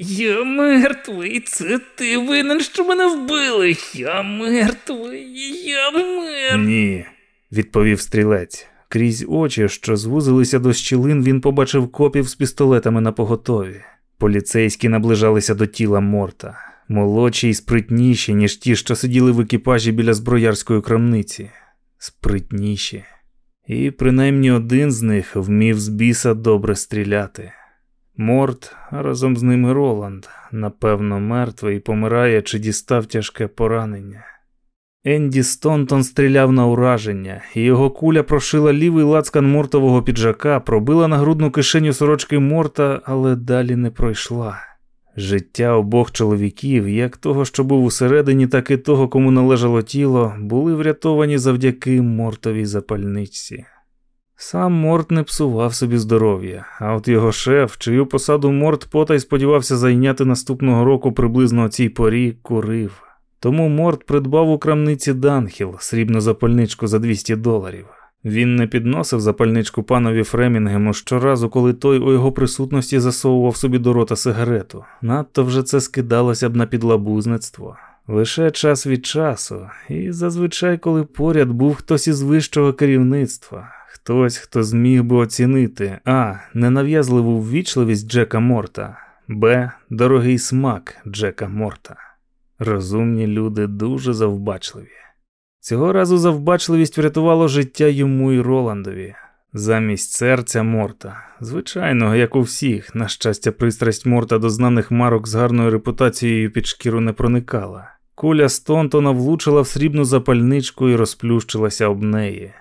Я мертвий. Це ти винен, що мене вбили. Я мертвий. Я мертвий. Ні, відповів стрілець. Крізь очі, що звузилися до щілин, він побачив копів з пістолетами на поготові. Поліцейські наближалися до тіла Морта, молодші й спритніші, ніж ті, що сиділи в екіпажі біля зброярської крамниці. Спритніші. І принаймні один з них вмів з біса добре стріляти. Морт, а разом з ними Роланд, напевно, мертвий і помирає чи дістав тяжке поранення. Енді Стонтон стріляв на ураження, і його куля прошила лівий лацкан мортового піджака, пробила на грудну кишеню сорочки морта, але далі не пройшла. Життя обох чоловіків, як того, що був усередині, так і того, кому належало тіло, були врятовані завдяки мортовій запальничці. Сам Морт не псував собі здоров'я, а от його шеф, чию посаду Морт потай сподівався зайняти наступного року приблизно о цій порі, курив. Тому Морт придбав у крамниці Данхіл срібну запальничку за 200 доларів. Він не підносив запальничку панові Фремінгему щоразу, коли той у його присутності засовував собі до рота сигарету. Надто вже це скидалося б на підлабузництво. Лише час від часу, і зазвичай, коли поряд був хтось із вищого керівництва, хтось, хто зміг би оцінити а. Ненав'язливу ввічливість Джека Морта, б. Дорогий смак Джека Морта. Розумні люди дуже завбачливі. Цього разу завбачливість врятувало життя йому і Роландові. Замість серця Морта, звичайного, як у всіх, на щастя, пристрасть Морта до знаних марок з гарною репутацією під шкіру не проникала. Куля Стонтона влучила в срібну запальничку і розплющилася об неї.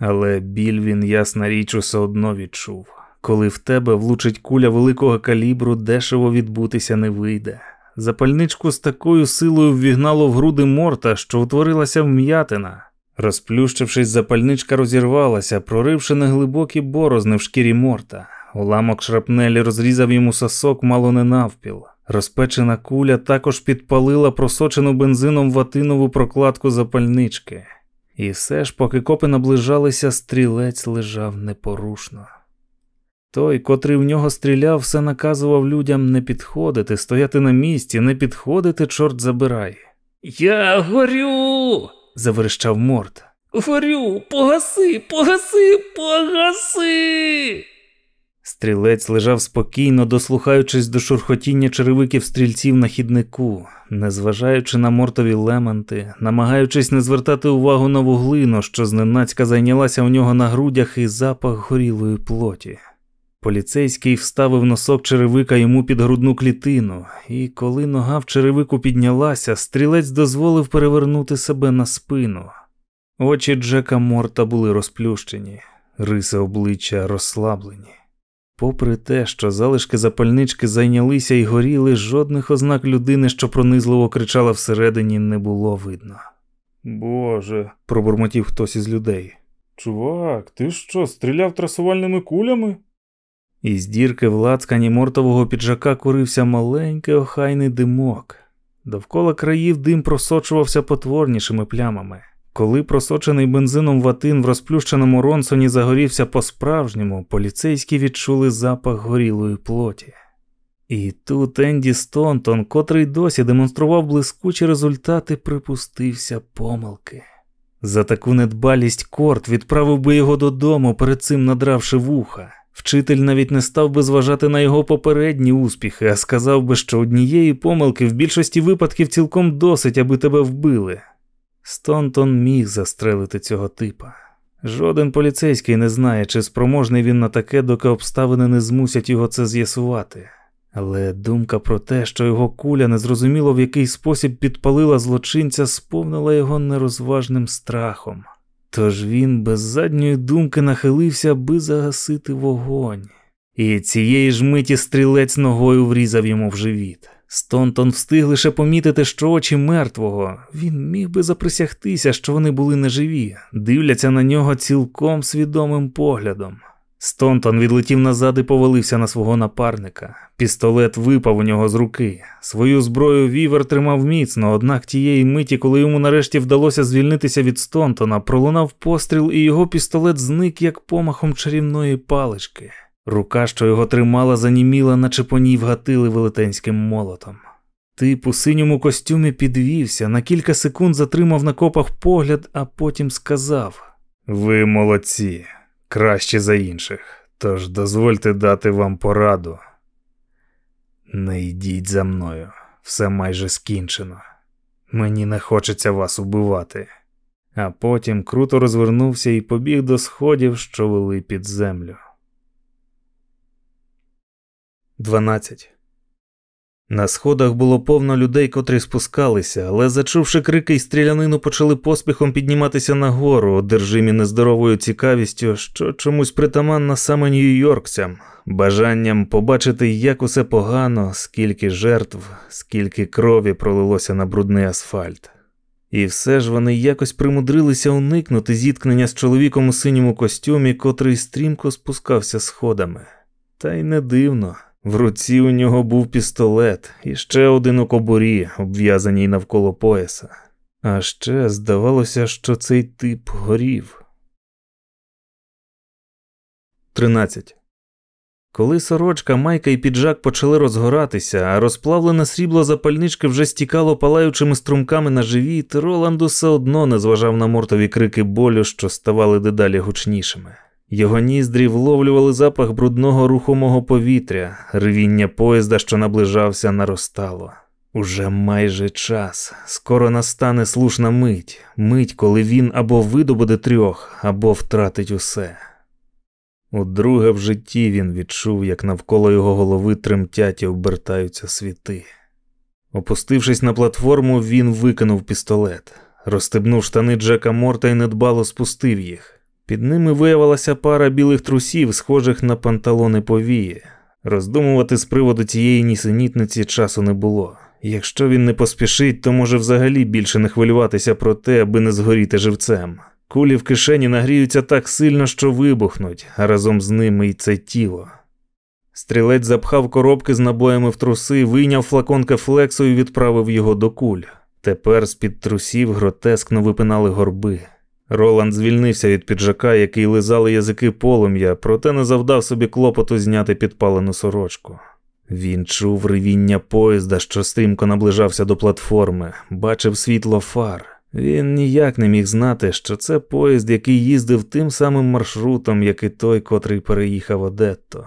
Але біль він, ясна річ, усе одно відчув. Коли в тебе влучить куля великого калібру, дешево відбутися не вийде. Запальничку з такою силою ввігнало в груди морта, що утворилася вм'ятина. Розплющившись, запальничка розірвалася, проривши неглибокі борозни в шкірі морта. Уламок шрапнелі розрізав йому сосок мало не навпіл. Розпечена куля також підпалила просочену бензином ватинову прокладку запальнички. І все ж, поки копи наближалися, стрілець лежав непорушно. Той, котрий в нього стріляв, все наказував людям не підходити, стояти на місці, не підходити, чорт забирай. Я горю. заверещав Морт. Горю, погаси, погаси, погаси. Стрілець лежав спокійно, дослухаючись до шурхотіння черевиків стрільців на хіднику, незважаючи на мортові леманти, намагаючись не звертати увагу на вуглину, що зненацька зайнялася у нього на грудях і запах горілої плоті. Поліцейський вставив носок черевика йому під грудну клітину, і коли нога в черевику піднялася, стрілець дозволив перевернути себе на спину. Очі Джека Морта були розплющені, риси обличчя розслаблені. Попри те, що залишки запальнички зайнялися і горіли, жодних ознак людини, що пронизливо кричала всередині, не було видно. Боже, Пробурмотів хтось із людей. чувак, ти що, стріляв трасувальними кулями? Із дірки в лацкані мортового піджака курився маленький охайний димок. Довкола країв дим просочувався потворнішими плямами. Коли просочений бензином ватин в розплющеному ронсоні загорівся по-справжньому, поліцейські відчули запах горілої плоті. І тут Енді Стонтон, котрий досі демонстрував блискучі результати, припустився помилки. За таку недбалість Корт відправив би його додому, перед цим надравши вуха. Вчитель навіть не став би зважати на його попередні успіхи, а сказав би, що однієї помилки в більшості випадків цілком досить, аби тебе вбили. Стонтон міг застрелити цього типа. Жоден поліцейський не знає, чи спроможний він на таке, доки обставини не змусять його це з'ясувати. Але думка про те, що його куля незрозуміло в який спосіб підпалила злочинця, сповнила його нерозважним страхом. Тож він без задньої думки нахилився, аби загасити вогонь. І цієї ж миті стрілець ногою врізав йому в живіт. Стонтон встиг лише помітити, що очі мертвого. Він міг би заприсягтися, що вони були неживі, дивляться на нього цілком свідомим поглядом. Стонтон відлетів назад і повалився на свого напарника. Пістолет випав у нього з руки. Свою зброю вівер тримав міцно, однак тієї миті, коли йому нарешті вдалося звільнитися від Стонтона, пролунав постріл, і його пістолет зник як помахом чарівної палички. Рука, що його тримала, заніміла, наче по ній вгатили велетенським молотом. Тип у синьому костюмі підвівся, на кілька секунд затримав на копах погляд, а потім сказав: Ви молодці, краще за інших, тож дозвольте дати вам пораду. Не йдіть за мною, все майже скінчено. Мені не хочеться вас убивати. А потім круто розвернувся і побіг до сходів, що вели під землю. 12. На сходах було повно людей, котрі спускалися, але, зачувши крики й стрілянину, почали поспіхом підніматися нагору, одержимі нездоровою цікавістю, що чомусь притаманна саме нью-йоркцям, бажанням побачити, як усе погано, скільки жертв, скільки крові пролилося на брудний асфальт. І все ж вони якось примудрилися уникнути зіткнення з чоловіком у синьому костюмі, котрий стрімко спускався сходами. Та й не дивно. В руці у нього був пістолет і ще один у кобурі, обв'язаній навколо пояса. А ще здавалося, що цей тип горів. 13. Коли сорочка, майка і піджак почали розгоратися, а розплавлене срібло запальнички вже стікало палаючими струмками на живіт, Роланд усе одно не зважав на мортові крики болю, що ставали дедалі гучнішими. Його ніздрі вловлювали запах брудного рухомого повітря, ревіння поїзда, що наближався, наростало. Уже майже час. Скоро настане слушна мить, мить, коли він або видобуде трьох, або втратить усе. Удруге в житті він відчув, як навколо його голови тремтять і обертаються світи. Опустившись на платформу, він викинув пістолет, розстебнув штани Джека Морта і недбало спустив їх. Під ними виявилася пара білих трусів, схожих на панталони повії. Роздумувати з приводу цієї нісенітниці часу не було. Якщо він не поспішить, то може взагалі більше не хвилюватися про те, аби не згоріти живцем. Кулі в кишені нагріються так сильно, що вибухнуть, а разом з ними й це тіло. Стрілець запхав коробки з набоями в труси, вийняв флакон кефлексу і відправив його до куль. Тепер з-під трусів гротескно випинали горби. Роланд звільнився від піджака, який лизали язики полум'я, проте не завдав собі клопоту зняти підпалену сорочку. Він чув ревіння поїзда, що стрімко наближався до платформи, бачив світло фар. Він ніяк не міг знати, що це поїзд, який їздив тим самим маршрутом, як і той, котрий переїхав Одетто.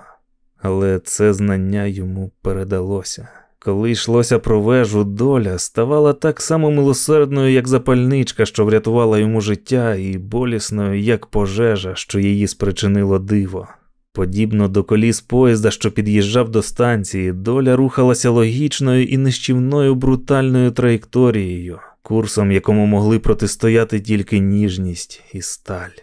Але це знання йому передалося. Коли йшлося про вежу, доля ставала так само милосердною, як запальничка, що врятувала йому життя, і болісною, як пожежа, що її спричинило диво. Подібно до коліс поїзда, що під'їжджав до станції, доля рухалася логічною і нищівною брутальною траєкторією, курсом, якому могли протистояти тільки ніжність і сталь.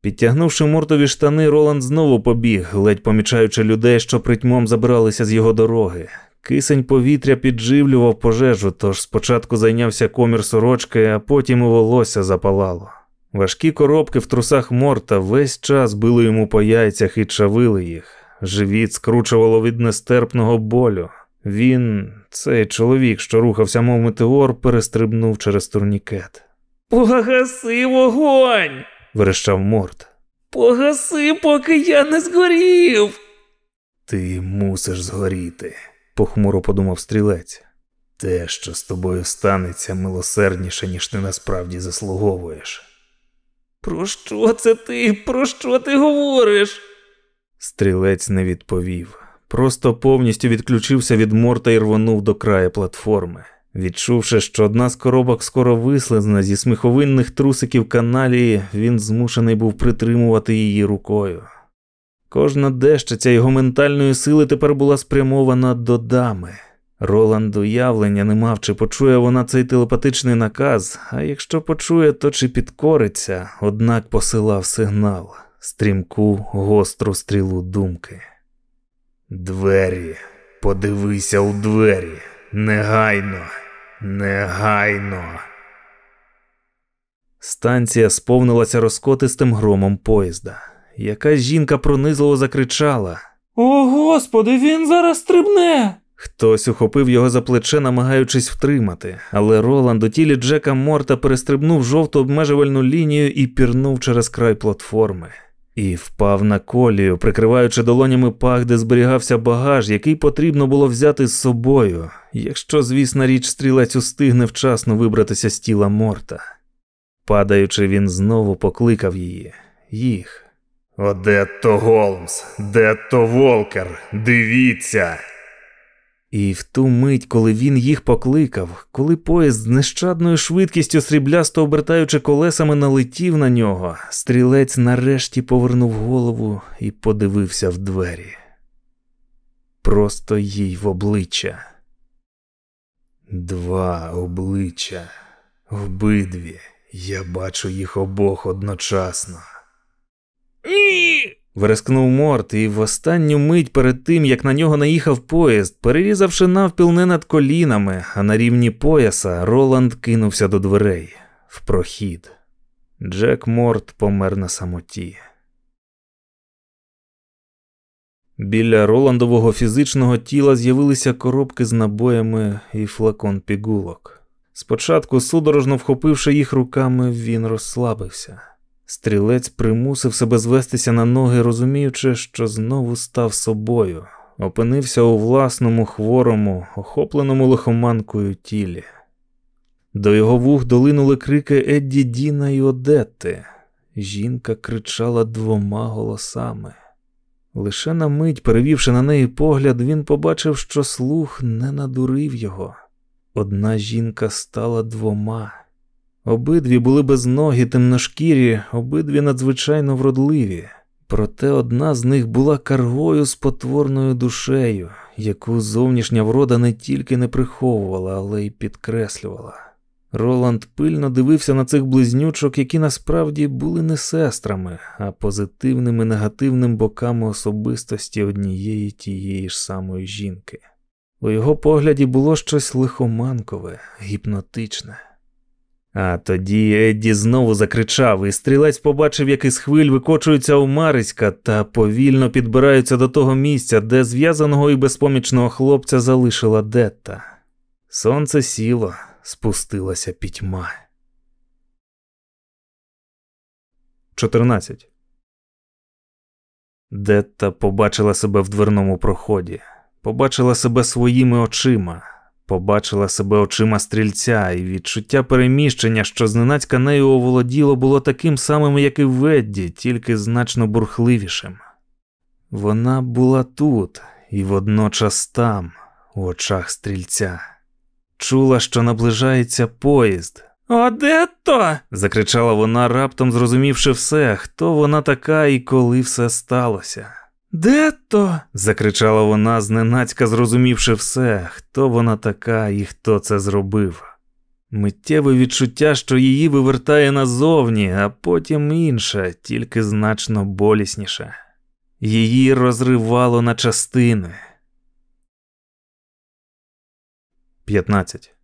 Підтягнувши мортові штани, Роланд знову побіг, ледь помічаючи людей, що притьмом забиралися з його дороги. Кисень повітря підживлював пожежу, тож спочатку зайнявся комір сорочки, а потім і волосся запалало. Важкі коробки в трусах морта весь час били йому по яйцях і чавили їх. Живіт скручувало від нестерпного болю. Він, цей чоловік, що рухався, мов метеор, перестрибнув через турнікет. Погаси вогонь! верещав морт. Погаси, поки я не згорів. Ти мусиш згоріти похмуро подумав стрілець. Те, що з тобою станеться милосердніше, ніж ти насправді заслуговуєш. Про що це ти? Про що ти говориш? Стрілець не відповів, просто повністю відключився від морта і рвонув до краю платформи. Відчувши, що одна з коробок скоро вислизне зі сміховинних трусиків каналії, він змушений був притримувати її рукою. Кожна дещиця його ментальної сили тепер була спрямована до дами. Роланд уявлення не мав, чи почує вона цей телепатичний наказ, а якщо почує, то чи підкориться, однак посилав сигнал, стрімку, гостру стрілу думки. Двері, подивися у двері, негайно, негайно. Станція сповнилася розкотистим громом поїзда. Якась жінка пронизливо закричала. О, господи, він зараз стрибне. Хтось ухопив його за плече, намагаючись втримати, але Роланд у тілі Джека Морта перестрибнув жовту обмежувальну лінію і пірнув через край платформи. І впав на колію, прикриваючи долонями пах, де зберігався багаж, який потрібно було взяти з собою, якщо, звісна річ, стрілець устигне вчасно вибратися з тіла Морта. Падаючи, він знову покликав її, їх. Одетто Голмс, Детто Волкер, дивіться. І в ту мить, коли він їх покликав, коли поїзд з нещадною швидкістю сріблясто обертаючи колесами налетів на нього, стрілець нарешті повернув голову і подивився в двері. Просто їй в обличчя. Два обличчя, обидві. Я бачу їх обох одночасно. Ні. Верескнув Морт, і в останню мить перед тим, як на нього наїхав поїзд, перерізавши навпіл не над колінами, а на рівні пояса, Роланд кинувся до дверей в прохід. Джек Морт помер на самоті. Біля Роландового фізичного тіла з'явилися коробки з набоями і флакон пігулок. Спочатку, судорожно вхопивши їх руками, він розслабився. Стрілець примусив себе звестися на ноги, розуміючи, що знову став собою, опинився у власному хворому, охопленому лихоманкою тілі. До його вух долинули крики Едді Діна і Одетти. Жінка кричала двома голосами. Лише на мить, перевівши на неї погляд, він побачив, що слух не надурив його. Одна жінка стала двома. Обидві були безногі, темношкірі, обидві надзвичайно вродливі. Проте одна з них була каргою з потворною душею, яку зовнішня врода не тільки не приховувала, але й підкреслювала. Роланд пильно дивився на цих близнючок, які насправді були не сестрами, а позитивними негативним боками особистості однієї тієї ж самої жінки. У його погляді було щось лихоманкове, гіпнотичне. А тоді Едді знову закричав, і стрілець побачив, як із хвиль викочуються у Мариська та повільно підбираються до того місця, де зв'язаного і безпомічного хлопця залишила Детта. Сонце сіло, спустилася пітьма. 14. Детта побачила себе в дверному проході, побачила себе своїми очима. Побачила себе очима стрільця, і відчуття переміщення, що зненацька нею оволоділо, було таким самим, як і в Ведді, тільки значно бурхливішим. Вона була тут і водночас там, у очах стрільця. Чула, що наближається поїзд. Де то? закричала вона, раптом зрозумівши все, хто вона така і коли все сталося. Де то? закричала вона, зненацька зрозумівши все, хто вона така і хто це зробив. Миттєве відчуття, що її вивертає назовні, а потім інше, тільки значно болісніше. Її розривало на частини. 15.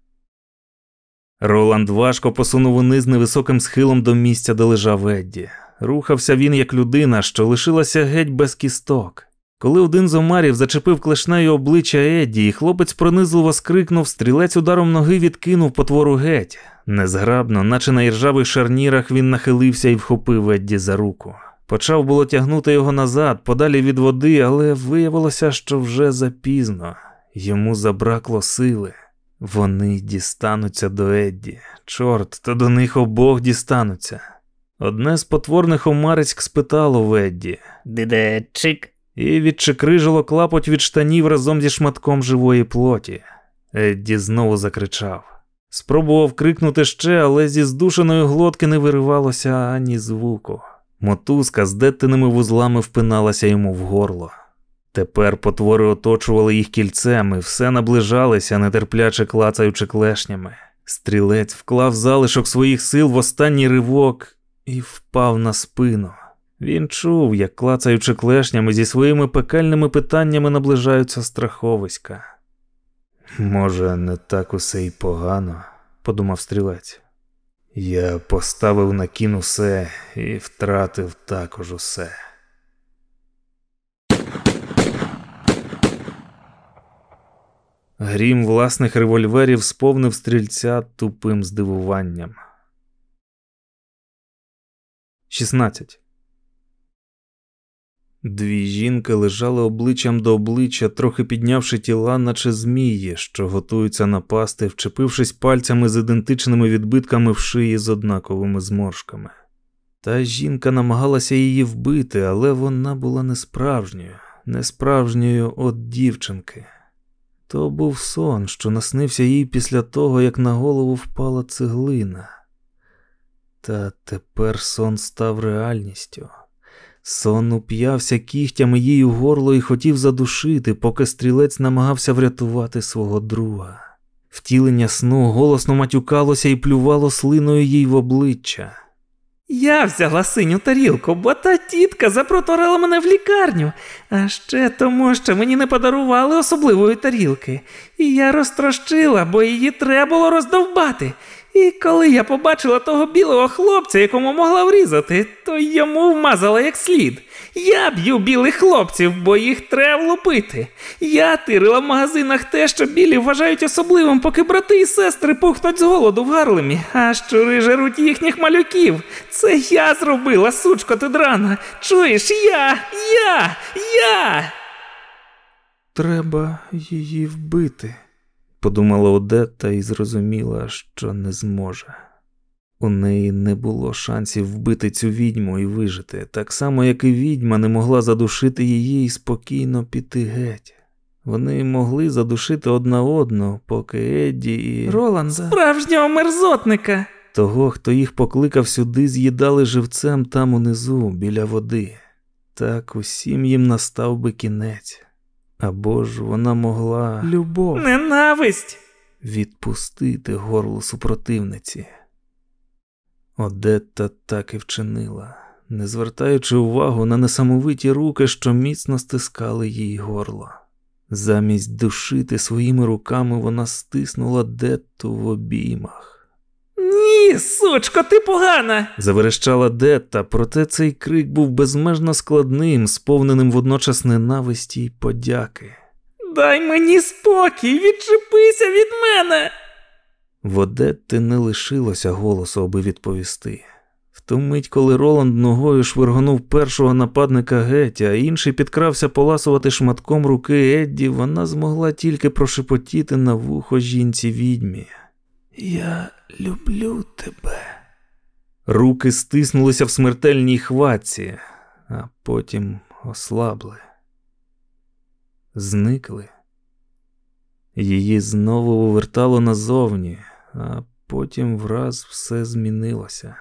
Роланд важко посунув униз невисоким схилом до місця, де лежав Едді. Рухався він як людина, що лишилася геть без кісток. Коли один з омарів зачепив клешнею обличчя Едді, хлопець пронизливо скрикнув, стрілець ударом ноги відкинув потвору геть. Незграбно, наче на іржавих шарнірах, він нахилився і вхопив Едді за руку. Почав було тягнути його назад, подалі від води, але виявилося, що вже запізно. Йому забракло сили. Вони дістануться до Едді. Чорт, то до них обох дістануться. Одне з потворних омариськ спитало Ведді. Дидечик, і відчекрижило клапоть від штанів разом зі шматком живої плоті. Едді знову закричав. Спробував крикнути ще, але зі здушеної глотки не виривалося ані звуку. Мотузка з деттиними вузлами впиналася йому в горло. Тепер потвори оточували їх кільцем і все наближалися, нетерпляче клацаючи клешнями. Стрілець вклав залишок своїх сил в останній ривок і впав на спину. Він чув, як клацаючи клешнями зі своїми пекельними питаннями наближаються страховиська. Може, не так усе й погано, подумав стрілець. Я поставив на кін усе і втратив також усе. Грім власних револьверів сповнив стрільця тупим здивуванням. 16. Дві жінки лежали обличчям до обличчя, трохи піднявши тіла, наче змії, що готуються напасти, вчепившись пальцями з ідентичними відбитками в шиї з однаковими зморшками. Та жінка намагалася її вбити, але вона була несправжньою, несправжньою от дівчинки. То був сон, що наснився їй після того, як на голову впала цеглина. Та тепер сон став реальністю. Сон уп'явся кігтями їй у горло і хотів задушити, поки стрілець намагався врятувати свого друга. Втілення сну голосно матюкалося і плювало слиною їй в обличчя. Я взяла синю тарілку, бо та тітка запроторила мене в лікарню, а ще тому, що мені не подарували особливої тарілки, і я розтрощила, бо її треба було роздовбати. І коли я побачила того білого хлопця, якому могла врізати, то йому вмазала як слід. Я б'ю білих хлопців, бо їх треба влупити. Я тирила в магазинах те, що білі вважають особливим, поки брати і сестри пухнуть з голоду в Гарлемі, а щури жеруть їхніх малюків. Це я зробила, сучко ти драна. Чуєш, я, я, я. Треба її вбити подумала Одетта і зрозуміла, що не зможе. У неї не було шансів вбити цю відьму і вижити, так само, як і відьма не могла задушити її і спокійно піти геть. Вони могли задушити одна одну, поки Едді і Роланда справжнього мерзотника. Того, хто їх покликав сюди, з'їдали живцем там унизу, біля води. Так усім їм настав би кінець. Або ж вона могла любов, ненависть відпустити горло супротивниці. Одетта так і вчинила, не звертаючи увагу на несамовиті руки, що міцно стискали їй горло. Замість душити своїми руками вона стиснула Детту в обіймах. Ні, сучко, ти погана. заверещала Детта, проте цей крик був безмежно складним, сповненим водночас ненависті й подяки. Дай мені спокій, відчепися від мене. В Одетти не лишилося голосу, аби відповісти. В ту мить, коли Роланд ногою швиргонув першого нападника геть, а інший підкрався поласувати шматком руки Едді, вона змогла тільки прошепотіти на вухо жінці відьмі. Я люблю тебе. Руки стиснулися в смертельній хватці, а потім ослабли, зникли. Її знову вивертало назовні, а потім враз все змінилося.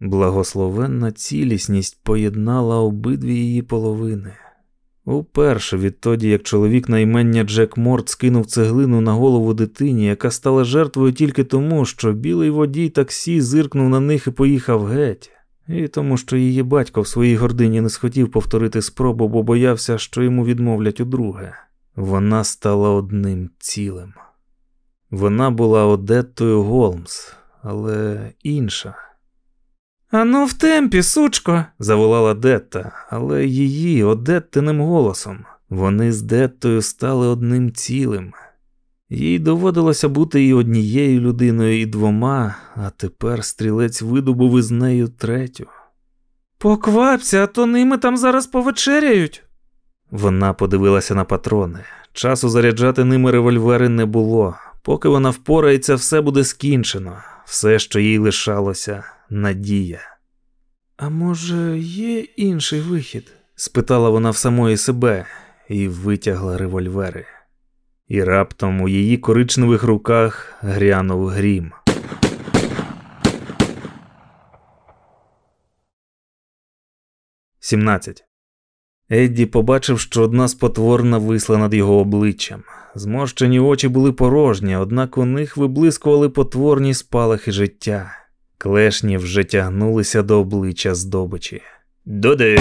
Благословенна цілісність поєднала обидві її половини. Уперше відтоді, як чоловік на імення Джек Морт скинув цеглину на голову дитині, яка стала жертвою тільки тому, що білий водій таксі зиркнув на них і поїхав геть, і тому, що її батько в своїй гордині не схотів повторити спробу, бо боявся, що йому відмовлять удруге. Вона стала одним цілим. Вона була Одеттою Голмс, але інша. Ану в темпі, сучко, заволала Детта, але її одеттиним голосом. Вони з Деттою стали одним цілим. Їй доводилося бути і однією людиною, і двома, а тепер стрілець видобув із нею третю. Поквапся, а то ними там зараз повечеряють. Вона подивилася на патрони. Часу заряджати ними револьвери не було. Поки вона впорається, все буде скінчено. Все, що їй лишалося, надія. А може, є інший вихід? спитала вона в самої себе і витягла револьвери. І раптом у її коричневих руках грянув грім. Сімнадцять. Едді побачив, що одна спотвор нависла над його обличчям. Зморщені очі були порожні, однак у них виблискували потворні спалахи життя. Клешні вже тягнулися до обличчя здобичі. Доди.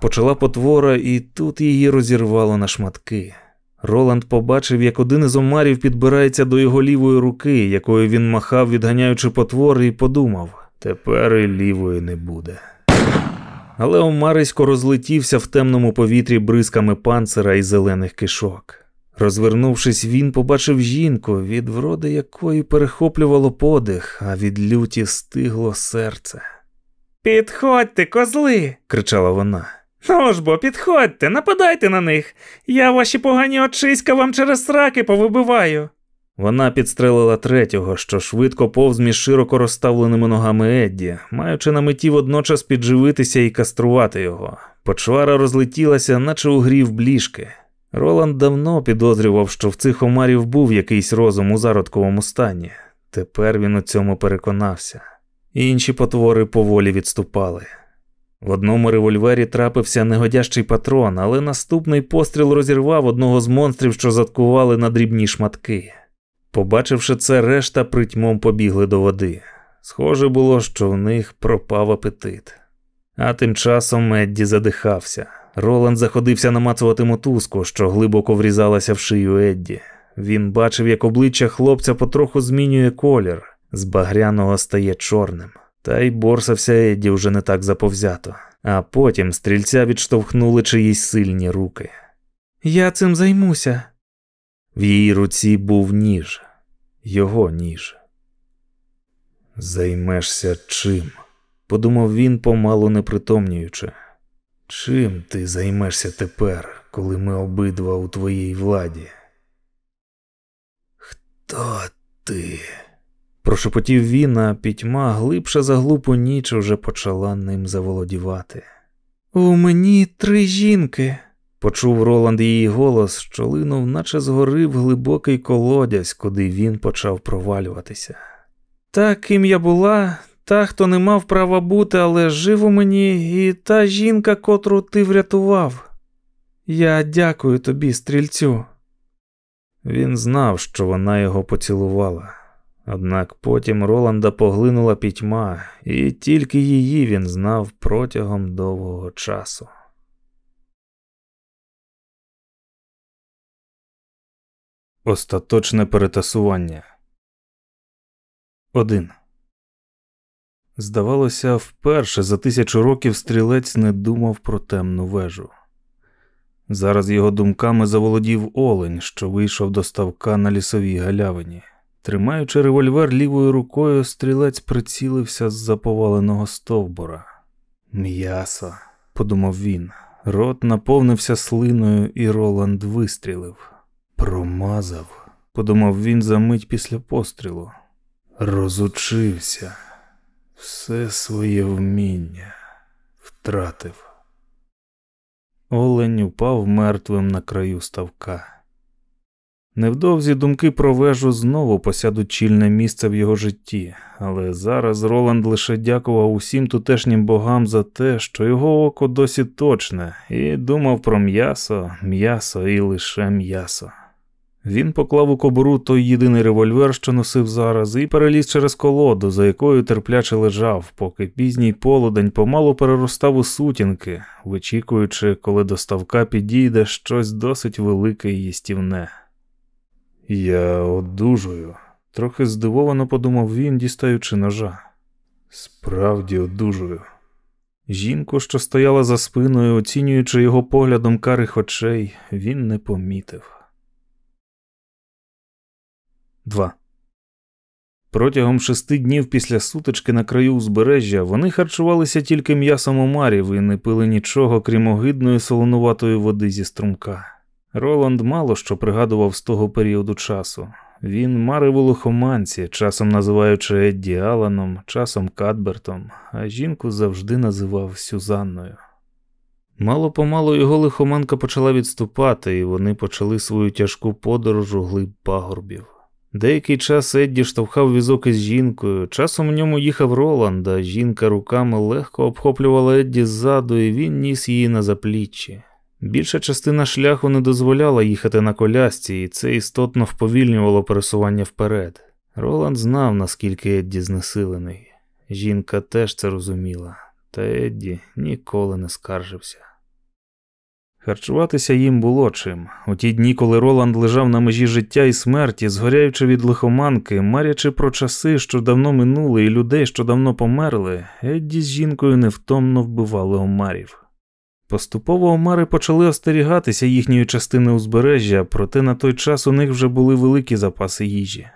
Почала потвора, і тут її розірвало на шматки. Роланд побачив, як один із омарів підбирається до його лівої руки, якою він махав, відганяючи потвори, і подумав: тепер і лівої не буде. Але омарисько розлетівся в темному повітрі бризками панцира і зелених кишок. Розвернувшись, він побачив жінку, від вроди якої перехоплювало подих, а від люті стигло серце. Підходьте, козли, кричала вона. Ну ж бо, підходьте, нападайте на них. Я ваші погані очиська вам через сраки повибиваю. Вона підстрелила третього, що швидко повз між широко розставленими ногами Едді, маючи на меті водночас підживитися і каструвати його. Почвара розлетілася, наче у грів бліжки. Роланд давно підозрював, що в цих омарів був якийсь розум у зародковому стані. Тепер він у цьому переконався. Інші потвори поволі відступали. В одному револьвері трапився негодящий патрон, але наступний постріл розірвав одного з монстрів, що заткували на дрібні шматки. Побачивши це, решта притьмом побігли до води. Схоже було, що в них пропав апетит. А тим часом Медді задихався. Роланд заходився намацувати мотузку, що глибоко врізалася в шию Едді. Він бачив, як обличчя хлопця потроху змінює колір, з багряного стає чорним. Та й борсався Едді вже не так заповзято, а потім стрільця відштовхнули чиїсь сильні руки. Я цим займуся. В її руці був ніж, його ніж. Займешся чим? подумав він, помалу непритомнюючи. Чим ти займешся тепер, коли ми обидва у твоїй владі? Хто ти? Прошепотів він, а пітьма глибше за глупу ніч уже почала ним заволодівати. У мені три жінки. Почув Роланд її голос, що линув, наче згорив глибокий колодязь, куди він почав провалюватися. Та ким я була, та, хто не мав права бути, але жив у мені, і та жінка, котру ти врятував. Я дякую тобі, стрільцю. Він знав, що вона його поцілувала. Однак потім Роланда поглинула пітьма, і тільки її він знав протягом довгого часу. Остаточне перетасування. 1. Здавалося, вперше за тисячу років стрілець не думав про темну вежу. Зараз його думками заволодів олень, що вийшов до ставка на лісовій галявині. Тримаючи револьвер лівою рукою, стрілець прицілився з заповаленого стовбура. М'ясо, подумав він. Рот наповнився слиною, і Роланд вистрілив. Промазав, подумав він за мить після пострілу. Розучився, все своє вміння втратив. Олень упав мертвим на краю ставка. Невдовзі думки про вежу знову посядуть чільне місце в його житті, але зараз Роланд лише дякував усім тутешнім богам за те, що його око досі точне, і думав про м'ясо, м'ясо і лише м'ясо. Він поклав у кобуру той єдиний револьвер, що носив зараз, і переліз через колоду, за якою терпляче лежав, поки пізній полудень помалу переростав у сутінки, вичікуючи, коли до ставка підійде щось досить велике і їстівне. Я одужую, трохи здивовано подумав він, дістаючи ножа. Справді одужую. Жінку, що стояла за спиною, оцінюючи його поглядом карих очей, він не помітив. 2. Протягом шести днів після сутички на краю узбережжя вони харчувалися тільки м'ясом омарів і не пили нічого, крім огидної солонуватої води зі струмка. Роланд мало що пригадував з того періоду часу. Він марив у лихоманці, часом називаючи Едді Аланом, часом Кадбертом, а жінку завжди називав Сюзанною. Мало помалу його лихоманка почала відступати, і вони почали свою тяжку подорож у глиб пагорбів. Деякий час Едді штовхав візок із жінкою, часом в ньому їхав Роланд, а жінка руками легко обхоплювала Едді ззаду, і він ніс її на запліччі. Більша частина шляху не дозволяла їхати на колясці, і це істотно вповільнювало пересування вперед. Роланд знав, наскільки Едді знесилений. Жінка теж це розуміла, та Едді ніколи не скаржився. Харчуватися їм було чим. У ті дні, коли Роланд лежав на межі життя і смерті, згоряючи від лихоманки, марячи про часи, що давно минули, і людей, що давно померли, Едді з жінкою невтомно вбивали омарів. Поступово омари почали остерігатися їхньої частини узбережжя, проте на той час у них вже були великі запаси їжі.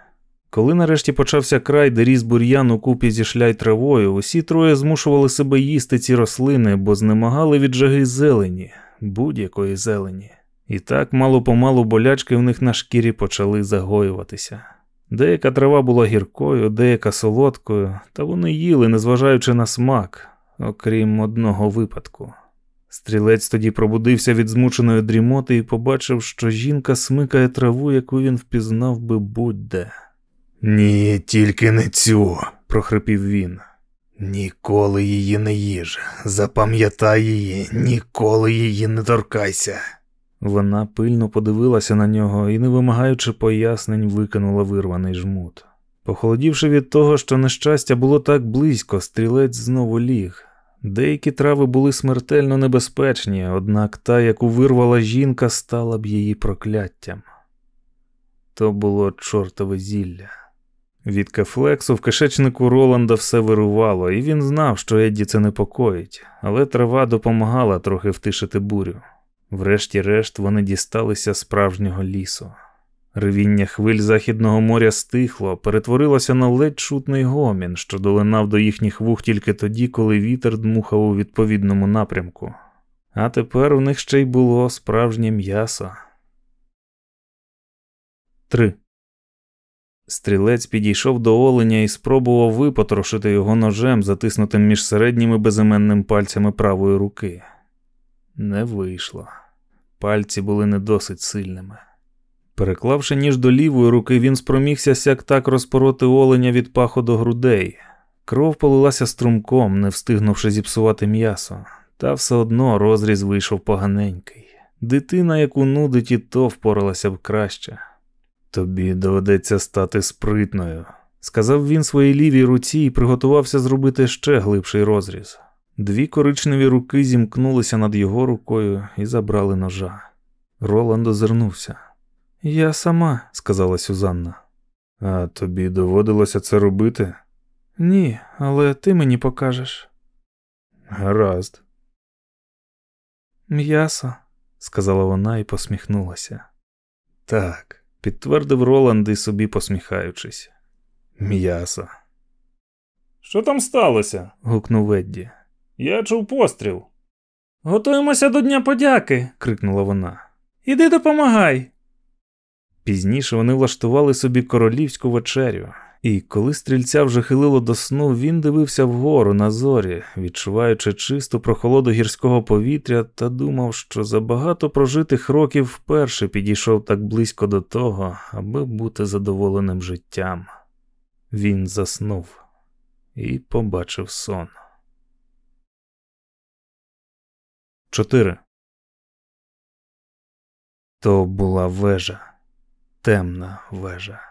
Коли нарешті почався край, де ріс бур'ян у купі зі шляй травою, усі троє змушували себе їсти ці рослини, бо знемагали від жаги зелені, будь-якої зелені. І так мало помалу болячки в них на шкірі почали загоюватися. Деяка трава була гіркою, деяка солодкою, та вони їли, незважаючи на смак, окрім одного випадку. Стрілець тоді пробудився від змученої дрімоти і побачив, що жінка смикає траву, яку він впізнав би будь-де. Ні, тільки не цю, прохрипів він. Ніколи її не їж. Запам'ятай її, ніколи її не торкайся. Вона пильно подивилася на нього і, не вимагаючи пояснень, викинула вирваний жмут. Похолодівши від того, що нещастя було так близько, стрілець знову ліг. Деякі трави були смертельно небезпечні, однак та, яку вирвала жінка, стала б її прокляттям. То було чортове зілля. Від кефлексу в кишечнику Роланда все вирувало, і він знав, що Едді це непокоїть, але трава допомагала трохи втишити бурю. Врешті-решт вони дісталися справжнього лісу. Ревіння хвиль Західного моря стихло, перетворилося на ледь чутний гомін, що долинав до їхніх вух тільки тоді, коли вітер дмухав у відповідному напрямку. А тепер у них ще й було справжнє м'ясо. 3. Стрілець підійшов до оленя і спробував випотрошити його ножем, затиснутим між середніми безіменним пальцями правої руки. Не вийшло. Пальці були не досить сильними. Переклавши ніж до лівої руки, він спромігся сяк так розпороти оленя від паху до грудей. Кров полилася струмком, не встигнувши зіпсувати м'ясо, та все одно розріз вийшов поганенький. Дитина, яку нудить, і то впоралася б краще. Тобі доведеться стати спритною, сказав він своїй лівій руці і приготувався зробити ще глибший розріз. Дві коричневі руки зімкнулися над його рукою і забрали ножа. Роланд озирнувся. Я сама, сказала Сюзанна. А тобі доводилося це робити? Ні, але ти мені покажеш. Гаразд. М'ясо, сказала вона і посміхнулася. Так, підтвердив Роланд і собі посміхаючись. М'ясо. Що там сталося? гукнув Едді. Я чув постріл. Готуємося до Дня подяки, крикнула вона. Іди допомагай. Пізніше вони влаштували собі королівську вечерю, і коли стрільця вже хилило до сну, він дивився вгору на зорі, відчуваючи чисту прохолоду гірського повітря, та думав, що за багато прожитих років вперше підійшов так близько до того, аби бути задоволеним життям. Він заснув і побачив сон. 4. То була вежа темна вежа.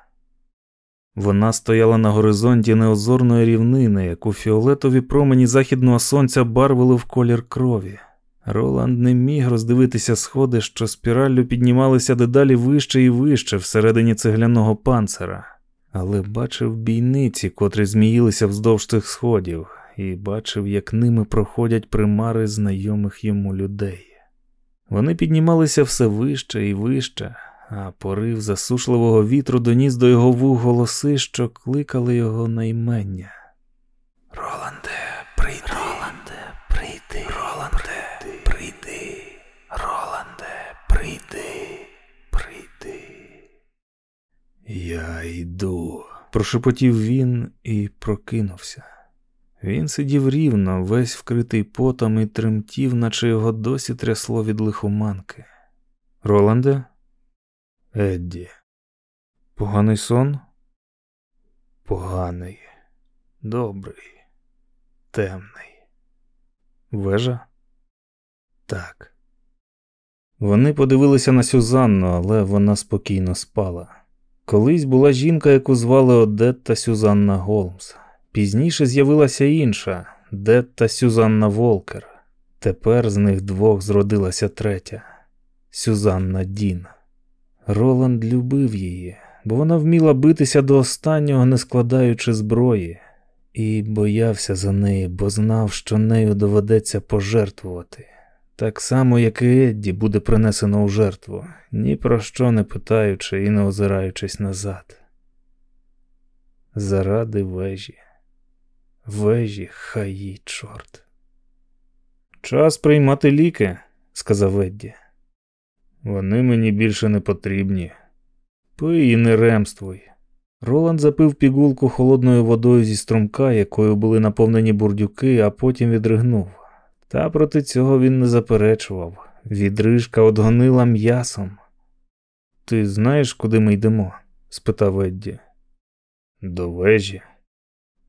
Вона стояла на горизонті неозорної рівнини, яку фіолетові промені західного сонця барвили в колір крові. Роланд не міг роздивитися сходи, що спіраллю піднімалися дедалі вище і вище всередині цегляного панцира, але бачив бійниці, котрі зміїлися вздовж цих сходів, і бачив, як ними проходять примари знайомих йому людей. Вони піднімалися все вище і вище, а порив засушливого вітру доніс до його вух голоси, що кликали його на імення. Роланде, прийди, Роланде, прийди, Роланде, прийди, Роланде, прийди, прийди. Я йду, прошепотів він і прокинувся. Він сидів рівно, весь вкритий потом і тремтів, наче його досі трясло від лихоманки. Роланде? Едді. Поганий сон? Поганий, добрий, темний. Вежа? Так. Вони подивилися на Сюзанну, але вона спокійно спала. Колись була жінка, яку звали Одетта Сюзанна Голмс. Пізніше з'явилася інша Детта Сюзанна Волкер. Тепер з них двох зродилася третя Сюзанна Дін. Роланд любив її, бо вона вміла битися до останнього, не складаючи зброї, і боявся за неї, бо знав, що нею доведеться пожертвувати. Так само, як і Едді буде принесено у жертву, ні про що не питаючи і не озираючись назад. Заради вежі, вежі хай їй чорт. Час приймати ліки, сказав Едді. Вони мені більше не потрібні. Пий і не ремствуй. Роланд запив пігулку холодною водою зі струмка, якою були наповнені бурдюки, а потім відригнув. Та проти цього він не заперечував. Відрижка одгонила м'ясом. Ти знаєш, куди ми йдемо? спитав Едді. До вежі.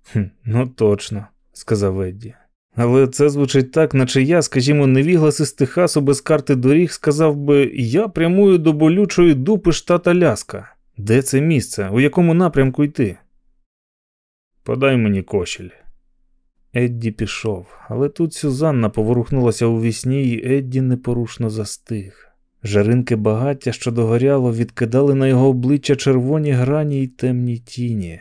«Хм, Ну, точно, сказав Едді. Але це звучить так, наче я, скажімо, невіглас із Техасу без карти доріг, сказав би, я прямую до болючої дупи штата Ляска. Де це місце? У якому напрямку йти? Подай мені кошель. Едді пішов, але тут Сюзанна поворухнулася у вісні, і Едді непорушно застиг. Жаринки багаття, що догоряло, відкидали на його обличчя червоні грані й темні тіні.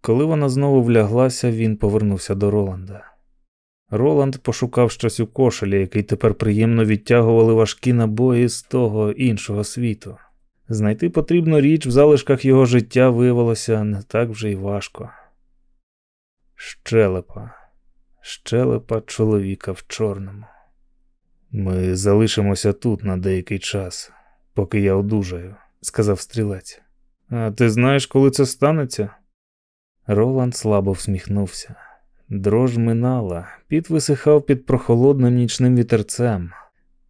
Коли вона знову вляглася, він повернувся до Роланда. Роланд пошукав щось у кошелі, який тепер приємно відтягували важкі набої з того іншого світу. Знайти потрібну річ в залишках його життя виявилося не так вже й важко. Щелепа, щелепа чоловіка в чорному. Ми залишимося тут на деякий час, поки я одужаю, сказав стрілець. А ти знаєш, коли це станеться? Роланд слабо всміхнувся. Дрож минала, піт висихав під прохолодним нічним вітерцем,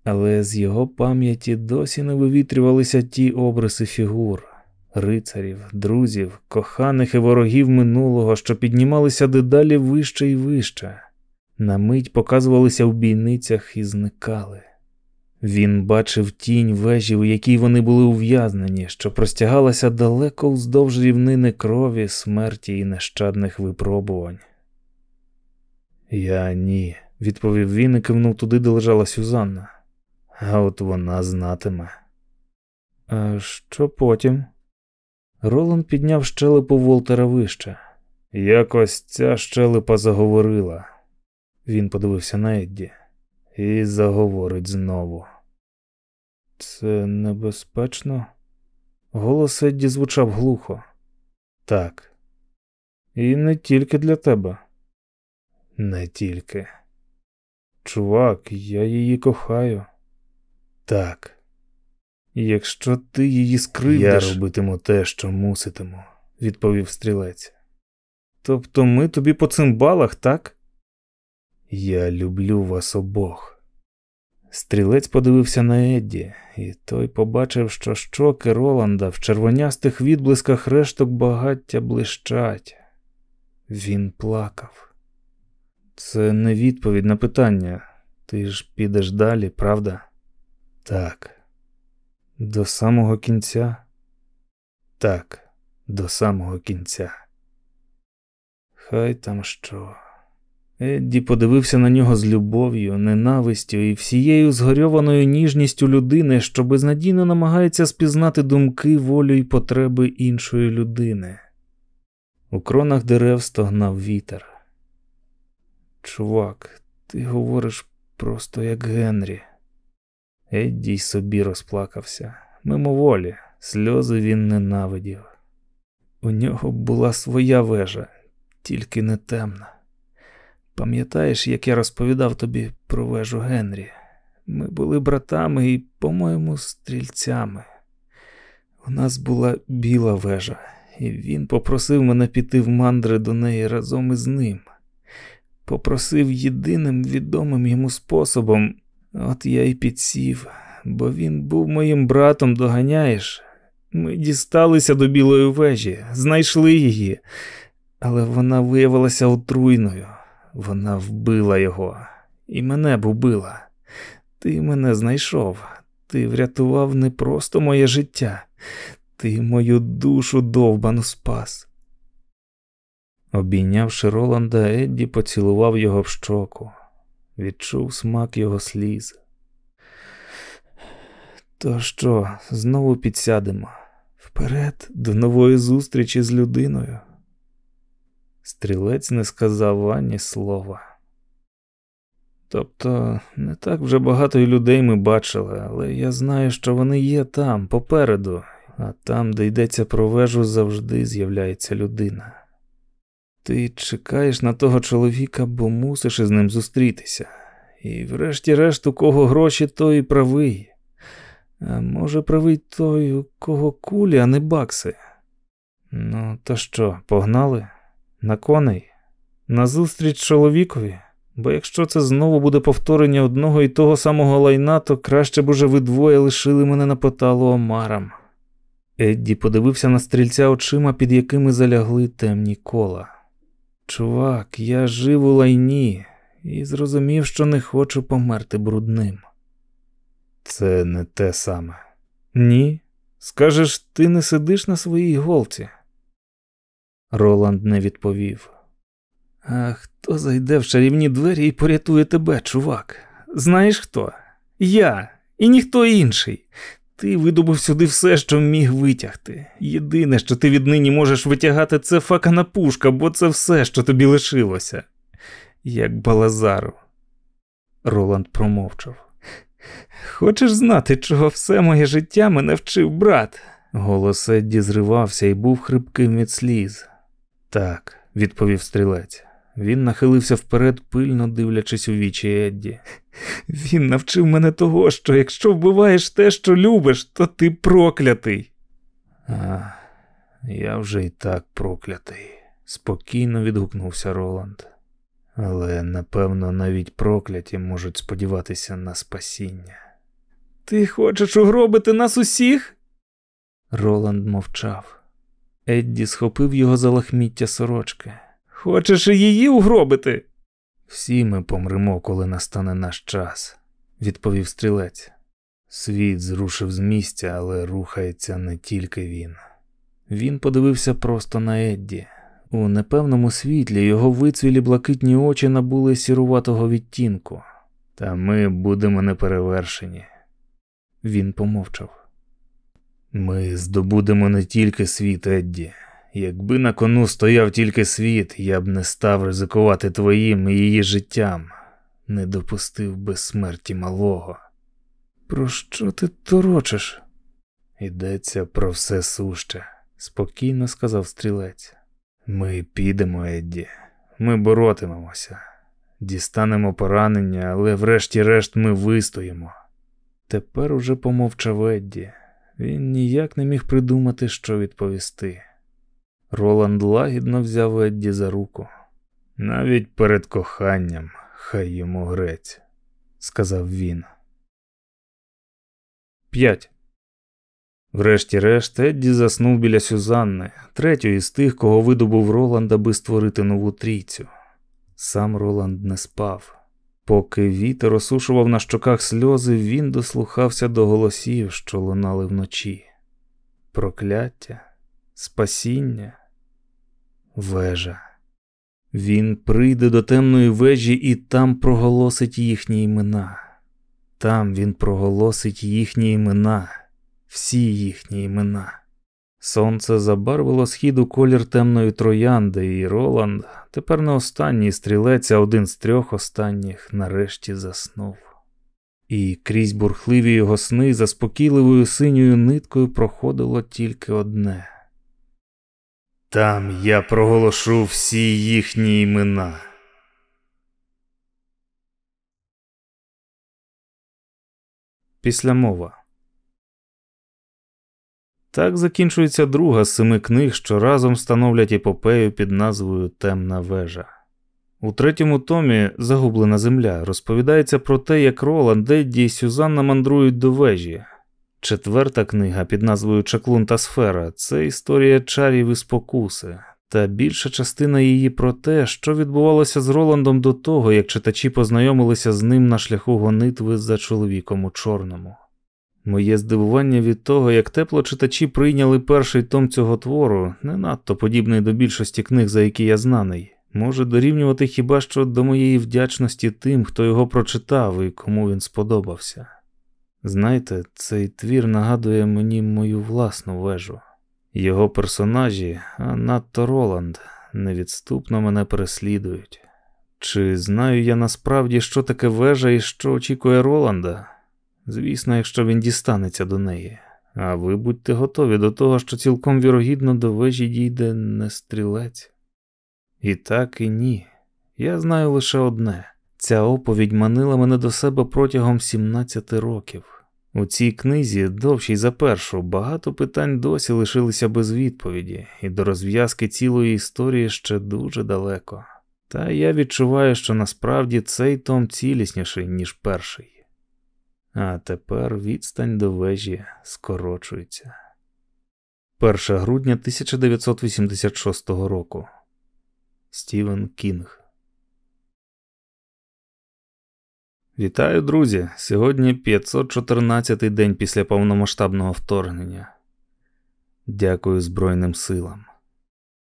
але з його пам'яті досі не вивітрювалися ті обриси фігур, рицарів, друзів, коханих і ворогів минулого, що піднімалися дедалі вище і вище, на мить показувалися в бійницях і зникали. Він бачив тінь вежі, у якій вони були ув'язнені, що простягалася далеко вздовж рівнини крові, смерті і нещадних випробувань. Я ні, відповів він і кивнув туди, де лежала Сюзанна. А от вона знатиме. А що потім? Роланд підняв щелепу Волтера вище. Якось ця щелепа заговорила. Він подивився на Едді. І заговорить знову. Це небезпечно? Голос Едді звучав глухо. Так. І не тільки для тебе. Не тільки. Чувак, я її кохаю. Так. Якщо ти її скривдиш... Я робитиму те, що муситиму, відповів стрілець. Тобто ми тобі по цим балах, так? Я люблю вас обох. Стрілець подивився на Едді, і той побачив, що щоки Роланда в червонястих відблисках решток багаття блищать. Він плакав. Це не відповідь на питання. Ти ж підеш далі, правда? Так. До самого кінця? Так, до самого кінця. Хай там що. Едді подивився на нього з любов'ю, ненавистю і всією згорьованою ніжністю людини, що безнадійно намагається спізнати думки, волю і потреби іншої людини. У кронах дерев стогнав вітер. Чувак, ти говориш просто як Генрі. Едді й собі розплакався. Мимоволі, сльози він ненавидів. У нього була своя вежа, тільки не темна. Пам'ятаєш, як я розповідав тобі про вежу Генрі? Ми були братами і, по-моєму, стрільцями. У нас була біла вежа, і він попросив мене піти в мандри до неї разом із ним. Попросив єдиним відомим йому способом, от я й підсів, бо він був моїм братом, доганяєш. Ми дісталися до білої вежі, знайшли її, але вона виявилася отруйною. Вона вбила його, і мене б убила. Ти мене знайшов, ти врятував не просто моє життя, ти мою душу довбану спас. Обійнявши Роланда, Едді поцілував його в щоку, відчув смак його сліз. То що, знову підсядемо вперед до нової зустрічі з людиною. Стрілець не сказав ані слова. Тобто, не так вже багато людей ми бачили, але я знаю, що вони є там, попереду, а там, де йдеться про вежу, завжди з'являється людина. Ти чекаєш на того чоловіка, бо мусиш із ним зустрітися. І врешті-решт, у кого гроші, той і правий. А може, правий той, у кого кулі, а не бакси. Ну, то що, погнали? На коней? На зустріч чоловікові? Бо якщо це знову буде повторення одного і того самого лайна, то краще б уже ви двоє лишили мене на поталу омарам. Едді подивився на стрільця очима, під якими залягли темні кола. Чувак, я жив у лайні і зрозумів, що не хочу померти брудним. Це не те саме. Ні. Скажеш, ти не сидиш на своїй голці. Роланд не відповів. А хто зайде в чарівні двері і порятує тебе, чувак? Знаєш хто? Я і ніхто інший. Ти видобув сюди все, що міг витягти. Єдине, що ти віднині можеш витягати, це факана пушка, бо це все, що тобі лишилося. Як балазару. Роланд промовчав. Хочеш знати, чого все моє життя мене вчив брат? Голос Едді зривався і був хрипким від сліз. Так, відповів стрілець. Він нахилився вперед, пильно дивлячись у вічі Едді. Він навчив мене того, що якщо вбиваєш те, що любиш, то ти проклятий. А, я вже й так проклятий, спокійно відгукнувся Роланд. Але напевно навіть прокляті можуть сподіватися на спасіння. Ти хочеш угробити нас усіх? Роланд мовчав. Едді схопив його за лахміття сорочки. Хочеш і її угробити? Всі ми помремо, коли настане наш час, відповів стрілець. Світ зрушив з місця, але рухається не тільки він. Він подивився просто на Едді. У непевному світлі його вицвілі блакитні очі набули сіруватого відтінку, та ми будемо неперевершені. Він помовчав. Ми здобудемо не тільки світ, Едді. Якби на кону стояв тільки світ, я б не став ризикувати твоїм і її життям, не допустив би смерті малого. Про що ти торочиш? Йдеться про все суще, спокійно сказав стрілець. Ми підемо, Едді, ми боротимемося, дістанемо поранення, але врешті-решт ми вистоїмо. Тепер уже помовчав Едді. Він ніяк не міг придумати, що відповісти. Роланд лагідно взяв Едді за руку. Навіть перед коханням, хай йому грець, сказав він. П'ять. Врешті-решт Едді заснув біля Сюзанни, третьої з тих, кого видобув Роланд, аби створити нову трійцю. Сам Роланд не спав. Поки вітер осушував на щоках сльози, він дослухався до голосів, що лунали вночі. Прокляття, спасіння, вежа. Він прийде до темної вежі і там проголосить їхні імена. Там він проголосить їхні імена, всі їхні імена. Сонце забарвило схід колір темної троянди, і Роланд, тепер не останній стрілець, а один з трьох останніх, нарешті заснув. І крізь бурхливі його сни заспокійливою синьою ниткою проходило тільки одне. Там я проголошу всі їхні імена. Після мова. Так закінчується друга з семи книг, що разом становлять епопею під назвою Темна вежа. У третьому томі Загублена земля розповідається про те, як Роланд, Едді і Сюзанна мандрують до вежі. Четверта книга під назвою Чаклун та сфера це історія чарів і спокуси, та більша частина її про те, що відбувалося з Роландом до того, як читачі познайомилися з ним на шляху гонитви за чоловіком у чорному. Моє здивування від того, як тепло читачі прийняли перший том цього твору, не надто подібний до більшості книг, за які я знаний, може дорівнювати хіба що до моєї вдячності тим, хто його прочитав і кому він сподобався. Знаєте, цей твір нагадує мені мою власну вежу. Його персонажі, а надто Роланд, невідступно мене переслідують. Чи знаю я насправді, що таке вежа і що очікує Роланда? Звісно, якщо він дістанеться до неї. А ви будьте готові до того, що цілком вірогідно до вежі дійде не стрілець. І так, і ні. Я знаю лише одне: ця оповідь манила мене до себе протягом 17 років. У цій книзі, довшій за першу, багато питань досі лишилися без відповіді, і до розв'язки цілої історії ще дуже далеко. Та я відчуваю, що насправді цей том цілісніший, ніж перший. А тепер відстань до вежі скорочується. 1 грудня 1986 року. Стівен Кінг Вітаю, друзі! Сьогодні 514-й день після повномасштабного вторгнення. Дякую Збройним силам.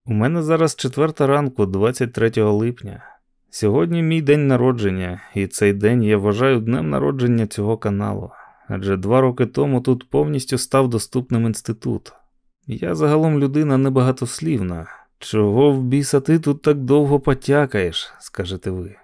У мене зараз четверта ранку, 23 липня. Сьогодні мій день народження, і цей день я вважаю днем народження цього каналу, адже два роки тому тут повністю став доступним інститут. Я загалом людина небагатослівна. Чого в біса ти тут так довго потякаєш, скажете ви.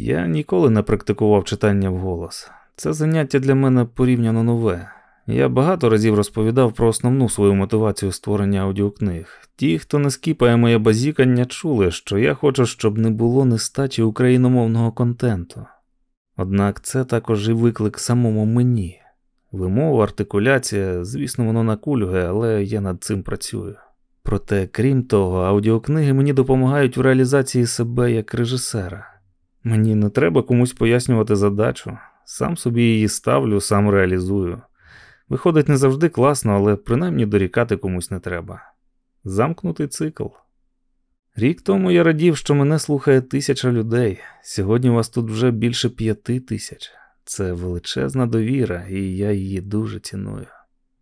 Я ніколи не практикував читання вголос. Це заняття для мене порівняно нове. Я багато разів розповідав про основну свою мотивацію створення аудіокниг. Ті, хто не скіпає моє базікання, чули, що я хочу, щоб не було нестачі україномовного контенту. Однак це також і виклик самому мені. Вимова, артикуляція, звісно, воно накульгує, але я над цим працюю. Проте, крім того, аудіокниги мені допомагають в реалізації себе як режисера. Мені не треба комусь пояснювати задачу, сам собі її ставлю, сам реалізую. Виходить не завжди класно, але принаймні дорікати комусь не треба. Замкнутий цикл. Рік тому я радів, що мене слухає тисяча людей. Сьогодні у вас тут вже більше п'яти тисяч. Це величезна довіра, і я її дуже ціную.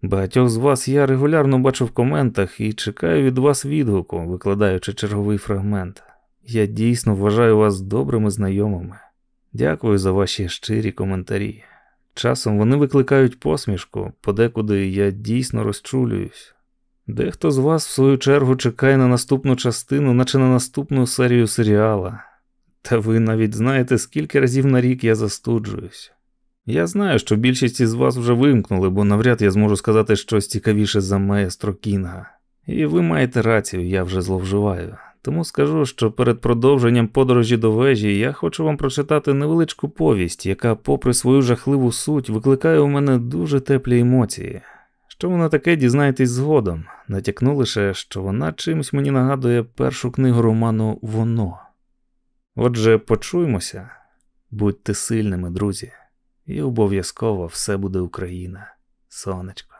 Багатьох з вас я регулярно бачу в коментах і чекаю від вас відгуку, викладаючи черговий фрагмент. Я дійсно вважаю вас добрими знайомими. Дякую за ваші щирі коментарі. Часом вони викликають посмішку, подекуди я дійсно розчулююсь. Дехто з вас, в свою чергу, чекає на наступну частину, наче на наступну серію серіала. Та ви навіть знаєте, скільки разів на рік я застуджуюсь. Я знаю, що більшість із вас вже вимкнули, бо навряд я зможу сказати щось цікавіше за маестро Кінга. І ви маєте рацію, я вже зловживаю. Тому скажу, що перед продовженням подорожі до вежі я хочу вам прочитати невеличку повість, яка, попри свою жахливу суть, викликає у мене дуже теплі емоції. Що вона таке, дізнаєтесь згодом. Натякну лише, що вона чимось мені нагадує першу книгу роману Воно. Отже, почуймося, будьте сильними, друзі, і обов'язково все буде Україна, сонечко.